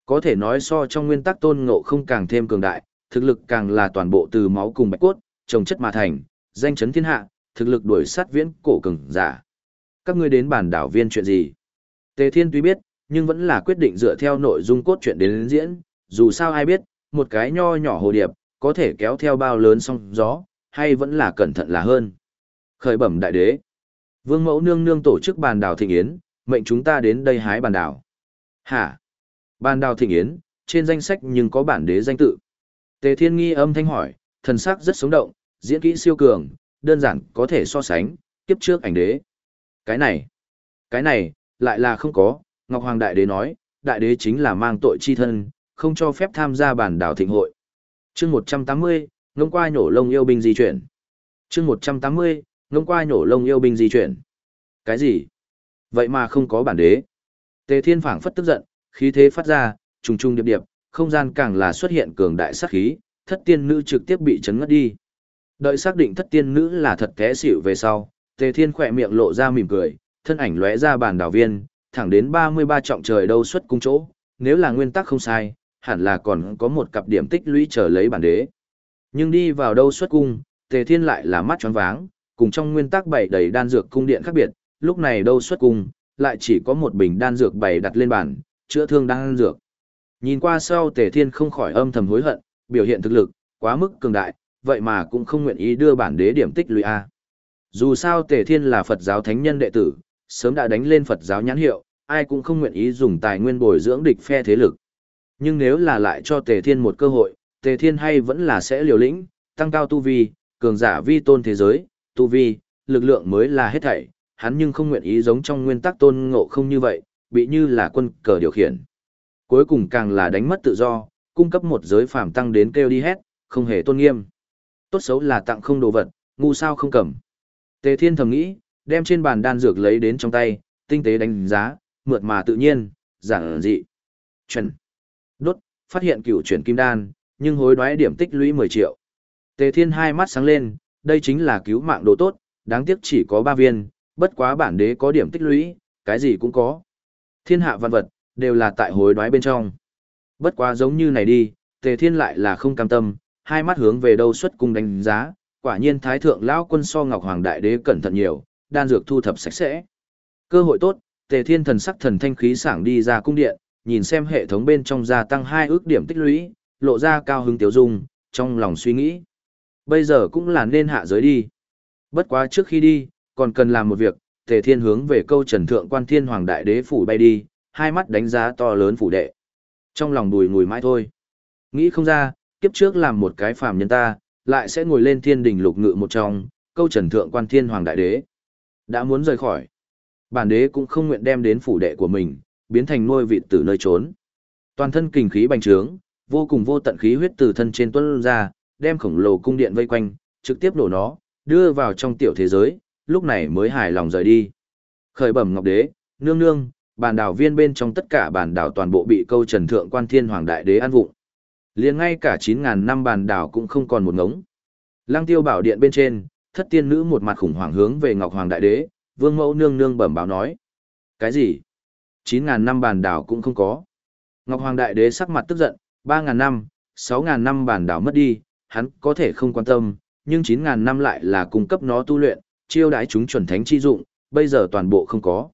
Có thể nói so trong nguyên tắc tôn ngộ không càng thêm cường đại, thực lực càng là toàn bộ từ máu cùng bạch cốt, trồng chất mà thành, danh chấn thiên hạ, thực lực đuổi sát viễn cổ cường giả. Các ngươi đến bản đảo viên chuyện gì? Tề Thiên tuy biết, nhưng vẫn là quyết định dựa theo nội dung cốt truyện đến diễn, dù sao ai biết, một cái nho nhỏ hồ điệp, có thể kéo theo bao lớn song gió, hay vẫn là cẩn thận là hơn. Khởi bẩm đại đế. Vương mẫu nương nương tổ chức bàn đảo thịnh yến, mệnh chúng ta đến đây hái bàn đảo. Hả? Bàn đào thịnh yến, trên danh sách nhưng có bản đế danh tự. Tề Thiên nghi âm thanh hỏi, thần sắc rất sống động, diễn kỹ siêu cường, đơn giản có thể so sánh, kiếp trước ảnh đế. Cái này, cái này, lại là không có, Ngọc Hoàng Đại Đế nói, Đại Đế chính là mang tội chi thân, không cho phép tham gia bản đảo thịnh hội. chương 180, ngông qua nhổ lông yêu binh di chuyển. chương 180, ngông qua nhổ lông yêu binh di chuyển. Cái gì? Vậy mà không có bản đế. Tề thiên phảng phất tức giận, khí thế phát ra, trùng trùng điệp điệp, không gian càng là xuất hiện cường đại sát khí, thất tiên nữ trực tiếp bị chấn ngất đi. Đợi xác định thất tiên nữ là thật té xỉu về sau, Tề Thiên khỏe miệng lộ ra mỉm cười, thân ảnh lóe ra bàn đảo viên, thẳng đến 33 trọng trời đâu xuất cung chỗ, nếu là nguyên tắc không sai, hẳn là còn có một cặp điểm tích lũy chờ lấy bản đế. Nhưng đi vào đâu xuất cung, Tề Thiên lại là mắt tròn váng, cùng trong nguyên tắc bảy đầy đan dược cung điện khác biệt, lúc này đâu xuất cung, lại chỉ có một bình đan dược bày đặt lên bàn, chữa thương đang ăn dược. Nhìn qua sau Tề Thiên không khỏi âm thầm hối hận, biểu hiện thực lực, quá mức cường đại, vậy mà cũng không nguyện ý đưa bản đế điểm tích lũy A. Dù sao Tề Thiên là Phật giáo thánh nhân đệ tử, sớm đã đánh lên Phật giáo nhãn hiệu, ai cũng không nguyện ý dùng tài nguyên bồi dưỡng địch phe thế lực. Nhưng nếu là lại cho Tề Thiên một cơ hội, Tề Thiên hay vẫn là sẽ liều lĩnh, tăng cao tu vi, cường giả vi tôn thế giới, tu vi, lực lượng mới là hết thảy, hắn nhưng không nguyện ý giống trong nguyên tắc tôn ngộ không như vậy, bị như là quân cờ điều khiển. Cuối cùng càng là đánh mất tự do, cung cấp một giới phàm tăng đến kêu đi hết, không hề tôn nghiêm. Tốt xấu là tặng không đồ vật, ngu sao không cầm. Tề Thiên thầm nghĩ, đem trên bàn đan dược lấy đến trong tay, tinh tế đánh giá, mượt mà tự nhiên, giản dị. Chuẩn. Đốt, phát hiện cửu chuyển kim đan, nhưng hối đoái điểm tích lũy 10 triệu. Tề Thiên hai mắt sáng lên, đây chính là cứu mạng đồ tốt, đáng tiếc chỉ có 3 viên, bất quá bản đế có điểm tích lũy, cái gì cũng có. Thiên hạ văn vật, đều là tại hối đoái bên trong. Bất quá giống như này đi, Tề Thiên lại là không cam tâm, hai mắt hướng về đâu xuất cung đánh giá, quả nhiên thái thượng lão quân so Ngọc Hoàng đại đế cẩn thận nhiều, đan dược thu thập sạch sẽ. Cơ hội tốt, Tề Thiên thần sắc thần thanh khí sảng đi ra cung điện, nhìn xem hệ thống bên trong gia tăng hai ước điểm tích lũy, lộ ra cao hứng tiểu dung, trong lòng suy nghĩ. Bây giờ cũng là nên hạ giới đi. Bất quá trước khi đi, còn cần làm một việc, Tề Thiên hướng về câu Trần Thượng Quan Thiên Hoàng Đại Đế phủ bay đi, hai mắt đánh giá to lớn phủ đệ. Trong lòng đùi ngùi mãi thôi. Nghĩ không ra, kiếp trước làm một cái phàm nhân ta, lại sẽ ngồi lên thiên đình lục ngự một trong, câu Trần Thượng Quan Thiên Hoàng Đại Đế. Đã muốn rời khỏi. Bản đế cũng không nguyện đem đến phủ đệ của mình, biến thành nuôi vị tử nơi trốn. Toàn thân kình khí bành trướng, vô cùng vô tận khí huyết từ thân trên tuôn ra, đem khổng lồ cung điện vây quanh, trực tiếp đổ nó, đưa vào trong tiểu thế giới, lúc này mới hài lòng rời đi. Khởi bẩm Ngọc Đế, nương nương, bản đảo viên bên trong tất cả bản đảo toàn bộ bị câu trần thượng quan thiên hoàng đại đế ăn vụng. liền ngay cả 9.000 năm bản đảo cũng không còn một ngống. Lăng tiêu bảo điện bên trên, thất tiên nữ một mặt khủng hoảng hướng về Ngọc Hoàng đại đế, vương mẫu nương nương bẩm báo nói. Cái gì? 9.000 năm bản đảo cũng không có. Ngọc Hoàng đại đế sắc mặt tức giận, 3000 năm, 6000 năm bản đảo mất đi, hắn có thể không quan tâm, nhưng 9.000 năm lại là cung cấp nó tu luyện, chiêu đãi chúng chuẩn thánh chi dụng, bây giờ toàn bộ không có.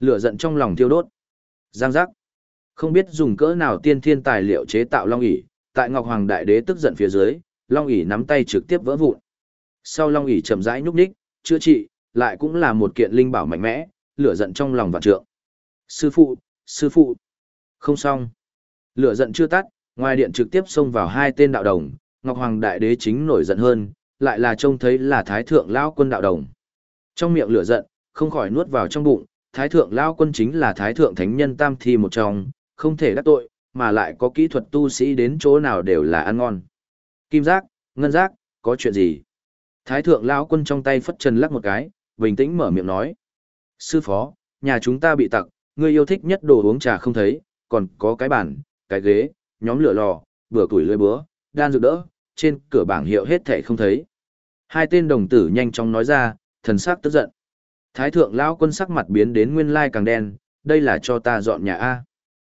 Lửa giận trong lòng thiêu đốt. Giang giác. Không biết dùng cỡ nào tiên thiên tài liệu chế tạo long ỷ, tại Ngọc Hoàng Đại Đế tức giận phía dưới, long ỷ nắm tay trực tiếp vỡ vụn. Sau long ỷ chậm rãi nhúc nhích, chữa trị, lại cũng là một kiện linh bảo mạnh mẽ, lửa giận trong lòng vạn trượng. Sư phụ, sư phụ. Không xong. Lửa giận chưa tắt, ngoài điện trực tiếp xông vào hai tên đạo đồng, Ngọc Hoàng Đại Đế chính nổi giận hơn, lại là trông thấy là Thái Thượng Lao quân đạo đồng. Trong miệng lửa giận, không khỏi nuốt vào trong bụng, Thái Thượng Lao quân chính là Thái Thượng Thánh Nhân Tam Thi một trong, không thể đắc tội, mà lại có kỹ thuật tu sĩ đến chỗ nào đều là ăn ngon. Kim giác, ngân giác, có chuyện gì? Thái Thượng Lao quân trong tay phất chân lắc một cái, bình tĩnh mở miệng nói. Sư phó, nhà chúng ta bị tặc, ngươi yêu thích nhất đồ uống trà không thấy, còn có cái bàn, cái ghế, nhóm lửa lò, bữa tuổi lưới búa đan dược đỡ, trên cửa bảng hiệu hết thảy không thấy. Hai tên đồng tử nhanh chóng nói ra, thần sắc tức giận. Thái thượng lão quân sắc mặt biến đến nguyên lai càng đen, đây là cho ta dọn nhà A.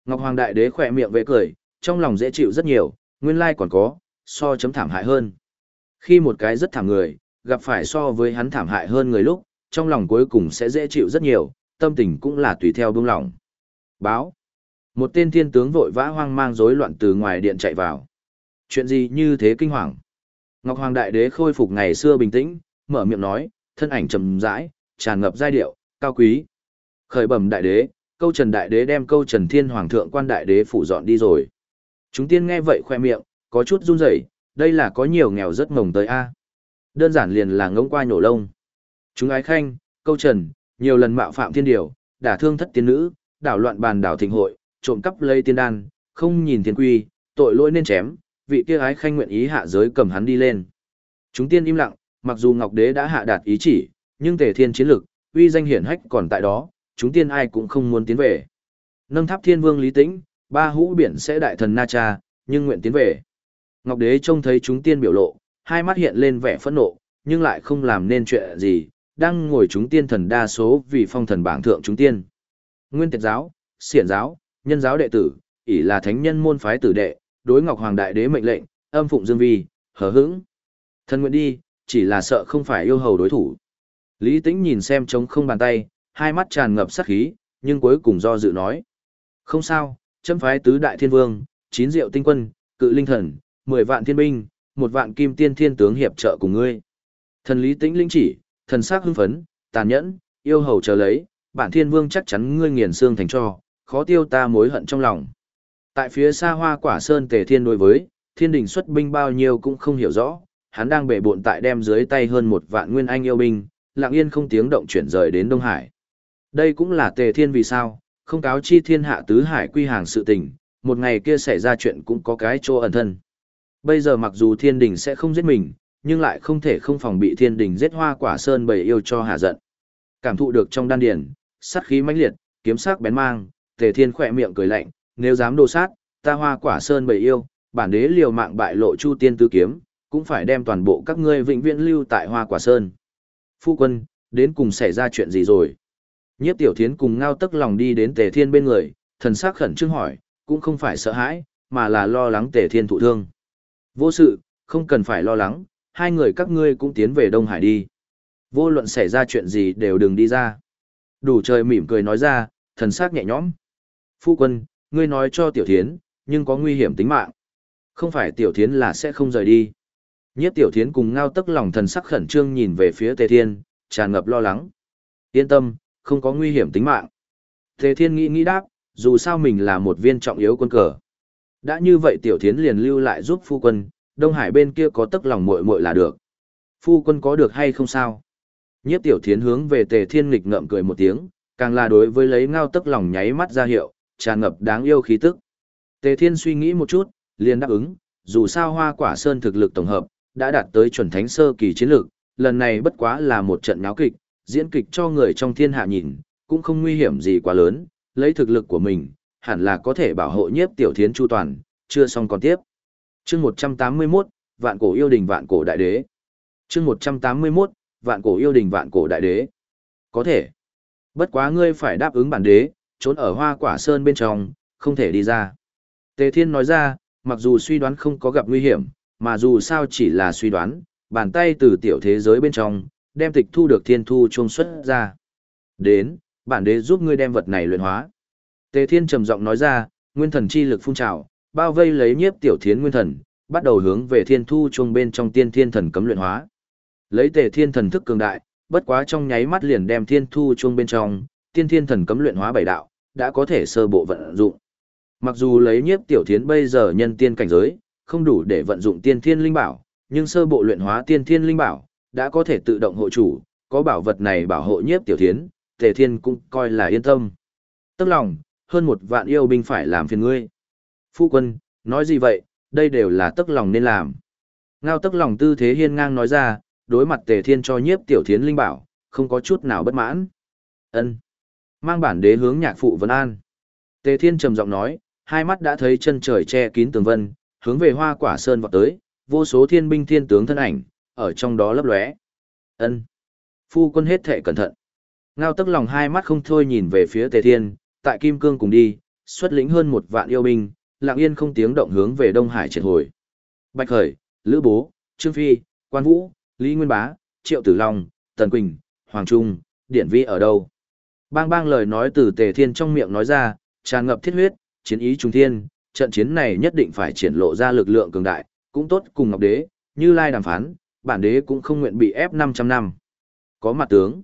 Ngọc Hoàng Đại Đế khỏe miệng vẽ cười, trong lòng dễ chịu rất nhiều, nguyên lai còn có, so chấm thảm hại hơn. Khi một cái rất thảm người, gặp phải so với hắn thảm hại hơn người lúc, trong lòng cuối cùng sẽ dễ chịu rất nhiều, tâm tình cũng là tùy theo buông lòng. Báo. Một tên thiên tướng vội vã hoang mang rối loạn từ ngoài điện chạy vào. Chuyện gì như thế kinh hoàng? Ngọc Hoàng Đại Đế khôi phục ngày xưa bình tĩnh, mở miệng nói, thân ảnh trầm rãi, tràn ngập giai điệu, cao quý. Khởi bẩm Đại Đế, câu Trần Đại Đế đem câu Trần Thiên Hoàng thượng quan Đại Đế phủ dọn đi rồi. Chúng tiên nghe vậy khoe miệng, có chút run rẩy, đây là có nhiều nghèo rất mồng tới a. Đơn giản liền là ngông qua nhổ lông. Chúng ái khanh, câu Trần, nhiều lần mạo phạm thiên điều, đả thương thất tiên nữ, đảo loạn bàn đảo thịnh hội, trộm cắp lây tiên đan, không nhìn thiên quy, tội lỗi nên chém, vị kia ái khanh nguyện ý hạ giới cầm hắn đi lên. Chúng tiên im lặng, mặc dù Ngọc Đế đã hạ đạt ý chỉ, nhưng Tề Thiên chiến lực, uy danh hiển hách còn tại đó, chúng tiên ai cũng không muốn tiến về. Nâng tháp thiên vương Lý Tĩnh, ba hũ biển sẽ đại thần Na Cha, nhưng nguyện tiến về. Ngọc Đế trông thấy chúng tiên biểu lộ, hai mắt hiện lên vẻ phẫn nộ, nhưng lại không làm nên chuyện gì, đang ngồi chúng tiên thần đa số vì phong thần bảng thượng chúng tiên. Nguyên tiệt giáo, xiển giáo, nhân giáo đệ tử, ỷ là thánh nhân môn phái tử đệ, đối Ngọc Hoàng Đại Đế mệnh lệnh, âm phụng dương vi, hờ hững. Thần nguyện đi, chỉ là sợ không phải yêu hầu đối thủ. Lý Tĩnh nhìn xem trống không bàn tay, hai mắt tràn ngập sát khí, nhưng cuối cùng do dự nói. Không sao, chấm phái tứ đại thiên vương, chín diệu tinh quân, cự linh thần, mười vạn thiên binh, một vạn kim tiên thiên tướng hiệp trợ cùng ngươi. Thần Lý Tĩnh linh chỉ, thần sắc hưng phấn, tàn nhẫn, yêu hầu chờ lấy, bản thiên vương chắc chắn ngươi nghiền xương thành cho, khó tiêu ta mối hận trong lòng. Tại phía xa hoa quả sơn tề thiên đối với, thiên đình xuất binh bao nhiêu cũng không hiểu rõ, hắn đang bể bộn tại đem dưới tay hơn một vạn nguyên anh yêu binh, lặng yên không tiếng động chuyển rời đến Đông Hải. Đây cũng là tề thiên vì sao, không cáo chi thiên hạ tứ hải quy hàng sự tình, một ngày kia xảy ra chuyện cũng có cái chỗ ẩn thân. Bây giờ mặc dù thiên đình sẽ không giết mình, nhưng lại không thể không phòng bị thiên đình giết hoa quả sơn bầy yêu cho hạ giận. Cảm thụ được trong đan điển, sát khí mãnh liệt, kiếm sắc bén mang, tề thiên khỏe miệng cười lạnh, nếu dám đồ sát, ta hoa quả sơn bầy yêu, bản đế liều mạng bại lộ chu tiên tứ kiếm, cũng phải đem toàn bộ các ngươi vĩnh viễn lưu tại hoa quả sơn. Phu quân, đến cùng xảy ra chuyện gì rồi? Nhiếp tiểu thiến cùng ngao tức lòng đi đến tề thiên bên người, thần sắc khẩn trương hỏi, cũng không phải sợ hãi, mà là lo lắng tề thiên thụ thương. Vô sự, không cần phải lo lắng, hai người các ngươi cũng tiến về Đông Hải đi. Vô luận xảy ra chuyện gì đều đừng đi ra. Đủ trời mỉm cười nói ra, thần sắc nhẹ nhõm. Phu quân, ngươi nói cho tiểu thiến, nhưng có nguy hiểm tính mạng. Không phải tiểu thiến là sẽ không rời đi. Nhiếp tiểu thiến cùng ngao tức lòng thần sắc khẩn trương nhìn về phía tề thiên, tràn ngập lo lắng. Yên tâm, không có nguy hiểm tính mạng. Tề thiên nghĩ nghĩ đáp, dù sao mình là một viên trọng yếu quân cờ. Đã như vậy tiểu thiến liền lưu lại giúp phu quân, Đông Hải bên kia có tức lòng muội muội là được. Phu quân có được hay không sao? Nhiếp tiểu thiến hướng về tề thiên nghịch ngợm cười một tiếng, càng là đối với lấy ngao tức lòng nháy mắt ra hiệu, tràn ngập đáng yêu khí tức. Tề thiên suy nghĩ một chút, liền đáp ứng, dù sao hoa quả sơn thực lực tổng hợp, đã đạt tới chuẩn thánh sơ kỳ chiến lược, lần này bất quá là một trận náo kịch, diễn kịch cho người trong thiên hạ nhìn, cũng không nguy hiểm gì quá lớn, lấy thực lực của mình, hẳn là có thể bảo hộ nhiếp tiểu thiến chu toàn, chưa xong còn tiếp. chương 181, vạn cổ yêu đình vạn cổ đại đế. chương 181, vạn cổ yêu đình vạn cổ đại đế. Có thể. Bất quá ngươi phải đáp ứng bản đế, trốn ở hoa quả sơn bên trong, không thể đi ra. Tề Thiên nói ra, mặc dù suy đoán không có gặp nguy hiểm, mà dù sao chỉ là suy đoán, bàn tay từ tiểu thế giới bên trong, đem tịch thu được thiên thu trông xuất ra. Đến, bản đế giúp ngươi đem vật này luyện hóa. Tề Thiên trầm giọng nói ra, nguyên thần chi lực phun trào, bao vây lấy nhiếp tiểu thiến nguyên thần, bắt đầu hướng về thiên thu chuông bên trong tiên thiên thần cấm luyện hóa. Lấy Tề Thiên thần thức cường đại, bất quá trong nháy mắt liền đem thiên thu chuông bên trong, tiên thiên thần cấm luyện hóa bảy đạo, đã có thể sơ bộ vận dụng. Mặc dù lấy nhiếp tiểu thiến bây giờ nhân tiên cảnh giới, không đủ để vận dụng tiên thiên linh bảo, nhưng sơ bộ luyện hóa tiên thiên linh bảo, đã có thể tự động hộ chủ, có bảo vật này bảo hộ nhiếp tiểu thiến, tề thiên cũng coi là yên tâm. Tức lòng, hơn một vạn yêu binh phải làm phiền ngươi. Phu quân, nói gì vậy, đây đều là tức lòng nên làm. Ngao tức lòng tư thế hiên ngang nói ra, đối mặt tề thiên cho nhiếp tiểu thiến linh bảo, không có chút nào bất mãn. ân Mang bản đế hướng nhạc phụ Vân An. Tề thiên trầm giọng nói, hai mắt đã thấy chân trời che kín tường vân, hướng về hoa quả sơn vọt tới, vô số thiên binh thiên tướng thân ảnh, ở trong đó lấp lóe. Ân, Phu quân hết thệ cẩn thận. Ngao tức lòng hai mắt không thôi nhìn về phía tề thiên, tại Kim Cương cùng đi, xuất lĩnh hơn một vạn yêu binh, lặng yên không tiếng động hướng về Đông Hải triệt hồi. Bạch Khởi, Lữ Bố, Trương Phi, Quan Vũ, Lý Nguyên Bá, Triệu Tử Long, Tần Quỳnh, Hoàng Trung, Điển Vi ở đâu? Bang bang lời nói từ Tề Thiên trong miệng nói ra, tràn ngập thiết huyết, chiến ý trung thiên, trận chiến này nhất định phải triển lộ ra lực lượng cường đại, cũng tốt cùng Ngọc Đế, như lai đàm phán, bản đế cũng không nguyện bị ép 500 năm. Có mặt tướng.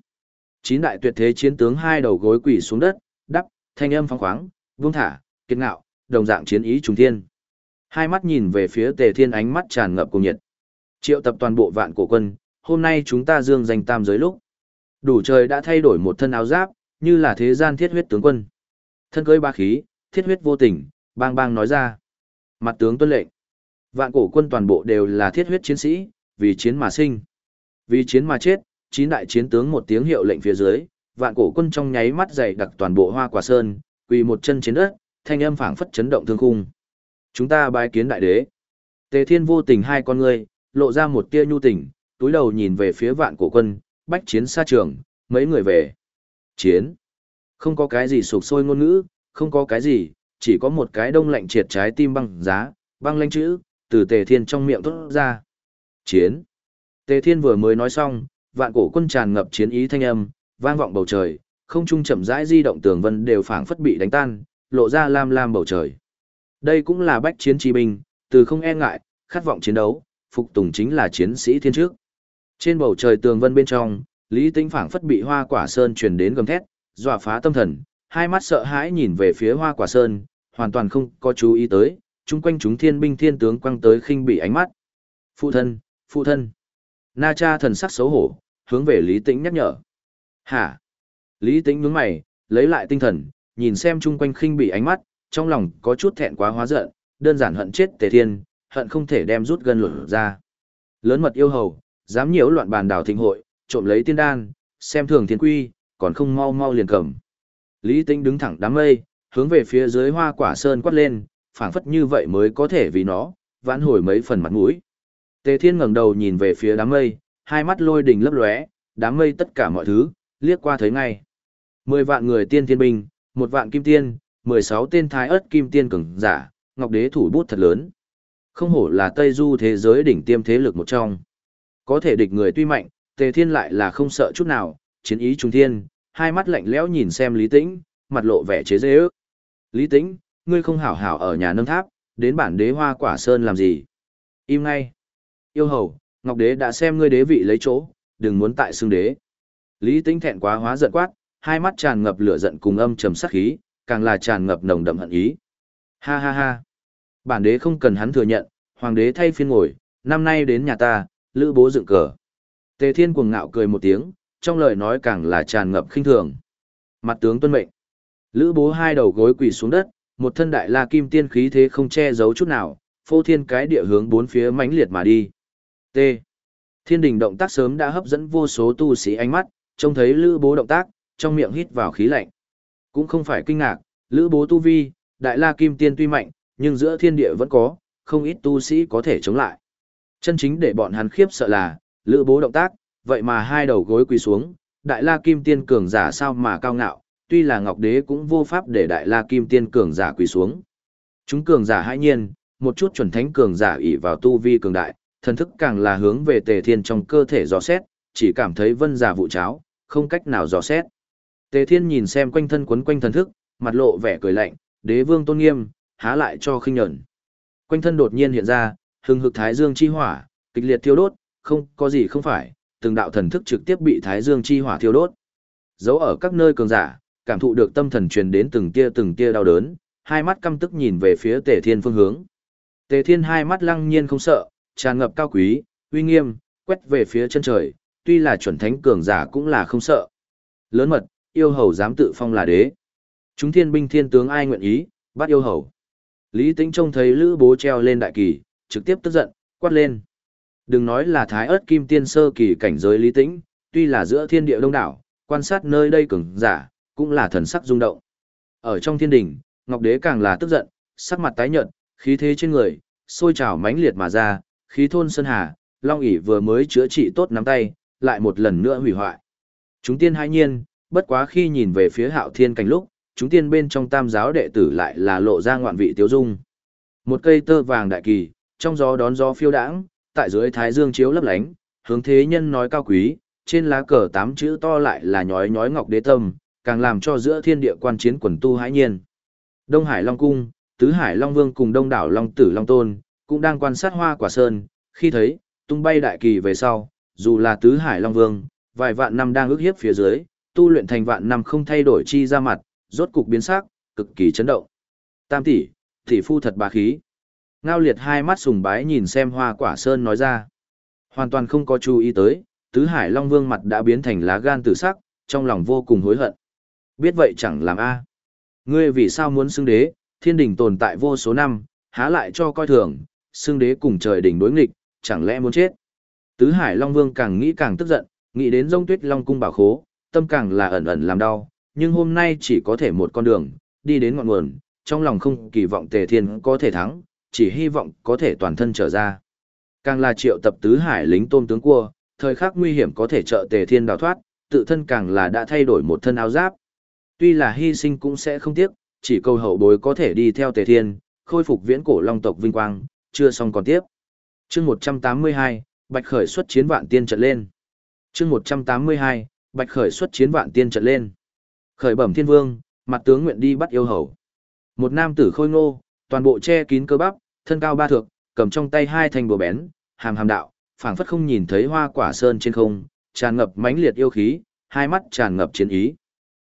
Chín đại tuyệt thế chiến tướng hai đầu gối quỳ xuống đất, đắp, thanh âm phong khoáng, vương thả, kiệt ngạo, đồng dạng chiến ý trung thiên. Hai mắt nhìn về phía Tề Thiên ánh mắt tràn ngập cùng nhiệt. Triệu tập toàn bộ vạn cổ quân, hôm nay chúng ta dương danh tam giới lúc. Đủ trời đã thay đổi một thân áo giáp, như là thế gian thiết huyết tướng quân. Thân cưới ba khí, thiết huyết vô tình, Bang bang nói ra. Mặt tướng tuân lệnh. Vạn cổ quân toàn bộ đều là thiết huyết chiến sĩ, vì chiến mà sinh. Vì chiến mà chết, chín đại chiến tướng một tiếng hiệu lệnh phía dưới, vạn cổ quân trong nháy mắt dày đặc toàn bộ hoa quả sơn, quỳ một chân trên đất, thanh âm phảng phất chấn động thương khung. Chúng ta bái kiến đại đế. Tề Thiên vô tình hai con ngươi, lộ ra một tia nhu tình, túi đầu nhìn về phía vạn cổ quân, bách chiến xa trường, mấy người về. Chiến. Không có cái gì sụp sôi ngôn ngữ, không có cái gì, chỉ có một cái đông lạnh triệt trái tim băng giá, băng lanh chữ, từ Tề Thiên trong miệng thốt ra. Chiến. Tề Thiên vừa mới nói xong, vạn cổ quân tràn ngập chiến ý thanh âm, vang vọng bầu trời, không trung chậm rãi di động tường vân đều phảng phất bị đánh tan, lộ ra lam lam bầu trời. Đây cũng là bách chiến trí binh, từ không e ngại, khát vọng chiến đấu, phục tùng chính là chiến sĩ thiên trước. Trên bầu trời tường vân bên trong, Lý Tĩnh phảng phất bị Hoa Quả Sơn truyền đến gầm thét, dọa phá tâm thần, hai mắt sợ hãi nhìn về phía Hoa Quả Sơn, hoàn toàn không có chú ý tới, chung quanh chúng thiên binh thiên tướng quăng tới khinh bị ánh mắt. Phụ thân, phụ thân. Na cha thần sắc xấu hổ, hướng về Lý Tĩnh nhắc nhở. Hả? Lý Tĩnh nhướng mày, lấy lại tinh thần, nhìn xem chung quanh khinh bị ánh mắt, trong lòng có chút thẹn quá hóa giận, đơn giản hận chết Tề Thiên, hận không thể đem rút gân luận ra. Lớn mật yêu hầu, dám nhiễu loạn bàn đảo thịnh hội, trộm lấy tiên đan, xem thường thiên quy, còn không mau mau liền cầm. Lý Tĩnh đứng thẳng đám mây, hướng về phía dưới hoa quả sơn quát lên, phảng phất như vậy mới có thể vì nó, vãn hồi mấy phần mặt mũi. Tề Thiên ngẩng đầu nhìn về phía đám mây, hai mắt lôi đình lấp lóe, đám mây tất cả mọi thứ, liếc qua thấy ngay. Mười vạn người tiên thiên binh, một vạn kim tiên, mười sáu tên thái ớt kim tiên cường giả, ngọc đế thủ bút thật lớn. Không hổ là Tây Du thế giới đỉnh tiêm thế lực một trong. Có thể địch người tuy mạnh, Tề Thiên lại là không sợ chút nào, chiến ý trung thiên, hai mắt lạnh lẽo nhìn xem Lý Tĩnh, mặt lộ vẻ chế giễu. ước. Lý Tĩnh, ngươi không hảo hảo ở nhà nâng tháp, đến bản đế hoa quả sơn làm gì? Im ngay. Yêu hầu, Ngọc đế đã xem ngươi đế vị lấy chỗ, đừng muốn tại xương đế. Lý Tĩnh thẹn quá hóa giận quát, hai mắt tràn ngập lửa giận cùng âm trầm sát khí, càng là tràn ngập nồng đậm hận ý. Ha ha ha. Bản đế không cần hắn thừa nhận, hoàng đế thay phiên ngồi, năm nay đến nhà ta, lữ bố dựng cờ. Tề Thiên cuồng ngạo cười một tiếng, trong lời nói càng là tràn ngập khinh thường. Mặt tướng tuân mệnh. Lữ bố hai đầu gối quỳ xuống đất, một thân đại la kim tiên khí thế không che giấu chút nào, phô thiên cái địa hướng bốn phía mãnh liệt mà đi. T. Thiên đình động tác sớm đã hấp dẫn vô số tu sĩ ánh mắt, trông thấy lữ bố động tác, trong miệng hít vào khí lạnh. Cũng không phải kinh ngạc, lữ bố tu vi, đại la kim tiên tuy mạnh, nhưng giữa thiên địa vẫn có, không ít tu sĩ có thể chống lại. Chân chính để bọn hắn khiếp sợ là, lữ bố động tác, vậy mà hai đầu gối quỳ xuống, đại la kim tiên cường giả sao mà cao ngạo, tuy là ngọc đế cũng vô pháp để đại la kim tiên cường giả quỳ xuống. Chúng cường giả hãi nhiên, một chút chuẩn thánh cường giả ỷ vào tu vi cường đại, thần thức càng là hướng về tề thiên trong cơ thể dò xét, chỉ cảm thấy vân giả vụ cháo, không cách nào dò xét. Tề thiên nhìn xem quanh thân quấn quanh thần thức, mặt lộ vẻ cười lạnh, đế vương tôn nghiêm, há lại cho khinh nhẫn. Quanh thân đột nhiên hiện ra, hừng hực thái dương chi hỏa, kịch liệt thiêu đốt, không có gì không phải, từng đạo thần thức trực tiếp bị thái dương chi hỏa thiêu đốt. Giấu ở các nơi cường giả, cảm thụ được tâm thần truyền đến từng tia từng tia đau đớn, hai mắt căm tức nhìn về phía Tề Thiên phương hướng. Tề Thiên hai mắt lăng nhiên không sợ, tràn ngập cao quý, uy nghiêm, quét về phía chân trời, tuy là chuẩn thánh cường giả cũng là không sợ. Lớn mật, yêu hầu dám tự phong là đế. Chúng thiên binh thiên tướng ai nguyện ý, bắt yêu hầu. Lý Tĩnh trông thấy Lữ Bố treo lên đại kỳ, trực tiếp tức giận, quát lên. Đừng nói là thái ớt kim tiên sơ kỳ cảnh giới Lý Tĩnh, tuy là giữa thiên địa đông đảo, quan sát nơi đây cường giả, cũng là thần sắc rung động. Ở trong thiên đình, Ngọc Đế càng là tức giận, sắc mặt tái nhợt, khí thế trên người, sôi trào mãnh liệt mà ra, khí thôn sơn hà, Long ỷ vừa mới chữa trị tốt nắm tay, lại một lần nữa hủy hoại. Chúng tiên hai nhiên, bất quá khi nhìn về phía Hạo Thiên cảnh lúc, chúng tiên bên trong tam giáo đệ tử lại là lộ ra ngoạn vị tiêu dung. Một cây tơ vàng đại kỳ, trong gió đón gió phiêu đãng, tại dưới thái dương chiếu lấp lánh, hướng thế nhân nói cao quý, trên lá cờ tám chữ to lại là nhói nhói ngọc đế tâm, càng làm cho giữa thiên địa quan chiến quần tu hãi nhiên. Đông Hải Long Cung, Tứ Hải Long Vương cùng Đông đảo Long Tử Long Tôn, cũng đang quan sát hoa quả sơn, khi thấy, tung bay đại kỳ về sau, dù là Tứ Hải Long Vương, vài vạn năm đang ước hiếp phía dưới, tu luyện thành vạn năm không thay đổi chi ra mặt, rốt cục biến sắc, cực kỳ chấn động. Tam tỷ, tỷ phu thật bá khí. Ngao liệt hai mắt sùng bái nhìn xem hoa quả sơn nói ra. Hoàn toàn không có chú ý tới, tứ hải long vương mặt đã biến thành lá gan tử sắc, trong lòng vô cùng hối hận. Biết vậy chẳng làm a. À. Ngươi vì sao muốn xưng đế, thiên đình tồn tại vô số năm, há lại cho coi thường, xưng đế cùng trời đỉnh đối nghịch, chẳng lẽ muốn chết. Tứ Hải Long Vương càng nghĩ càng tức giận, nghĩ đến rông tuyết Long Cung bảo khố, tâm càng là ẩn ẩn làm đau, nhưng hôm nay chỉ có thể một con đường, đi đến ngọn nguồn, trong lòng không kỳ vọng Tề Thiên có thể thắng, chỉ hy vọng có thể toàn thân trở ra. Càng là triệu tập tứ hải lính tôm tướng cua, thời khắc nguy hiểm có thể trợ Tề Thiên đào thoát, tự thân càng là đã thay đổi một thân áo giáp. Tuy là hy sinh cũng sẽ không tiếc, chỉ cầu hậu bối có thể đi theo Tề Thiên, khôi phục viễn cổ long tộc vinh quang, chưa xong còn tiếp. Chương 182, Bạch Khởi xuất chiến vạn tiên trận lên. Chương 182, Bạch Khởi xuất chiến vạn tiên trận lên. Khởi bẩm thiên vương, mặt tướng nguyện đi bắt yêu hầu. Một nam tử khôi ngô, toàn bộ che kín cơ bắp, thân cao ba thước, cầm trong tay hai thanh búa bén, hàm hàm đạo, phảng phất không nhìn thấy hoa quả sơn trên không, tràn ngập mãnh liệt yêu khí, hai mắt tràn ngập chiến ý.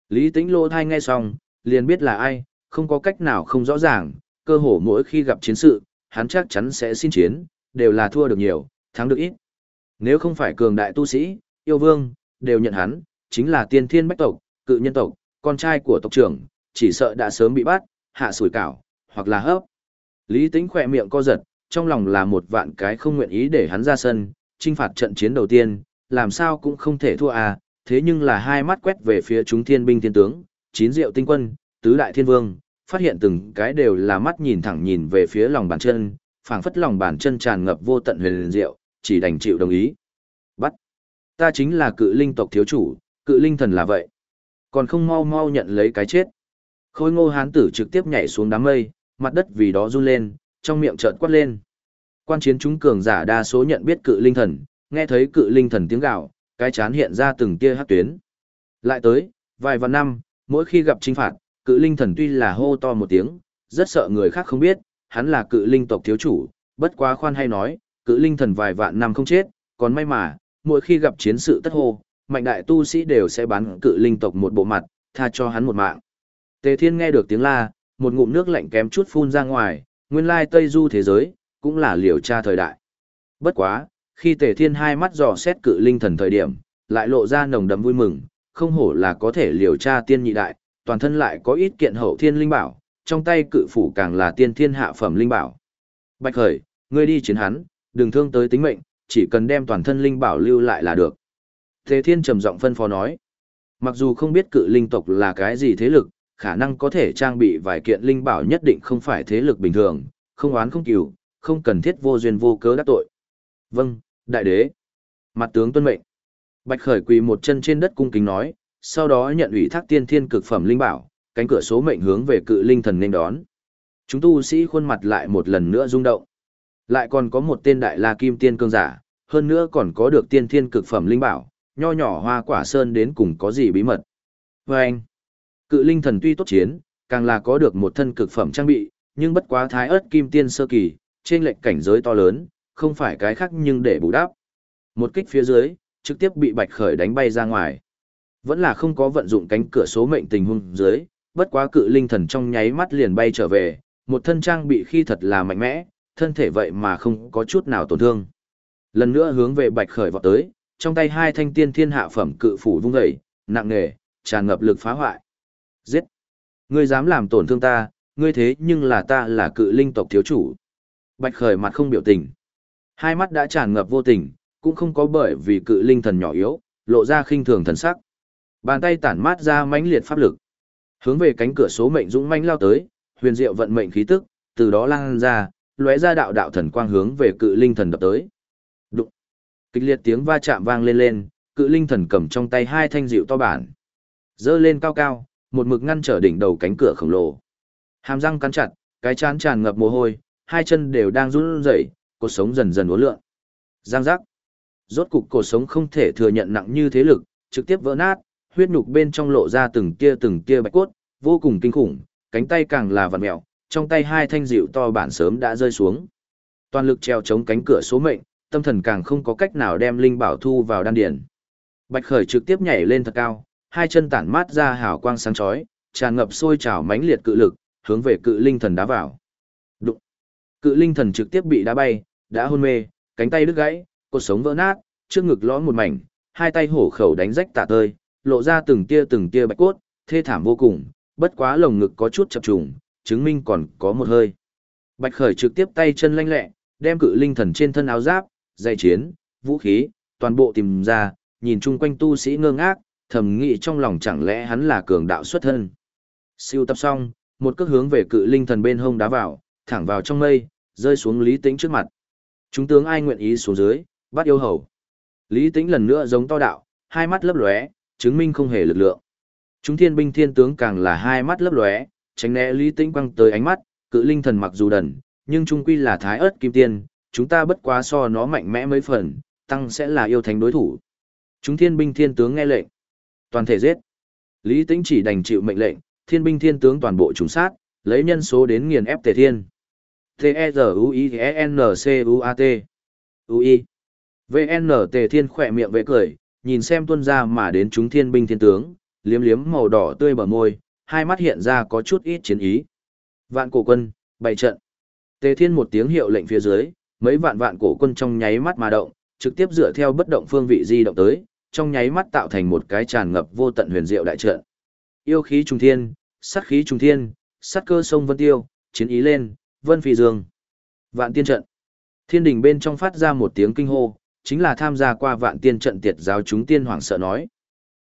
Lý Tĩnh Lô thai nghe xong, liền biết là ai, không có cách nào không rõ ràng, cơ hồ mỗi khi gặp chiến sự, hắn chắc chắn sẽ xin chiến, đều là thua được nhiều, thắng được ít. Nếu không phải cường đại tu sĩ, yêu vương, đều nhận hắn, chính là tiên thiên bách tộc, cự nhân tộc, con trai của tộc trưởng, chỉ sợ đã sớm bị bắt, hạ sủi cảo, hoặc là hấp. Lý Tĩnh khỏe miệng co giật, trong lòng là một vạn cái không nguyện ý để hắn ra sân, trinh phạt trận chiến đầu tiên, làm sao cũng không thể thua à, thế nhưng là hai mắt quét về phía chúng thiên binh thiên tướng, chín diệu tinh quân, tứ đại thiên vương, phát hiện từng cái đều là mắt nhìn thẳng nhìn về phía lòng bàn chân, phảng phất lòng bàn chân tràn ngập vô tận huyền diệu, chỉ đành chịu đồng ý. Bắt. Ta chính là cự linh tộc thiếu chủ, cự linh thần là vậy. Còn không mau mau nhận lấy cái chết. Khôi ngô hán tử trực tiếp nhảy xuống đám mây, mặt đất vì đó run lên, trong miệng chợt quát lên. Quan chiến chúng cường giả đa số nhận biết cự linh thần, nghe thấy cự linh thần tiếng gạo, cái chán hiện ra từng tia hát tuyến. Lại tới, vài vạn năm, mỗi khi gặp trinh phạt, cự linh thần tuy là hô to một tiếng, rất sợ người khác không biết, hắn là cự linh tộc thiếu chủ, bất quá khoan hay nói, cự linh thần vài vạn năm không chết, còn may mà, mỗi khi gặp chiến sự tất hô, mạnh đại tu sĩ đều sẽ bán cự linh tộc một bộ mặt, tha cho hắn một mạng. Tề Thiên nghe được tiếng la, một ngụm nước lạnh kém chút phun ra ngoài, nguyên lai Tây Du thế giới, cũng là liều tra thời đại. Bất quá, khi Tề Thiên hai mắt dò xét cự linh thần thời điểm, lại lộ ra nồng đậm vui mừng, không hổ là có thể liều tra tiên nhị đại, toàn thân lại có ít kiện hậu thiên linh bảo, trong tay cự phủ càng là tiên thiên hạ phẩm linh bảo. Bạch Khởi, ngươi đi chiến hắn, đừng thương tới tính mệnh, chỉ cần đem toàn thân linh bảo lưu lại là được. Tề Thiên trầm giọng phân phó nói. Mặc dù không biết cự linh tộc là cái gì thế lực, khả năng có thể trang bị vài kiện linh bảo nhất định không phải thế lực bình thường, không oán không cừu, không cần thiết vô duyên vô cớ đắc tội. Vâng, đại đế. Mặt tướng tuân mệnh. Bạch Khởi quỳ một chân trên đất cung kính nói, sau đó nhận ủy thác tiên thiên cực phẩm linh bảo, cánh cửa số mệnh hướng về cự linh thần nên đón. Chúng tu sĩ khuôn mặt lại một lần nữa rung động. Lại còn có một tên đại la kim tiên cương giả, hơn nữa còn có được tiên thiên cực phẩm linh bảo, nho nhỏ hoa quả sơn đến cùng có gì bí mật. Vâng. anh, cự linh thần tuy tốt chiến, càng là có được một thân cực phẩm trang bị, nhưng bất quá thái ớt kim tiên sơ kỳ, trên lệnh cảnh giới to lớn, không phải cái khác nhưng để bù đắp. Một kích phía dưới, trực tiếp bị bạch khởi đánh bay ra ngoài. Vẫn là không có vận dụng cánh cửa số mệnh tình huống dưới, bất quá cự linh thần trong nháy mắt liền bay trở về, một thân trang bị khi thật là mạnh mẽ, thân thể vậy mà không có chút nào tổn thương. Lần nữa hướng về bạch khởi vọt tới, trong tay hai thanh tiên thiên hạ phẩm cự phủ vung dậy, nặng nề, tràn ngập lực phá hoại. Giết! Ngươi dám làm tổn thương ta, ngươi thế nhưng là ta là cự linh tộc thiếu chủ. Bạch khởi mặt không biểu tình. Hai mắt đã tràn ngập vô tình, cũng không có bởi vì cự linh thần nhỏ yếu, lộ ra khinh thường thần sắc. Bàn tay tản mát ra mãnh liệt pháp lực. Hướng về cánh cửa số mệnh dũng mãnh lao tới, huyền diệu vận mệnh khí tức, từ đó lan ra, lóe ra đạo đạo thần quang hướng về cự linh thần đập tới. Đụng. Kịch liệt tiếng va chạm vang lên lên, cự linh thần cầm trong tay hai thanh dịu to bản. Dơ lên cao cao, một mực ngăn trở đỉnh đầu cánh cửa khổng lồ. Hàm răng cắn chặt, cái chán tràn ngập mồ hôi, hai chân đều đang run rẩy, cuộc sống dần dần uốn lượn. Giang giác. Rốt cục cuộc sống không thể thừa nhận nặng như thế lực, trực tiếp vỡ nát, huyết nhục bên trong lộ ra từng tia từng tia bạch cốt, vô cùng kinh khủng, cánh tay càng là vặn mèo, trong tay hai thanh dịu to bản sớm đã rơi xuống. Toàn lực treo chống cánh cửa số mệnh, tâm thần càng không có cách nào đem linh bảo thu vào đan điền. Bạch Khởi trực tiếp nhảy lên thật cao, hai chân tản mát ra hào quang sáng chói, tràn ngập sôi trào mãnh liệt cự lực, hướng về cự linh thần đá vào. Đụng. Cự linh thần trực tiếp bị đá bay, đã hôn mê, cánh tay đứt gãy, cột sống vỡ nát, trước ngực lõm một mảnh, hai tay hổ khẩu đánh rách tả tơi, lộ ra từng tia từng tia bạch cốt, thê thảm vô cùng, bất quá lồng ngực có chút chập trùng, chứng minh còn có một hơi. Bạch Khởi trực tiếp tay chân lanh lẹ, đem cự linh thần trên thân áo giáp, dây chiến, vũ khí, toàn bộ tìm ra, nhìn chung quanh tu sĩ ngơ ngác, thầm nghĩ trong lòng chẳng lẽ hắn là cường đạo xuất thân. Siêu tập xong, một cước hướng về cự linh thần bên hông đá vào, thẳng vào trong mây, rơi xuống Lý Tĩnh trước mặt. Chúng tướng ai nguyện ý xuống dưới, bắt yêu hầu. Lý Tĩnh lần nữa giống to đạo, hai mắt lấp lóe, chứng minh không hề lực lượng. Chúng thiên binh thiên tướng càng là hai mắt lấp lóe, tránh né Lý Tĩnh quăng tới ánh mắt, cự linh thần mặc dù đần, nhưng trung quy là thái ớt kim tiên, chúng ta bất quá so nó mạnh mẽ mấy phần, tăng sẽ là yêu thánh đối thủ. Chúng thiên binh thiên tướng nghe lệnh, toàn thể giết. Lý Tĩnh chỉ đành chịu mệnh lệnh, thiên binh thiên tướng toàn bộ trùng sát, lấy nhân số đến nghiền ép Tề Thiên. T-E-Z-U-I-N-C-U-A-T U-I VN Tề Thiên khỏe miệng vẽ cười, nhìn xem tuân ra mà đến chúng thiên binh thiên tướng, liếm liếm màu đỏ tươi bờ môi, hai mắt hiện ra có chút ít chiến ý. Vạn cổ quân, bày trận. Tề Thiên một tiếng hiệu lệnh phía dưới, mấy vạn vạn cổ quân trong nháy mắt mà động, trực tiếp dựa theo bất động phương vị di động tới, trong nháy mắt tạo thành một cái tràn ngập vô tận huyền diệu đại trận. Yêu khí trùng thiên, sát khí trùng thiên, sát cơ sông vân tiêu, chiến ý lên, vân phi dương. Vạn tiên trận. Thiên đình bên trong phát ra một tiếng kinh hô, chính là tham gia qua vạn tiên trận tiệt giáo chúng tiên hoàng sợ nói.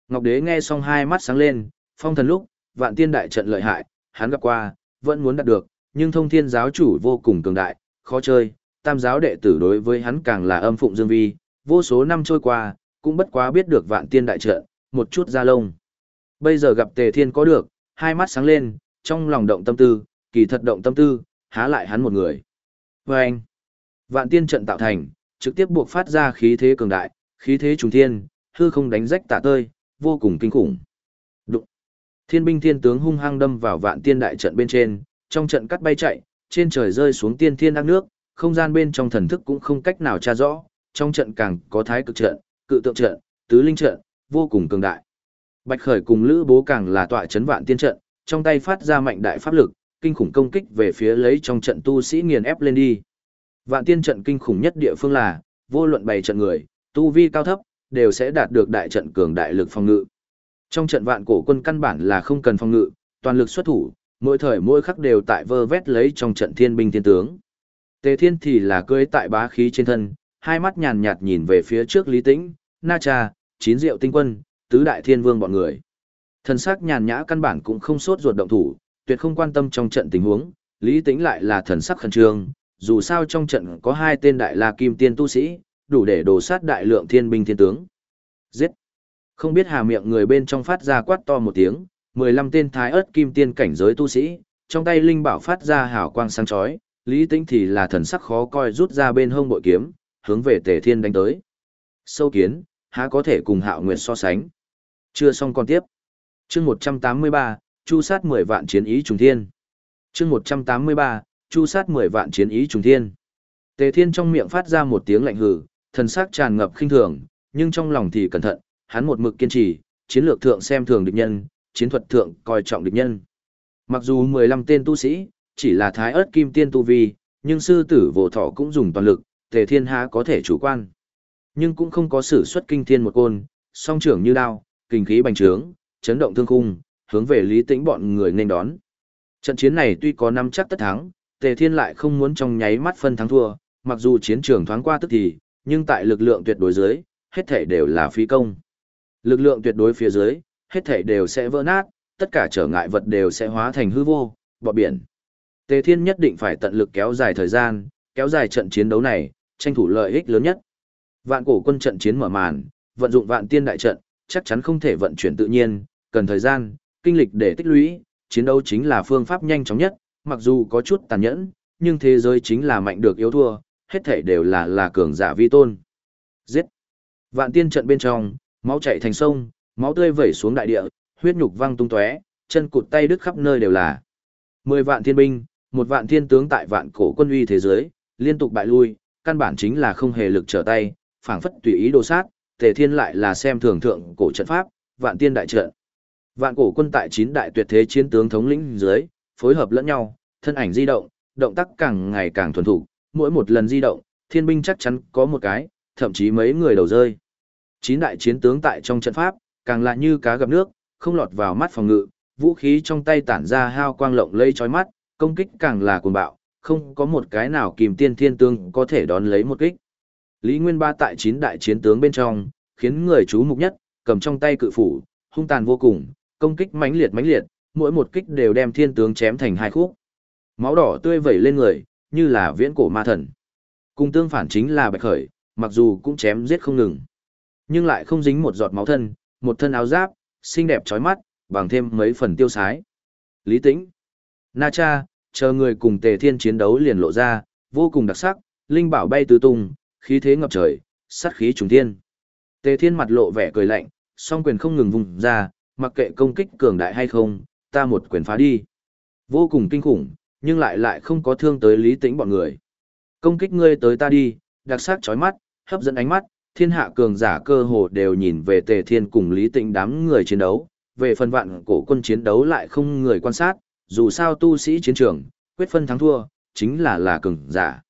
Ngọc đế nghe xong hai mắt sáng lên, phong thần lúc, vạn tiên đại trận lợi hại, hắn gặp qua, vẫn muốn đạt được, nhưng thông thiên giáo chủ vô cùng cường đại, khó chơi, tam giáo đệ tử đối với hắn càng là âm phụng dương vi, vô số năm trôi qua, cũng bất quá biết được vạn tiên đại trận, một chút ra lông. Bây giờ gặp tề thiên có được, hai mắt sáng lên, trong lòng động tâm tư, kỳ thật động tâm tư, há lại hắn một người. Và anh, vạn tiên trận tạo thành, trực tiếp buộc phát ra khí thế cường đại, khí thế trùng thiên, hư không đánh rách tả tơi, vô cùng kinh khủng. Đụng. Thiên binh thiên tướng hung hăng đâm vào vạn tiên đại trận bên trên, trong trận cắt bay chạy, trên trời rơi xuống tiên thiên ác nước, không gian bên trong thần thức cũng không cách nào tra rõ, trong trận càng có thái cực trận, cự tượng trận, tứ linh trận, vô cùng cường đại. Bạch Khởi cùng Lữ Bố càng là tọa chấn vạn tiên trận, trong tay phát ra mạnh đại pháp lực, kinh khủng công kích về phía lấy trong trận tu sĩ nghiền ép lên đi. Vạn tiên trận kinh khủng nhất địa phương là, vô luận bày trận người, tu vi cao thấp, đều sẽ đạt được đại trận cường đại lực phòng ngự. Trong trận vạn cổ quân căn bản là không cần phòng ngự, toàn lực xuất thủ, mỗi thời mỗi khắc đều tại vơ vét lấy trong trận thiên binh thiên tướng. Tề Thiên thì là cưỡi tại bá khí trên thân, hai mắt nhàn nhạt nhìn về phía trước Lý Tĩnh, Na Cha, chín diệu tinh quân, tứ đại thiên vương bọn người. Thần sắc nhàn nhã căn bản cũng không sốt ruột động thủ, tuyệt không quan tâm trong trận tình huống, Lý Tĩnh lại là thần sắc khẩn trương, dù sao trong trận có hai tên đại la kim tiên tu sĩ, đủ để đổ sát đại lượng thiên binh thiên tướng. Giết! Không biết hà miệng người bên trong phát ra quát to một tiếng, 15 tên thái ớt kim tiên cảnh giới tu sĩ, trong tay linh bảo phát ra hào quang sáng chói, Lý Tĩnh thì là thần sắc khó coi rút ra bên hông bội kiếm, hướng về Tề Thiên đánh tới. Sâu kiến, há có thể cùng Hạo Nguyệt so sánh. Chưa xong còn tiếp. Chương 183, Chu sát 10 vạn chiến ý trùng thiên. Chương 183, Chu sát 10 vạn chiến ý trùng thiên. Tề Thiên trong miệng phát ra một tiếng lạnh hừ, thần sắc tràn ngập khinh thường, nhưng trong lòng thì cẩn thận, hắn một mực kiên trì, chiến lược thượng xem thường địch nhân, chiến thuật thượng coi trọng địch nhân. Mặc dù 15 tên tu sĩ, chỉ là thái ớt kim tiên tu vi, nhưng sư tử vô thọ cũng dùng toàn lực, tề thiên há có thể chủ quan. Nhưng cũng không có sử xuất kinh thiên một côn, song trưởng như đao, kinh khí bành trướng, chấn động thương khung, hướng về lý tĩnh bọn người nên đón. Trận chiến này tuy có năm chắc tất thắng, tề thiên lại không muốn trong nháy mắt phân thắng thua, mặc dù chiến trường thoáng qua tức thì, nhưng tại lực lượng tuyệt đối dưới, hết thể đều là phí công. Lực lượng tuyệt đối phía dưới, hết thể đều sẽ vỡ nát, tất cả trở ngại vật đều sẽ hóa thành hư vô, bọt biển. Tề Thiên nhất định phải tận lực kéo dài thời gian, kéo dài trận chiến đấu này, tranh thủ lợi ích lớn nhất. Vạn cổ quân trận chiến mở màn, vận dụng vạn tiên đại trận, chắc chắn không thể vận chuyển tự nhiên, cần thời gian, kinh lịch để tích lũy, chiến đấu chính là phương pháp nhanh chóng nhất, mặc dù có chút tàn nhẫn, nhưng thế giới chính là mạnh được yếu thua, hết thể đều là là cường giả vi tôn. Giết! Vạn tiên trận bên trong, máu chảy thành sông, máu tươi vẩy xuống đại địa, huyết nhục văng tung tóe, chân cụt tay đứt khắp nơi đều là. Mười vạn thiên binh, một vạn thiên tướng tại vạn cổ quân uy thế giới, liên tục bại lui, căn bản chính là không hề lực trở tay, phảng phất tùy ý đồ sát, Tề Thiên lại là xem thường thượng cổ trận pháp, vạn tiên đại trận. Vạn cổ quân tại chín đại tuyệt thế chiến tướng thống lĩnh dưới, phối hợp lẫn nhau, thân ảnh di động, động tác càng ngày càng thuần thục, mỗi một lần di động, thiên binh chắc chắn có một cái, thậm chí mấy người đầu rơi. Chín đại chiến tướng tại trong trận pháp, càng là như cá gặp nước, không lọt vào mắt phòng ngự, vũ khí trong tay tản ra hao quang lộng lây chói mắt, công kích càng là cuồng bạo, không có một cái nào kìm tiên thiên tương có thể đón lấy một kích. Lý Nguyên Ba tại chín đại chiến tướng bên trong, khiến người chú mục nhất, cầm trong tay cự phủ, hung tàn vô cùng, công kích mãnh liệt mãnh liệt, mỗi một kích đều đem thiên tướng chém thành hai khúc. Máu đỏ tươi vẩy lên người, như là viễn cổ ma thần. Cùng tương phản chính là Bạch Khởi, mặc dù cũng chém giết không ngừng, nhưng lại không dính một giọt máu thân, một thân áo giáp, xinh đẹp chói mắt, bằng thêm mấy phần tiêu sái. Lý Tĩnh, Na Cha, chờ người cùng Tề Thiên chiến đấu liền lộ ra, vô cùng đặc sắc, linh bảo bay tứ tung, khí thế ngập trời, sát khí trùng thiên. Tề Thiên mặt lộ vẻ cười lạnh, song quyền không ngừng vùng ra, mặc kệ công kích cường đại hay không, ta một quyền phá đi. Vô cùng kinh khủng, nhưng lại lại không có thương tới lý tĩnh bọn người. Công kích ngươi tới ta đi, đặc sắc chói mắt, hấp dẫn ánh mắt, thiên hạ cường giả cơ hồ đều nhìn về tề thiên cùng lý tĩnh đám người chiến đấu. Về phần vạn cổ quân chiến đấu lại không người quan sát, dù sao tu sĩ chiến trường, quyết phân thắng thua, chính là là cường giả.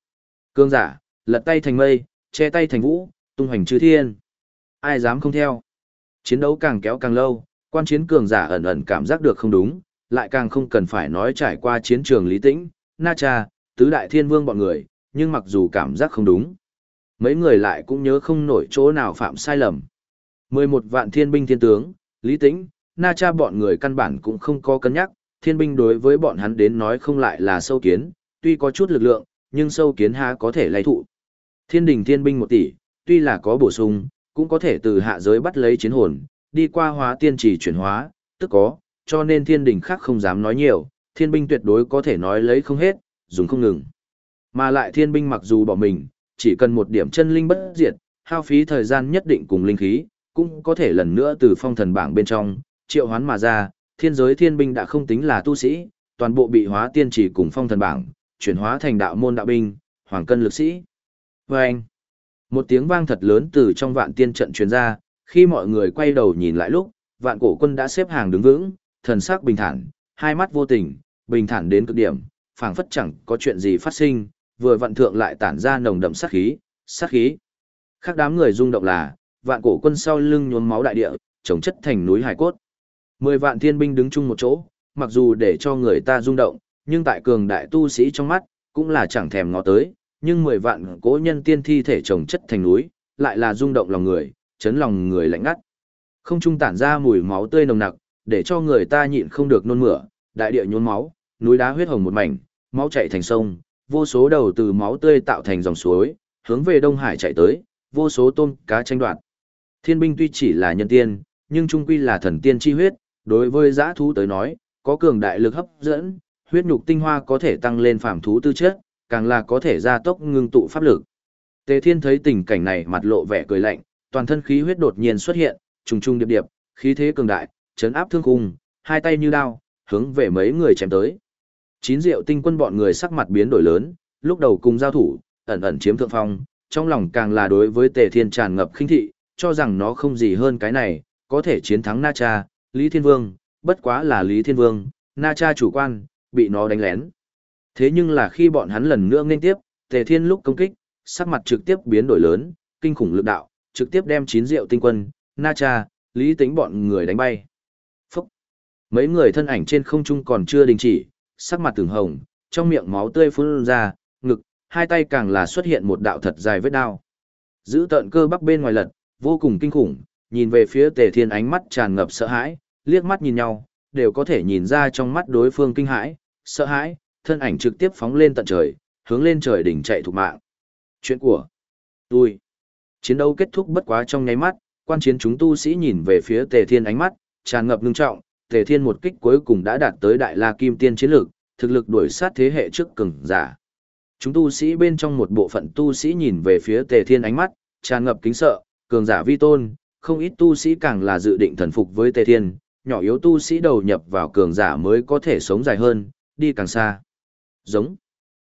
Cường giả, lật tay thành mây, che tay thành vũ, tung hoành chư thiên. Ai dám không theo. Chiến đấu càng kéo càng lâu, quan chiến cường giả ẩn ẩn cảm giác được không đúng, lại càng không cần phải nói trải qua chiến trường lý tĩnh, na cha, tứ đại thiên vương bọn người, nhưng mặc dù cảm giác không đúng. Mấy người lại cũng nhớ không nổi chỗ nào phạm sai lầm. 11 vạn thiên binh thiên tướng, lý tĩnh, na cha bọn người căn bản cũng không có cân nhắc, thiên binh đối với bọn hắn đến nói không lại là sâu kiến, tuy có chút lực lượng, nhưng sâu kiến há có thể lấy thụ. Thiên đình thiên binh một tỷ, tuy là có bổ sung, cũng có thể từ hạ giới bắt lấy chiến hồn, đi qua hóa tiên trì chuyển hóa, tức có, cho nên thiên đình khác không dám nói nhiều, thiên binh tuyệt đối có thể nói lấy không hết, dùng không ngừng. Mà lại thiên binh mặc dù bỏ mình, chỉ cần một điểm chân linh bất diệt, hao phí thời gian nhất định cùng linh khí, cũng có thể lần nữa từ phong thần bảng bên trong, triệu hoán mà ra, thiên giới thiên binh đã không tính là tu sĩ, toàn bộ bị hóa tiên chỉ cùng phong thần bảng, chuyển hóa thành đạo môn đạo binh, hoàng cân lực sĩ. Vâng! Một tiếng vang thật lớn từ trong vạn tiên trận truyền ra, khi mọi người quay đầu nhìn lại lúc, vạn cổ quân đã xếp hàng đứng vững, thần sắc bình thản, hai mắt vô tình, bình thản đến cực điểm, phảng phất chẳng có chuyện gì phát sinh, vừa vận thượng lại tản ra nồng đậm sát khí, sát khí. Khác đám người rung động là, vạn cổ quân sau lưng nhuốm máu đại địa, chống chất thành núi hải cốt. Mười vạn thiên binh đứng chung một chỗ, mặc dù để cho người ta rung động, nhưng tại cường đại tu sĩ trong mắt, cũng là chẳng thèm ngó tới, nhưng mười vạn cố nhân tiên thi thể chồng chất thành núi, lại là rung động lòng người, chấn lòng người lạnh ngắt. Không trung tản ra mùi máu tươi nồng nặc, để cho người ta nhịn không được nôn mửa, đại địa nhốn máu, núi đá huyết hồng một mảnh, máu chảy thành sông, vô số đầu từ máu tươi tạo thành dòng suối, hướng về Đông Hải chạy tới, vô số tôm cá tranh đoạt. Thiên binh tuy chỉ là nhân tiên, nhưng trung quy là thần tiên chi huyết, đối với giã thú tới nói, có cường đại lực hấp dẫn, huyết nhục tinh hoa có thể tăng lên phàm thú tư chất, càng là có thể gia tốc ngưng tụ pháp lực. Tề Thiên thấy tình cảnh này mặt lộ vẻ cười lạnh, toàn thân khí huyết đột nhiên xuất hiện, trùng trùng điệp điệp, khí thế cường đại, chấn áp thương khung, hai tay như đao, hướng về mấy người chém tới. Chín diệu tinh quân bọn người sắc mặt biến đổi lớn, lúc đầu cùng giao thủ, ẩn ẩn chiếm thượng phong, trong lòng càng là đối với Tề Thiên tràn ngập khinh thị, cho rằng nó không gì hơn cái này, có thể chiến thắng Na Cha, Lý Thiên Vương, bất quá là Lý Thiên Vương, Na Cha chủ quan, bị nó đánh lén. Thế nhưng là khi bọn hắn lần nữa nên tiếp, Tề Thiên lúc công kích, sắc mặt trực tiếp biến đổi lớn, kinh khủng lực đạo, trực tiếp đem chín diệu tinh quân, Na Cha, Lý Tính bọn người đánh bay. Phúc! Mấy người thân ảnh trên không trung còn chưa đình chỉ, sắc mặt từng hồng, trong miệng máu tươi phun ra, ngực, hai tay càng là xuất hiện một đạo thật dài vết đao. Giữ tận cơ bắp bên ngoài lật, vô cùng kinh khủng, nhìn về phía Tề Thiên ánh mắt tràn ngập sợ hãi, liếc mắt nhìn nhau, đều có thể nhìn ra trong mắt đối phương kinh hãi, sợ hãi, thân ảnh trực tiếp phóng lên tận trời, hướng lên trời đỉnh chạy thục mạng. Chuyện của tôi. Chiến đấu kết thúc bất quá trong nháy mắt, quan chiến chúng tu sĩ nhìn về phía Tề Thiên ánh mắt, tràn ngập ngưng trọng, Tề Thiên một kích cuối cùng đã đạt tới Đại La Kim Tiên chiến lực, thực lực đuổi sát thế hệ trước cường giả. Chúng tu sĩ bên trong một bộ phận tu sĩ nhìn về phía Tề Thiên ánh mắt, tràn ngập kính sợ, cường giả vi tôn, không ít tu sĩ càng là dự định thần phục với Tề Thiên, nhỏ yếu tu sĩ đầu nhập vào cường giả mới có thể sống dài hơn, đi càng xa. Giống.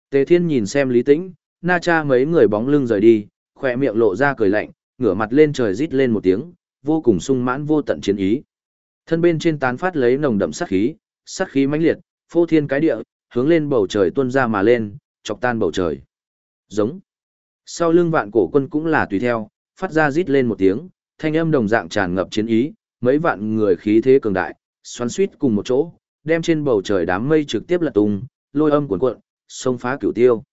Tề Thiên nhìn xem Lý Tĩnh, Na Cha mấy người bóng lưng rời đi, khỏe miệng lộ ra cười lạnh, ngửa mặt lên trời rít lên một tiếng, vô cùng sung mãn vô tận chiến ý. Thân bên trên tán phát lấy nồng đậm sát khí, sát khí mãnh liệt, phô thiên cái địa, hướng lên bầu trời tuôn ra mà lên, chọc tan bầu trời. Giống. Sau lưng vạn cổ quân cũng là tùy theo, phát ra rít lên một tiếng, thanh âm đồng dạng tràn ngập chiến ý, mấy vạn người khí thế cường đại, xoắn suýt cùng một chỗ, đem trên bầu trời đám mây trực tiếp lật tung, lôi âm cuồn cuộn, sông phá cửu tiêu.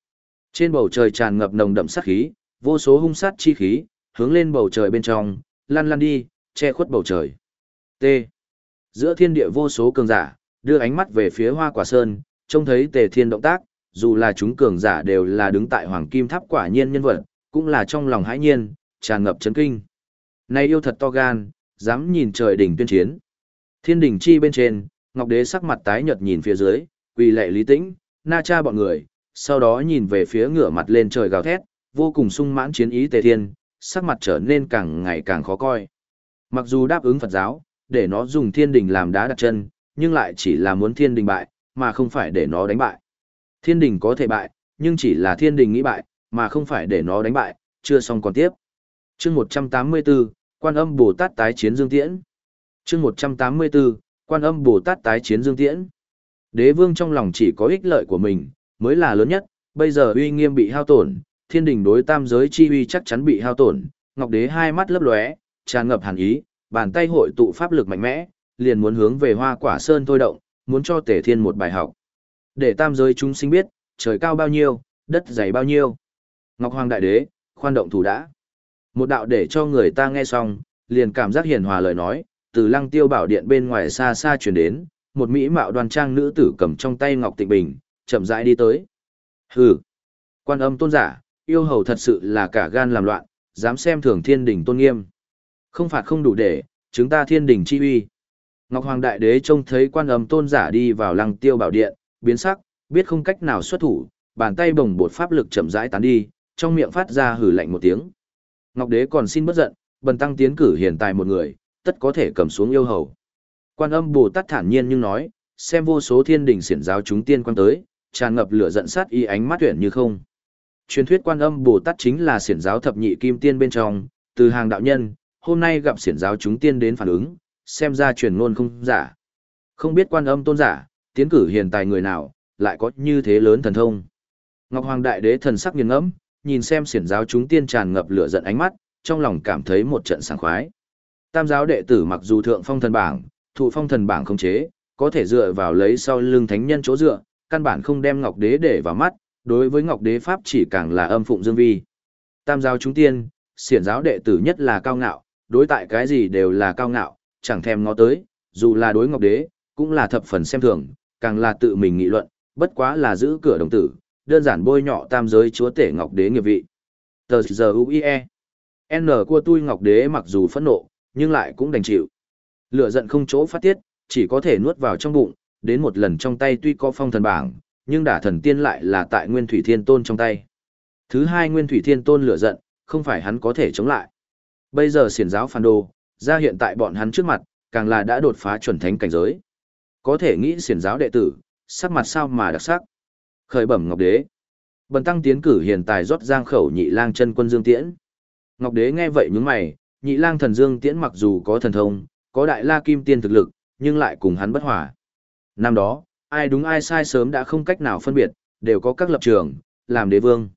Trên bầu trời tràn ngập nồng đậm sát khí, vô số hung sát chi khí, hướng lên bầu trời bên trong, lăn lăn đi, che khuất bầu trời. T. Giữa thiên địa vô số cường giả, đưa ánh mắt về phía hoa quả sơn, trông thấy tề thiên động tác, dù là chúng cường giả đều là đứng tại hoàng kim tháp quả nhiên nhân vật, cũng là trong lòng hãi nhiên, tràn ngập chấn kinh. Này yêu thật to gan, dám nhìn trời đỉnh tuyên chiến. Thiên đỉnh chi bên trên, Ngọc Đế sắc mặt tái nhợt nhìn phía dưới, quỳ lệ lý tĩnh, na cha bọn người, sau đó nhìn về phía ngửa mặt lên trời gào thét, vô cùng sung mãn chiến ý tề thiên, sắc mặt trở nên càng ngày càng khó coi. Mặc dù đáp ứng Phật giáo, để nó dùng thiên đình làm đá đặt chân, nhưng lại chỉ là muốn thiên đình bại, mà không phải để nó đánh bại. Thiên đình có thể bại, nhưng chỉ là thiên đình nghĩ bại, mà không phải để nó đánh bại, chưa xong còn tiếp. chương 184, Quan âm Bồ Tát tái chiến Dương Tiễn. chương 184, Quan âm Bồ Tát tái chiến Dương Tiễn. Đế vương trong lòng chỉ có ích lợi của mình, mới là lớn nhất, bây giờ uy nghiêm bị hao tổn, thiên đình đối tam giới chi uy chắc chắn bị hao tổn, Ngọc Đế hai mắt lấp lóe, tràn ngập hàn ý, bàn tay hội tụ pháp lực mạnh mẽ, liền muốn hướng về Hoa Quả Sơn thôi động, muốn cho Tề Thiên một bài học. Để tam giới chúng sinh biết, trời cao bao nhiêu, đất dày bao nhiêu. Ngọc Hoàng Đại Đế, khoan động thủ đã. Một đạo để cho người ta nghe xong, liền cảm giác hiền hòa lời nói, từ lăng tiêu bảo điện bên ngoài xa xa truyền đến, một mỹ mạo đoan trang nữ tử cầm trong tay Ngọc Tịnh Bình, chậm rãi đi tới. Hừ, quan âm tôn giả, yêu hầu thật sự là cả gan làm loạn, dám xem thường thiên đình tôn nghiêm. Không phạt không đủ để, chúng ta thiên đình chi uy. Ngọc Hoàng Đại Đế trông thấy quan âm tôn giả đi vào lăng tiêu bảo điện, biến sắc, biết không cách nào xuất thủ, bàn tay bồng bột pháp lực chậm rãi tán đi, trong miệng phát ra hử lạnh một tiếng. Ngọc Đế còn xin bất giận, bần tăng tiến cử hiện tại một người, tất có thể cầm xuống yêu hầu. Quan âm Bồ Tát thản nhiên nhưng nói, xem vô số thiên đình xiển giáo chúng tiên quan tới, tràn ngập lửa giận sát y ánh mắt tuyển như không. Truyền thuyết quan âm Bồ Tát chính là xiển giáo thập nhị kim tiên bên trong, từ hàng đạo nhân, hôm nay gặp xiển giáo chúng tiên đến phản ứng, xem ra truyền ngôn không giả. Không biết quan âm tôn giả, tiến cử hiền tài người nào, lại có như thế lớn thần thông. Ngọc Hoàng Đại Đế thần sắc nghiêng ngẫm, nhìn xem xiển giáo chúng tiên tràn ngập lửa giận ánh mắt, trong lòng cảm thấy một trận sảng khoái. Tam giáo đệ tử mặc dù thượng phong thần bảng, thụ phong thần bảng không chế, có thể dựa vào lấy sau lưng thánh nhân chỗ dựa, căn bản không đem Ngọc Đế để vào mắt, đối với Ngọc Đế Pháp chỉ càng là âm phụng dương vi. Tam giáo chúng tiên, xiển giáo đệ tử nhất là cao ngạo, đối tại cái gì đều là cao ngạo, chẳng thèm ngó tới, dù là đối Ngọc Đế, cũng là thập phần xem thường, càng là tự mình nghị luận, bất quá là giữ cửa đồng tử, đơn giản bôi nhọ tam giới chúa tể Ngọc Đế nghiệp vị. Tờ giờ UIE. N của tôi Ngọc Đế mặc dù phẫn nộ, nhưng lại cũng đành chịu. Lửa giận không chỗ phát tiết, chỉ có thể nuốt vào trong bụng, đến một lần trong tay tuy có phong thần bảng, nhưng đả thần tiên lại là tại Nguyên Thủy Thiên Tôn trong tay. Thứ hai Nguyên Thủy Thiên Tôn lửa giận, không phải hắn có thể chống lại. Bây giờ xiển giáo phản đồ, ra hiện tại bọn hắn trước mặt, càng là đã đột phá chuẩn thánh cảnh giới. Có thể nghĩ xiển giáo đệ tử, sắc mặt sao mà đặc sắc. Khởi bẩm Ngọc Đế. Bần tăng tiến cử hiện tại rót giang khẩu nhị lang chân quân Dương Tiễn. Ngọc Đế nghe vậy nhướng mày, nhị lang thần Dương Tiễn mặc dù có thần thông, có đại la kim tiên thực lực, nhưng lại cùng hắn bất hòa. Năm đó, ai đúng ai sai sớm đã không cách nào phân biệt, đều có các lập trường, làm đế vương.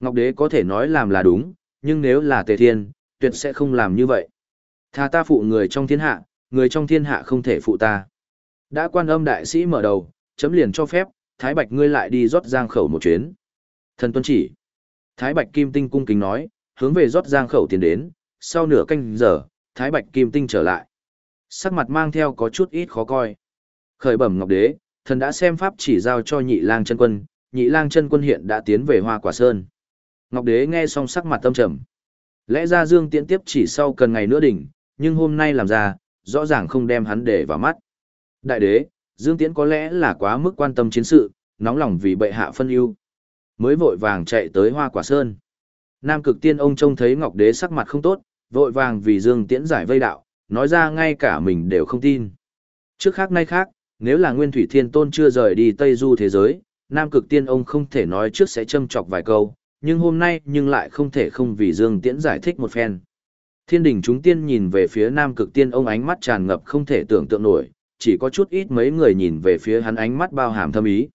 Ngọc Đế có thể nói làm là đúng, nhưng nếu là tề thiên, tuyệt sẽ không làm như vậy. Tha ta phụ người trong thiên hạ, người trong thiên hạ không thể phụ ta. Đã quan âm đại sĩ mở đầu, chấm liền cho phép, Thái Bạch ngươi lại đi rót giang khẩu một chuyến. Thần tuân chỉ. Thái Bạch Kim Tinh cung kính nói, hướng về rót giang khẩu tiến đến, sau nửa canh giờ, Thái Bạch Kim Tinh trở lại. Sắc mặt mang theo có chút ít khó coi. Khởi bẩm Ngọc Đế, thần đã xem pháp chỉ giao cho nhị lang chân quân, nhị lang chân quân hiện đã tiến về Hoa Quả Sơn. Ngọc Đế nghe xong sắc mặt tâm trầm. Lẽ ra Dương Tiễn tiếp chỉ sau cần ngày nữa đỉnh, nhưng hôm nay làm ra, rõ ràng không đem hắn để vào mắt. Đại đế, Dương Tiễn có lẽ là quá mức quan tâm chiến sự, nóng lòng vì bệ hạ phân ưu, mới vội vàng chạy tới Hoa Quả Sơn. Nam Cực Tiên ông trông thấy Ngọc Đế sắc mặt không tốt, vội vàng vì Dương Tiễn giải vây đạo, nói ra ngay cả mình đều không tin. Trước khác nay khác, nếu là Nguyên Thủy Thiên Tôn chưa rời đi Tây Du thế giới, Nam Cực Tiên ông không thể nói trước sẽ châm chọc vài câu, nhưng hôm nay nhưng lại không thể không vì Dương Tiễn giải thích một phen. Thiên đình chúng tiên nhìn về phía Nam Cực Tiên ông ánh mắt tràn ngập không thể tưởng tượng nổi, chỉ có chút ít mấy người nhìn về phía hắn ánh mắt bao hàm thâm ý.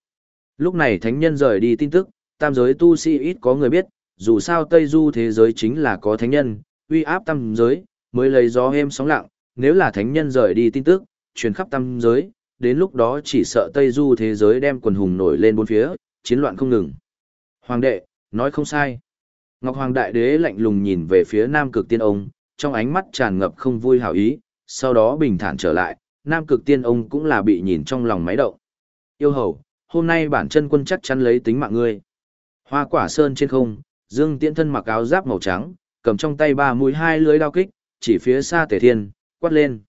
Lúc này thánh nhân rời đi tin tức, tam giới tu sĩ ít có người biết, dù sao Tây Du thế giới chính là có thánh nhân, uy áp tam giới, mới lấy gió êm sóng lặng, nếu là thánh nhân rời đi tin tức, truyền khắp tam giới, đến lúc đó chỉ sợ Tây Du thế giới đem quần hùng nổi lên bốn phía, chiến loạn không ngừng. Hoàng đệ, nói không sai. Ngọc Hoàng Đại Đế lạnh lùng nhìn về phía Nam Cực Tiên ông, trong ánh mắt tràn ngập không vui hảo ý, sau đó bình thản trở lại, Nam Cực Tiên ông cũng là bị nhìn trong lòng máy động. Yêu hầu, hôm nay bản chân quân chắc chắn lấy tính mạng ngươi. Hoa quả sơn trên không, Dương Tiễn thân mặc áo giáp màu trắng, cầm trong tay ba mũi hai lưới đao kích, chỉ phía xa Tề Thiên, quát lên.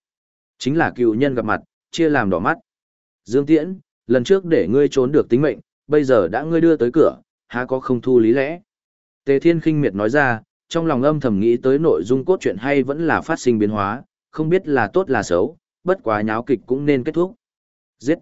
Chính là cựu nhân gặp mặt, chia làm đỏ mắt. Dương Tiễn, lần trước để ngươi trốn được tính mệnh, bây giờ đã ngươi đưa tới cửa, há có không thu lý lẽ. Tề Thiên khinh miệt nói ra, trong lòng âm thầm nghĩ tới nội dung cốt truyện hay vẫn là phát sinh biến hóa, không biết là tốt là xấu, bất quá nháo kịch cũng nên kết thúc. Giết!